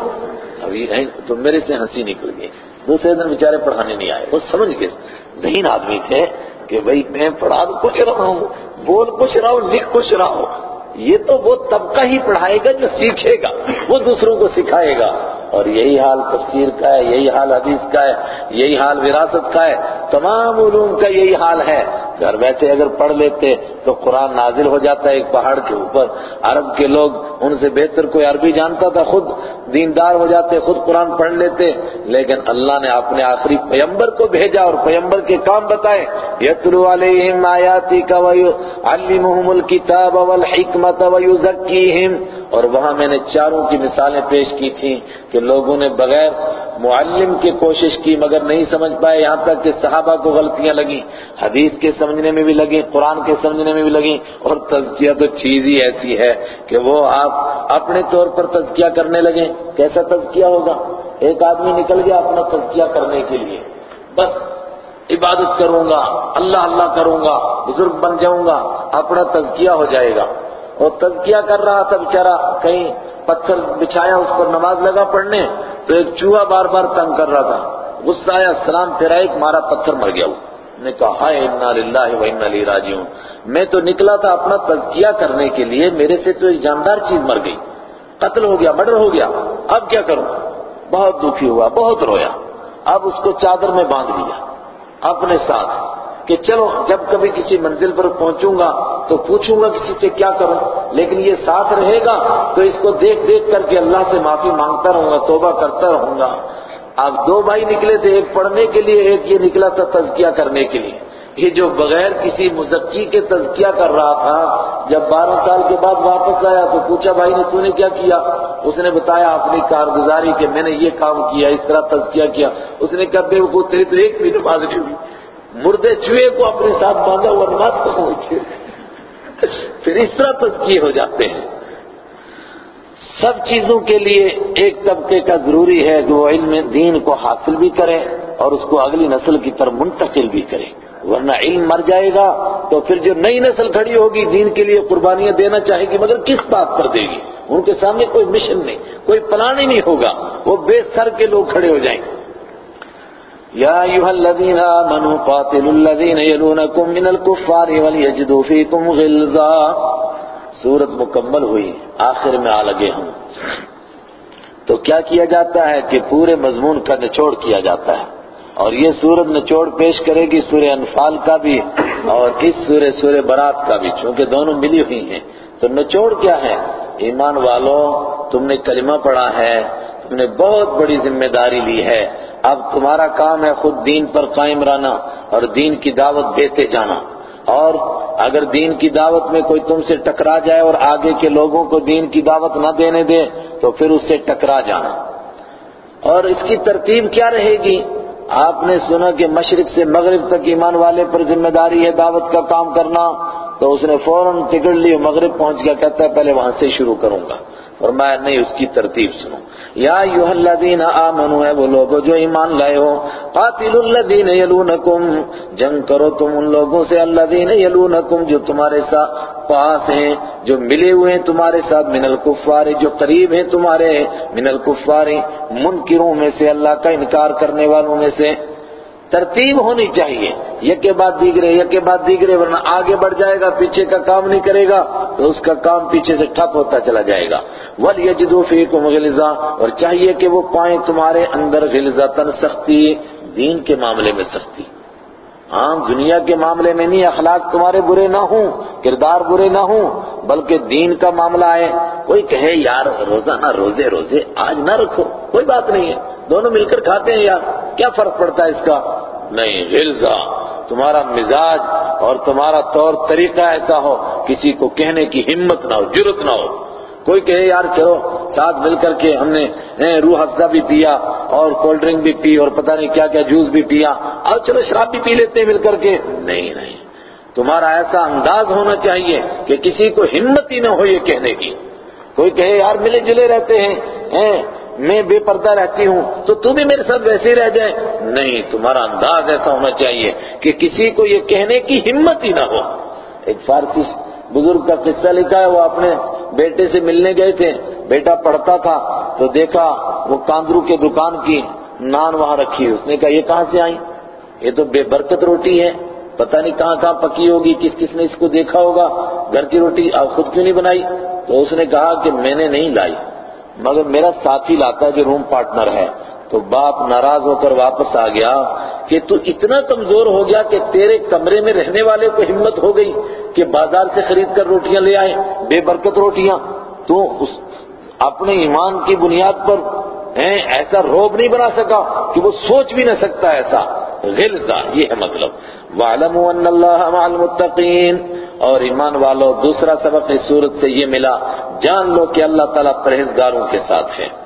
ابھی تو میرے سے ہنسی نکل گئی۔ دوسرے دن بیچارے پڑھانے نہیں آئے۔ وہ سمجھ گئے۔ ذہین آدمی تھے۔ کہ بھائی میں پڑھا کچھ رہا ہوں بول کچھ رہا ہوں لکھ کچھ رہا ہوں۔ یہ تو وہ طبقہ ہی پڑھائے گا جو سیکھے گا، وہ دوسروں کو سکھائے گا۔ اور یہی حال تفسیر کا ہے، یہی حال حدیث کا ہے، یہی حال وراثت کا ہے، تمام علوم کا یہی حال ہے۔ گھر بیٹھے اگر پڑھ لیتے تو قرآن نازل ہو جاتا ہے ایک پہاڑ کے اوپر۔ عرب کے لوگ ان سے بہتر کوئی عربی جانتا تھا، خود دیندار ہو جاتے، خود قرآن پڑھ لیتے۔ لیکن اللہ نے اپنے آخری پیمبر کو بھیجا اور پیمبر کے کام بتائے، یتلو علیہم آیاتی کا ویعلمہم الکتاب والحکمت ویزکیہم اور وہاں میں نے چاروں کی مثالیں پیش کی تھیں کہ لوگوں نے بغیر معلم کی کوشش کی مگر نہیں سمجھ پائے یہاں تک کہ صحابہ کو غلطیاں لگیں، حدیث کے سمجھنے میں بھی لگیں، قرآن کے سمجھنے میں بھی لگیں اور تزکیہ تو چیز ہی ایسی ہے کہ وہ آپ اپنے طور پر تزکیہ کرنے لگیں۔ کیسا تزکیہ ہوگا؟ ایک آدمی نکل گیا اپنا تزکیہ کرنے کے لیے۔ بس عبادت کروں گا، اللہ اللہ کروں گا، بزرگ بن جاؤں گا، اپنا تزکیہ ہو جائے گا۔ اور تزکیہ کر رہا تھا بیچارہ، کہیں پتھر بچھایا، اس پر نماز لگا پڑھنے، تو ایک چوہا بار بار تنگ کر رہا تھا۔ غصہ آیا، سلام پھیرا ایک مارا پتھر مر گیا۔ وہ نے کہا، ہائے، انا للہ و انا الیہ راجعون۔ میں تو نکلا تھا اپنا تزکیہ کرنے کے لیے، میرے سے تو ایک جاندار چیز مر گئی۔ قتل ہو گیا مرڈر ہو گیا۔ اب کیا کروں؟ بہت دکھی ہوا، بہت رویا۔ اب اس کو چادر میں باندھ لیا۔ اپنے ساتھ۔ کہ چلو جب کبھی کسی منزل پر پہنچوں گا تو پوچھوں گا کسی سے کیا کروں۔ لیکن یہ ساتھ رہے گا تو اس کو دیکھ دیکھ کر کے اللہ سے معافی مانگتا رہوں گا، توبہ کرتا رہوں گا۔ اب دو بھائی نکلے تھے، ایک پڑھنے کے لیے، ایک یہ نکلا تھا تزکیہ کرنے کے لیے۔ یہ جو بغیر کسی مزکی کے تزکیہ کر رہا تھا، جب بارہ سال کے بعد واپس آیا تو پوچھا، بھائی نے تو نے کیا کیا؟ اس نے بتایا، اپنی کارگزاری کہ میں نے یہ کام کیا، اس طرح تزکیہ کیا۔ اس نے کہا وہ تیری تو ایک بھی نماز نہیں ہوئی۔ مردے چوہے کو اپنے ساتھ باندھا ہوا نماز کو پھر اس طرح تزکیے ہو جاتے ہیں۔ سب چیزوں کے لیے ایک طبقے کا ضروری ہے کہ وہ علم دین کو حاصل بھی کرے اور اس کو اگلی نسل کی طرف منتقل بھی کرے ورنہ علم مر جائے گا تو پھر جو نئی نسل کھڑی ہوگی، دین کے لیے قربانیاں دینا چاہے گی، مگر کس بات پر دے گی؟ ان کے سامنے کوئی مشن نہیں، کوئی پلان ہی نہیں ہوگا۔ وہ بے سر کے لوگ کھڑے ہو جائیں۔ گے یا ایوہ الذین آمنوا قاتلوا الذین یلونکم من الكفار ولیجدوا فیکم غلظا۔ سورت مکمل ہوئی، آخر میں آ لگے ہوں۔ تو کیا کیا جاتا ہے کہ پورے مضمون کا نچوڑ کیا جاتا ہے؟ اور یہ سورت نچوڑ پیش کرے گی سورہ انفال کا بھی اور اس سورہ سورہ برات کا بھی، چونکہ دونوں ملی ہوئی ہیں۔ تو نچوڑ کیا ہے؟ ایمان والوں تم نے کلمہ پڑھا ہے، تم نے بہت بڑی ذمہ داری لی ہے۔ اب تمہارا کام ہے خود دین پر قائم رہنا اور دین کی دعوت دیتے جانا۔ اور اگر دین کی دعوت میں کوئی تم سے ٹکرا جائے اور آگے کے لوگوں کو دین کی دعوت نہ دینے دے، تو پھر اس سے ٹکرا جانا۔ اور اس کی ترتیب کیا رہے گی؟ آپ نے سنا کہ مشرق سے مغرب تک ایمان والے پر ذمہ داری ہے دعوت کا کام کرنا، تو اس نے فوراً ٹکٹ لی مغرب پہنچ گیا، کہتا ہے پہلے وہاں سے شروع کروں گا۔ اور میں نہیں، اس کی ترتیب سنوں یا ایوہ الذین آمنوا ہے وہ لوگوں جو ایمان لائے ہو قاتل الذین یلونکم، جنگ کرو تم ان لوگوں سے، الذین یلونکم، جو تمہارے ساتھ پاس ہیں، جو ملے ہوئے ہیں تمہارے ساتھ من الکفار جو قریب ہیں تمہارے من الکفار منکروں میں سے، اللہ کا انکار کرنے والوں میں سے ترتیب ہونی چاہیے۔ یک کے بعد دیگرے، یک کے بعد دیگرے، ورنہ آگے بڑھ جائے گا، پیچھے کا کام نہیں کرے گا، تو اس کا کام پیچھے سے ٹھپ ہوتا چلا جائے گا۔ وَلْيَجِدُوا فِيكُمْ غِلْزَةً اور چاہیے کہ وہ پائیں تمہارے اندر غلظتاً سختی، دین کے معاملے میں سختی۔ ہاں دنیا کے معاملے میں نہیں، اخلاق تمہارے برے نہ ہوں، کردار برے نہ ہوں، بلکہ دین کا معاملہ ہے۔ کوئی کہے، یار روزانہ روزے روزے، آج نہ رکھو۔ کوئی بات نہیں ہے۔ دونوں مل کر کھاتے ہیں یار۔ کیا فرق پڑتا ہے اس کا؟ نہیں، غلظہ۔ تمہارا مزاج اور تمہارا طور طریقہ ایسا ہو، کسی کو کہنے کی ہمت نہ ہو جرت نہ ہو۔ کوئی کہے، یار چلو، ساتھ مل کر کے ہم نے روح افزا بھی پیا اور کولڈ ڈرنک بھی پی اور پتہ نہیں کیا کیا جوس بھی پیا۔ اور چلو شراب بھی پی لیتے ہیں مل کر کے۔ نہیں نہیں۔ تمہارا ایسا انداز ہونا چاہیے کہ کسی کو ہمت ہی نہ ہو یہ کہنے کی۔ کوئی کہے، یار ملے جلے رہتے ہیں۔ میں بے پردہ رہتی ہوں۔ تو تو بھی میرے ساتھ ویسے ہی رہ جائے۔ نہیں، تمہارا انداز ایسا ہونا چاہیے کہ کسی کو یہ کہنے کی ہمت ہی نہ ہو۔ ایک فارسی بزرگ کا قصہ لکھا ہے، وہ اپنے بیٹے سے ملنے گئے تھے۔ بیٹا پڑھتا تھا تو دیکھا وہ کاندرو کے دکان کی نان وہاں رکھی اس نے کہا، یہ کہاں سے آئی یہ تو بے برکت روٹی ہے۔ پتہ نہیں کہاں کہاں پکی ہوگی، کس کس نے اس کو دیکھا ہوگا۔ گھر کی روٹی آپ خود کیوں نہیں بنائی؟ تو اس نے کہا کہ میں نے نہیں لائی۔ مگر میرا ساتھی لاتا ہے جو روم پارٹنر ہے۔ تو باپ ناراض ہو کر واپس آ گیا کہ تو اتنا کمزور ہو گیا کہ تیرے کمرے میں رہنے والے کو ہمت ہو گئی کہ بازار سے خرید کر روٹیاں لے آئے، بے برکت روٹیاں۔ تو اس اپنے ایمان کی بنیاد پر ایسا روب نہیں بنا سکا کہ وہ سوچ بھی نہ سکتا ایسا۔ غلظہ، یہ ہے مطلب۔ وَعْلَمُوا أَنَّ اللَّهَ مَعَ الْمُتَّقِينَ۔ اور ایمان والو، دوسرا سبق اس صورت سے یہ ملا۔ جان لو کہ اللہ تعالیٰ پرہیزگاروں کے ساتھ ہے۔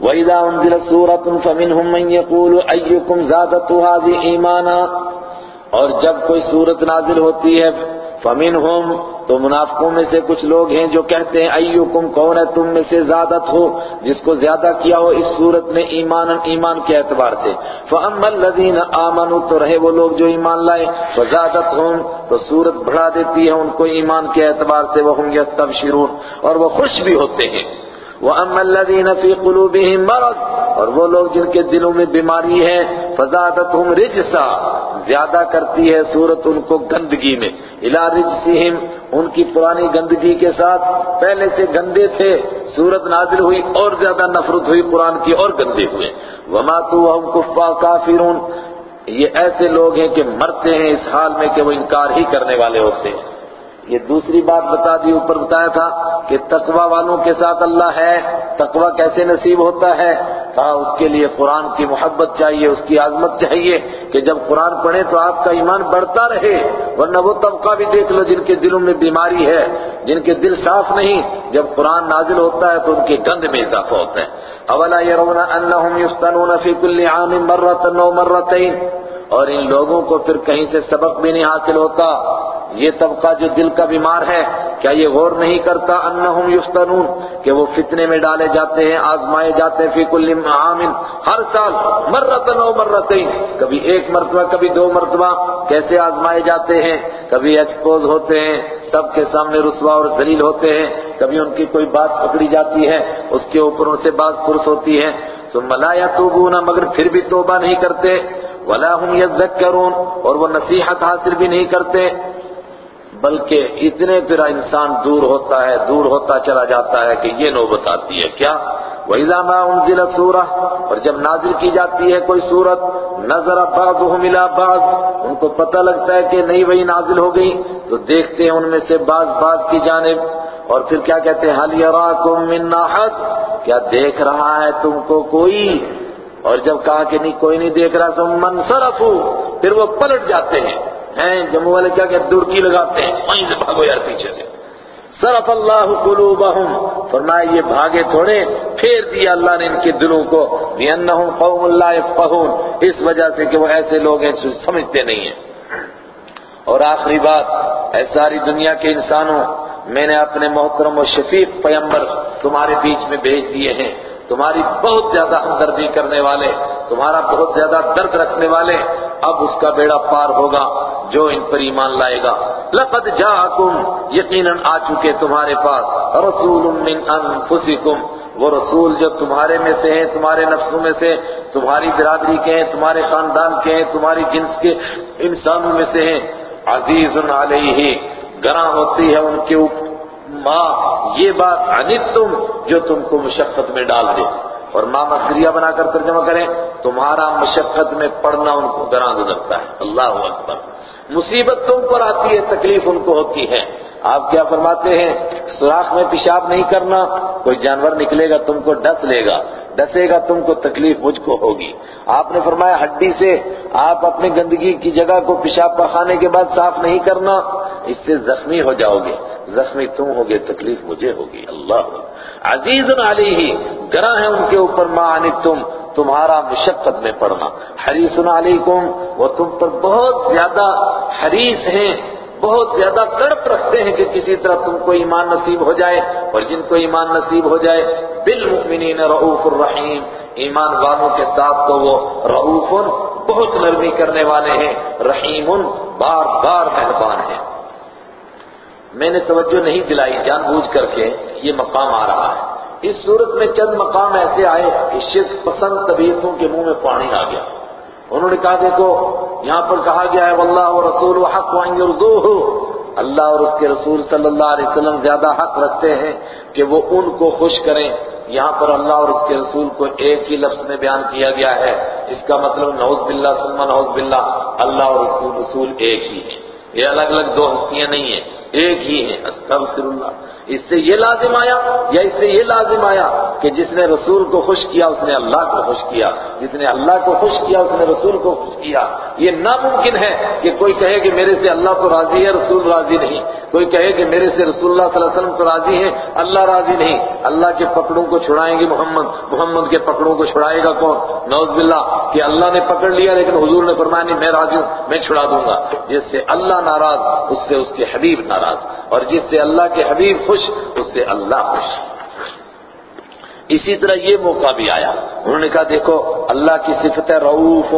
وَإِذَا أُنزِلَتْ سُورَةٌ فَمِنْهُمْ مَنْ يَقُولُ أَيُّكُمْ زَادَتْهُ هَذِهِ إِيمَانًا اور جب کوئی صورت نازل ہوتی ہے فَمِنْهُمْ تو منافقوں میں سے کچھ لوگ ہیں جو کہتے ہیں ایوکم کون ہے تم میں سے زیادت ہو جس کو زیادہ کیا ہو اس صورت میں ایمان ایمان کے اعتبار سے فَأَمَّا الَّذِينَ آمَنُوا تو رہے وہ لوگ جو ایمان لائے فَزَادَتْهُمْ تو صورت بڑھا دیتی ہے ان کو ایمان کے اعتبار سے وَهُمْ يَسْتَبْشِرُونَ اور وہ خوش بھی ہوتے ہیں وَأَمَّا الَّذِينَ فِي قُلُوبِهِمْ مَرَضٌ، اور وہ لوگ جن کے دلوں میں بیماری ہے، فَزَادَتْهُمْ رِجْسًا، زیادہ کرتی ہے صورت ان کو گندگی میں اِلَى رِجْسِهِمْ، ان کی پرانی گندگی کے ساتھ، پہلے سے گندے تھے صورت نازل ہوئی اور زیادہ نفرت ہوئی، قرآن کی اور گندے ہوئے۔ وَمَاتُوا وَهُمْ كُفَّارٌ كَافِرُونَ یہ ایسے لوگ ہیں کہ مرتے ہیں اس حال میں کہ وہ انکار ہی کرنے والے ہوتے ہیں۔ یہ دوسری بات بتا دی، اوپر بتایا تھا کہ تقوی والوں کے ساتھ اللہ ہے، تقوی کیسے نصیب ہوتا ہے؟ کہا، اس کے لیے قرآن کی محبت چاہیے، اس کی عظمت چاہیے کہ جب قرآن پڑھے تو آپ کا ایمان بڑھتا رہے، ورنہ وہ طبقہ بھی دیکھ لو جن کے دلوں میں بیماری ہے، جن کے دل صاف نہیں، جب قرآن نازل ہوتا ہے تو ان کے گند میں اضافہ ہوتا ہے۔ اولا يرون انهم يفتنون في كل عام مرة او مرتين اور ان لوگوں کو پھر کہیں سے سبق بھی نہیں حاصل ہوتا۔ یہ طبقہ جو دل کا بیمار ہے، کیا یہ غور نہیں کرتا انہم یفتنون کہ وہ فتنے میں ڈالے جاتے ہیں، آزمائے جاتے ہیں فی کل عام ہر سال مرتن و مرتین، کبھی ایک مرتبہ، کبھی دو مرتبہ، کیسے آزمائے جاتے ہیں؟ کبھی ایکسپوز ہوتے ہیں، سب کے سامنے رسوا اور ذلیل ہوتے ہیں، کبھی ان کی کوئی بات پکڑی جاتی ہے، اس کے اوپر ان سے بات پرس ہوتی ہے۔ ثم لا یتوبون، مگر پھر بھی توبہ نہیں کرتے، ولا هم یذکرون، اور وہ نصیحت حاصل بھی نہیں کرتے۔ بلکہ اتنے پھر انسان دور ہوتا ہے، دور ہوتا چلا جاتا ہے کہ یہ نوبت آتی ہے۔ کیا؟ وَإِذَا مَا أُنزِلَ سُورَةٌ، اور جب نازل کی جاتی ہے کوئی صورت نظر بَعْضُهُمْ إِلَى بَعْض، ان کو پتہ لگتا ہے کہ نہیں وہی نازل ہو گئی، تو دیکھتے ہیں ان میں سے بعض بعض کی جانب۔ اور پھر کیا کہتے ہیں؟ حَلْ يَرَاكُمْ مِنْ نَحَدْ کیا دیکھ رہا ہے تم کو کوئی؟ اور جب کہا کہ نہیں، کوئی نہیں دیکھ رہا تو منصرف پھر وہ پلٹ جاتے ہیں۔ ہیں جموں والے کیا کہ درکی لگاتے ہیں، وہیں سے بھاگو یار پیچھے سے۔ صرف اللہ قلوبہم۔ فرمایا، یہ بھاگے تھوڑے، پھیر دیا اللہ نے ان کے دلوں کو۔ بِأَنَّهُمْ قَوْمُ اللَّهِ يَفْقَهُونَ۔ اس وجہ سے کہ وہ ایسے لوگ ہیں جو سمجھتے نہیں ہیں۔ اور آخری بات، اے ساری دنیا کے انسانوں، میں نے اپنے محترم و شفیق پیمبر تمہارے بیچ میں بھیج دیے ہیں۔ تمہاری بہت زیادہ ہمدردی کرنے والے، تمہارا بہت زیادہ درد رکھنے والے، اب اس کا بیڑا پار ہوگا۔ جو ان پر ایمان لائے گا. لقد جاءکم، یقیناً آ چکے تمہارے پاس. رسول من انفسکم، وہ رسول جو تمہارے میں سے ہیں، تمہارے نفسوں میں سے تمہاری برادری کے ہیں، تمہارے خاندان کے ہیں، تمہاری جنس کے انسانوں میں سے ہیں. عزیز علیہ، گراں ہوتی ہے ان کے اوپر. ماں، یہ بات عنت تم جو تم کو مشقت میں ڈال دے. اور ماں مصریہ بنا کر ترجمہ کریں، تمہارا مشقت میں پڑنا ان کو گراں گزرتا ہے. اللہ اکبر. مصیبت تم پر آتی ہے، تکلیف ان کو ہوتی ہے۔ آپ کیا فرماتے ہیں؟ سوراخ میں پیشاب نہیں کرنا، کوئی جانور نکلے گا، تم کو ڈس لے گا۔ ڈسے گا، تم کو تکلیف مجھ کو ہوگی۔ آپ نے فرمایا، ہڈی سے آپ اپنے گندگی کی جگہ کو پیشاب پخانے کے بعد صاف نہیں کرنا، اس سے زخمی ہو جاؤ گے۔ زخمی تم ہوگے تکلیف مجھے ہوگی۔ اللہ عزیز علی ہی گرا ہے ان کے اوپر ماں تم۔ تمہارا مشقت میں پڑنا۔ حریص علیکم، وہ تم پر بہت زیادہ حریص ہیں، بہت زیادہ تڑپ رکھتے ہیں کہ کسی طرح تم کو ایمان نصیب ہو جائے اور جن کو ایمان نصیب ہو جائے، بالمؤمنین رعوف الرحیم۔ ایمان والوں کے ساتھ تو وہ رعوف بہت نرمی کرنے والے ہیں رحیم بار بار مہربان ہیں۔ میں نے توجہ نہیں دلائی، جان بوجھ کر کے یہ مقام آ رہا ہے۔ اس صورت میں چند مقام ایسے آئے کہ شرک پسند طبیعتوں کے منہ میں پانی آ گیا۔ انہوں نے کہا، دیکھو، یہاں پر کہا گیا ہے، واللہ و رسول حق وائیں گے اللہ اور اس کے رسول صلی اللہ علیہ وسلم زیادہ حق رکھتے ہیں کہ وہ ان کو خوش کریں۔ یہاں پر اللہ اور اس کے رسول کو ایک ہی لفظ میں بیان کیا گیا ہے۔ اس کا مطلب نعوذ باللہ سلم نعوذ باللہ، اللہ اور رسول رسول ایک ہی ہے یہ الگ الگ دو ہستیاں نہیں ہیں، ایک ہی ہیں۔ استغفر اللہ۔ اس سے یہ لازم آیا یا اس سے یہ لازم آیا کہ جس نے رسول کو خوش کیا، اس نے اللہ کو خوش کیا۔ جس نے اللہ کو خوش کیا، اس نے رسول کو خوش کیا۔ یہ ناممکن ہے کہ کوئی کہے کہ میرے سے اللہ کو راضی ہے، رسول راضی نہیں۔ کوئی کہے کہ میرے سے رسول اللہ صلی اللہ علیہ وسلم تو راضی ہے اللہ راضی نہیں۔ اللہ کے پکڑوں کو چھڑائیں گے محمد۔ محمد کے پکڑوں کو چھڑائے گا کون؟ نوز باللہ۔ کہ اللہ نے پکڑ لیا لیکن حضور نے فرمایا نہیں، میں راضی ہوں، میں چھڑا دوں گا۔ جس سے اللہ ناراض، اس سے اس کے حبیب ناراض۔ اور جس سے اللہ کے حبیب خوش، اس سے اللہ خوش۔ اسی طرح یہ موقع بھی آیا۔ انہوں نے کہا، دیکھو، اللہ کی صفت رعوف،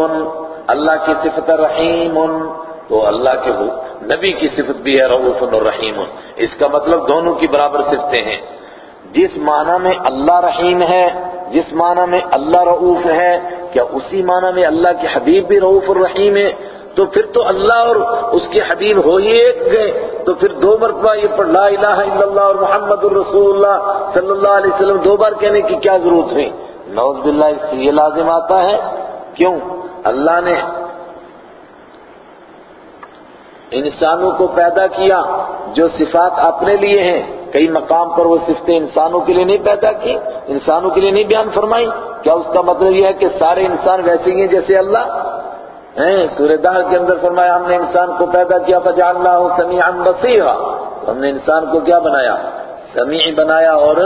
اللہ کی صفت رحیم، تو اللہ کے نبی کی صفت بھی ہے رعوف اور رحیم۔ اس کا مطلب دونوں کی برابر صفتیں ہیں۔ جس معنی میں اللہ رحیم ہے، جس معنی میں اللہ رعوف ہے، کیا اسی معنی میں اللہ کے حبیب بھی رعوف الرحیم ہے؟ تو پھر تو اللہ اور اس کے حبیب ہو ہی ایک گئے۔ تو پھر دو مرتبہ یہ پر لا الہ الا اللہ اور محمد الرسول اللہ صلی اللہ علیہ وسلم دو بار کہنے کی کیا ضرورت ہوئی نوز باللہ، اس سے یہ لازم آتا ہے۔ کیوں؟ اللہ نے انسانوں کو پیدا کیا جو صفات اپنے لیے ہیں۔ کئی مقام پر وہ صفتیں انسانوں کے لیے نہیں پیدا کی، انسانوں کے لیے نہیں بیان فرمائی۔ کیا اس کا مطلب یہ ہے کہ سارے انسان ویسے ہی ہیں جیسے اللہ؟ سورہ دہر کے اندر فرمایا، ہم نے انسان کو پیدا کیا فجعلناہ اللہ سمیعا بصیرا۔ ہم نے انسان کو کیا بنایا؟ سمیع بنایا اور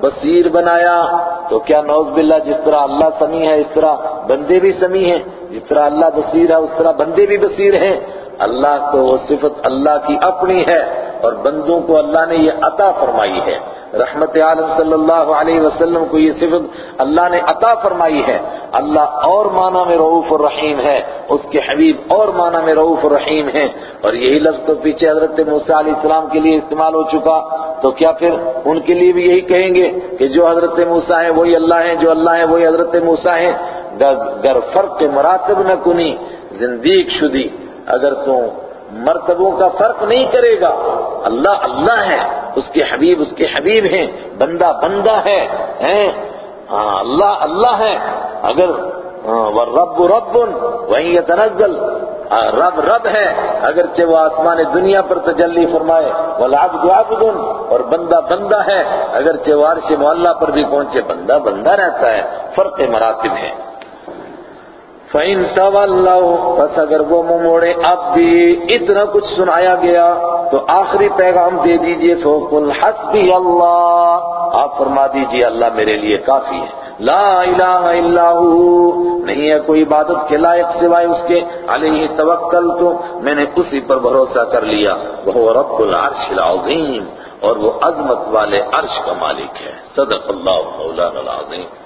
بصیر بنایا۔ تو کیا نوز باللہ، جس طرح اللہ سمیع ہے، اس طرح بندے بھی سمیع ہیں۔ جس طرح اللہ بصیر ہے، اس طرح بندے بھی بصیر ہیں۔ اللہ کو وہ صفت اللہ کی اپنی ہے اور بندوں کو اللہ نے یہ عطا فرمائی ہے۔ رحمت عالم صلی اللہ علیہ وسلم کو یہ صفت اللہ نے عطا فرمائی ہے۔ اللہ اور معنی میں رعوف الرحیم ہے، اس کے حبیب اور معنی میں رعوف الرحیم ہے اور یہی لفظ تو پیچھے حضرت موسیٰ علیہ السلام کے لیے استعمال ہو چکا۔ تو کیا پھر ان کے لیے بھی یہی کہیں گے کہ جو حضرت موسیٰ ہیں وہی اللہ ہیں، جو اللہ ہیں وہی حضرت موسیٰ ہیں۔ گر فرق مراتب نہ کنی زندیق شدی۔ اگر تو مرتبوں کا فرق نہیں کرے گا۔ اللہ اللہ ہے، اس کے حبیب اس کے حبیب ہیں، بندہ بندہ ہے ہاں اللہ اللہ ہے۔ اگر ہاں، رب رب وہیں يتنزل ہاں، رب رب ہے۔ اگرچہ وہ آسمان دنیا پر تجلی فرمائے والعبد عبد اور بندہ بندہ ہے۔ اگرچہ وہ عرش معلہ پر بھی پہنچے، بندہ بندہ رہتا ہے، فرق مراتب ہے۔ فَإِن تَوَلَّوْا، بس اگر وہ منہ موڑے، اب بھی اتنا کچھ سنایا گیا، تو آخری پیغام دے دیجیے فوقل حسبی اللہ آپ فرما دیجیے، اللہ میرے لیے کافی ہے۔ لا الہ الا ہو، نہیں ہے کوئی عبادت کے لائق سوائے اس کے۔ علیہ توکل تو میں نے اسی پر بھروسہ کر لیا۔ وہ رب العرش العظیم، اور وہ عظمت والے عرش کا مالک ہے۔ صدق اللہ مولانا العظیم۔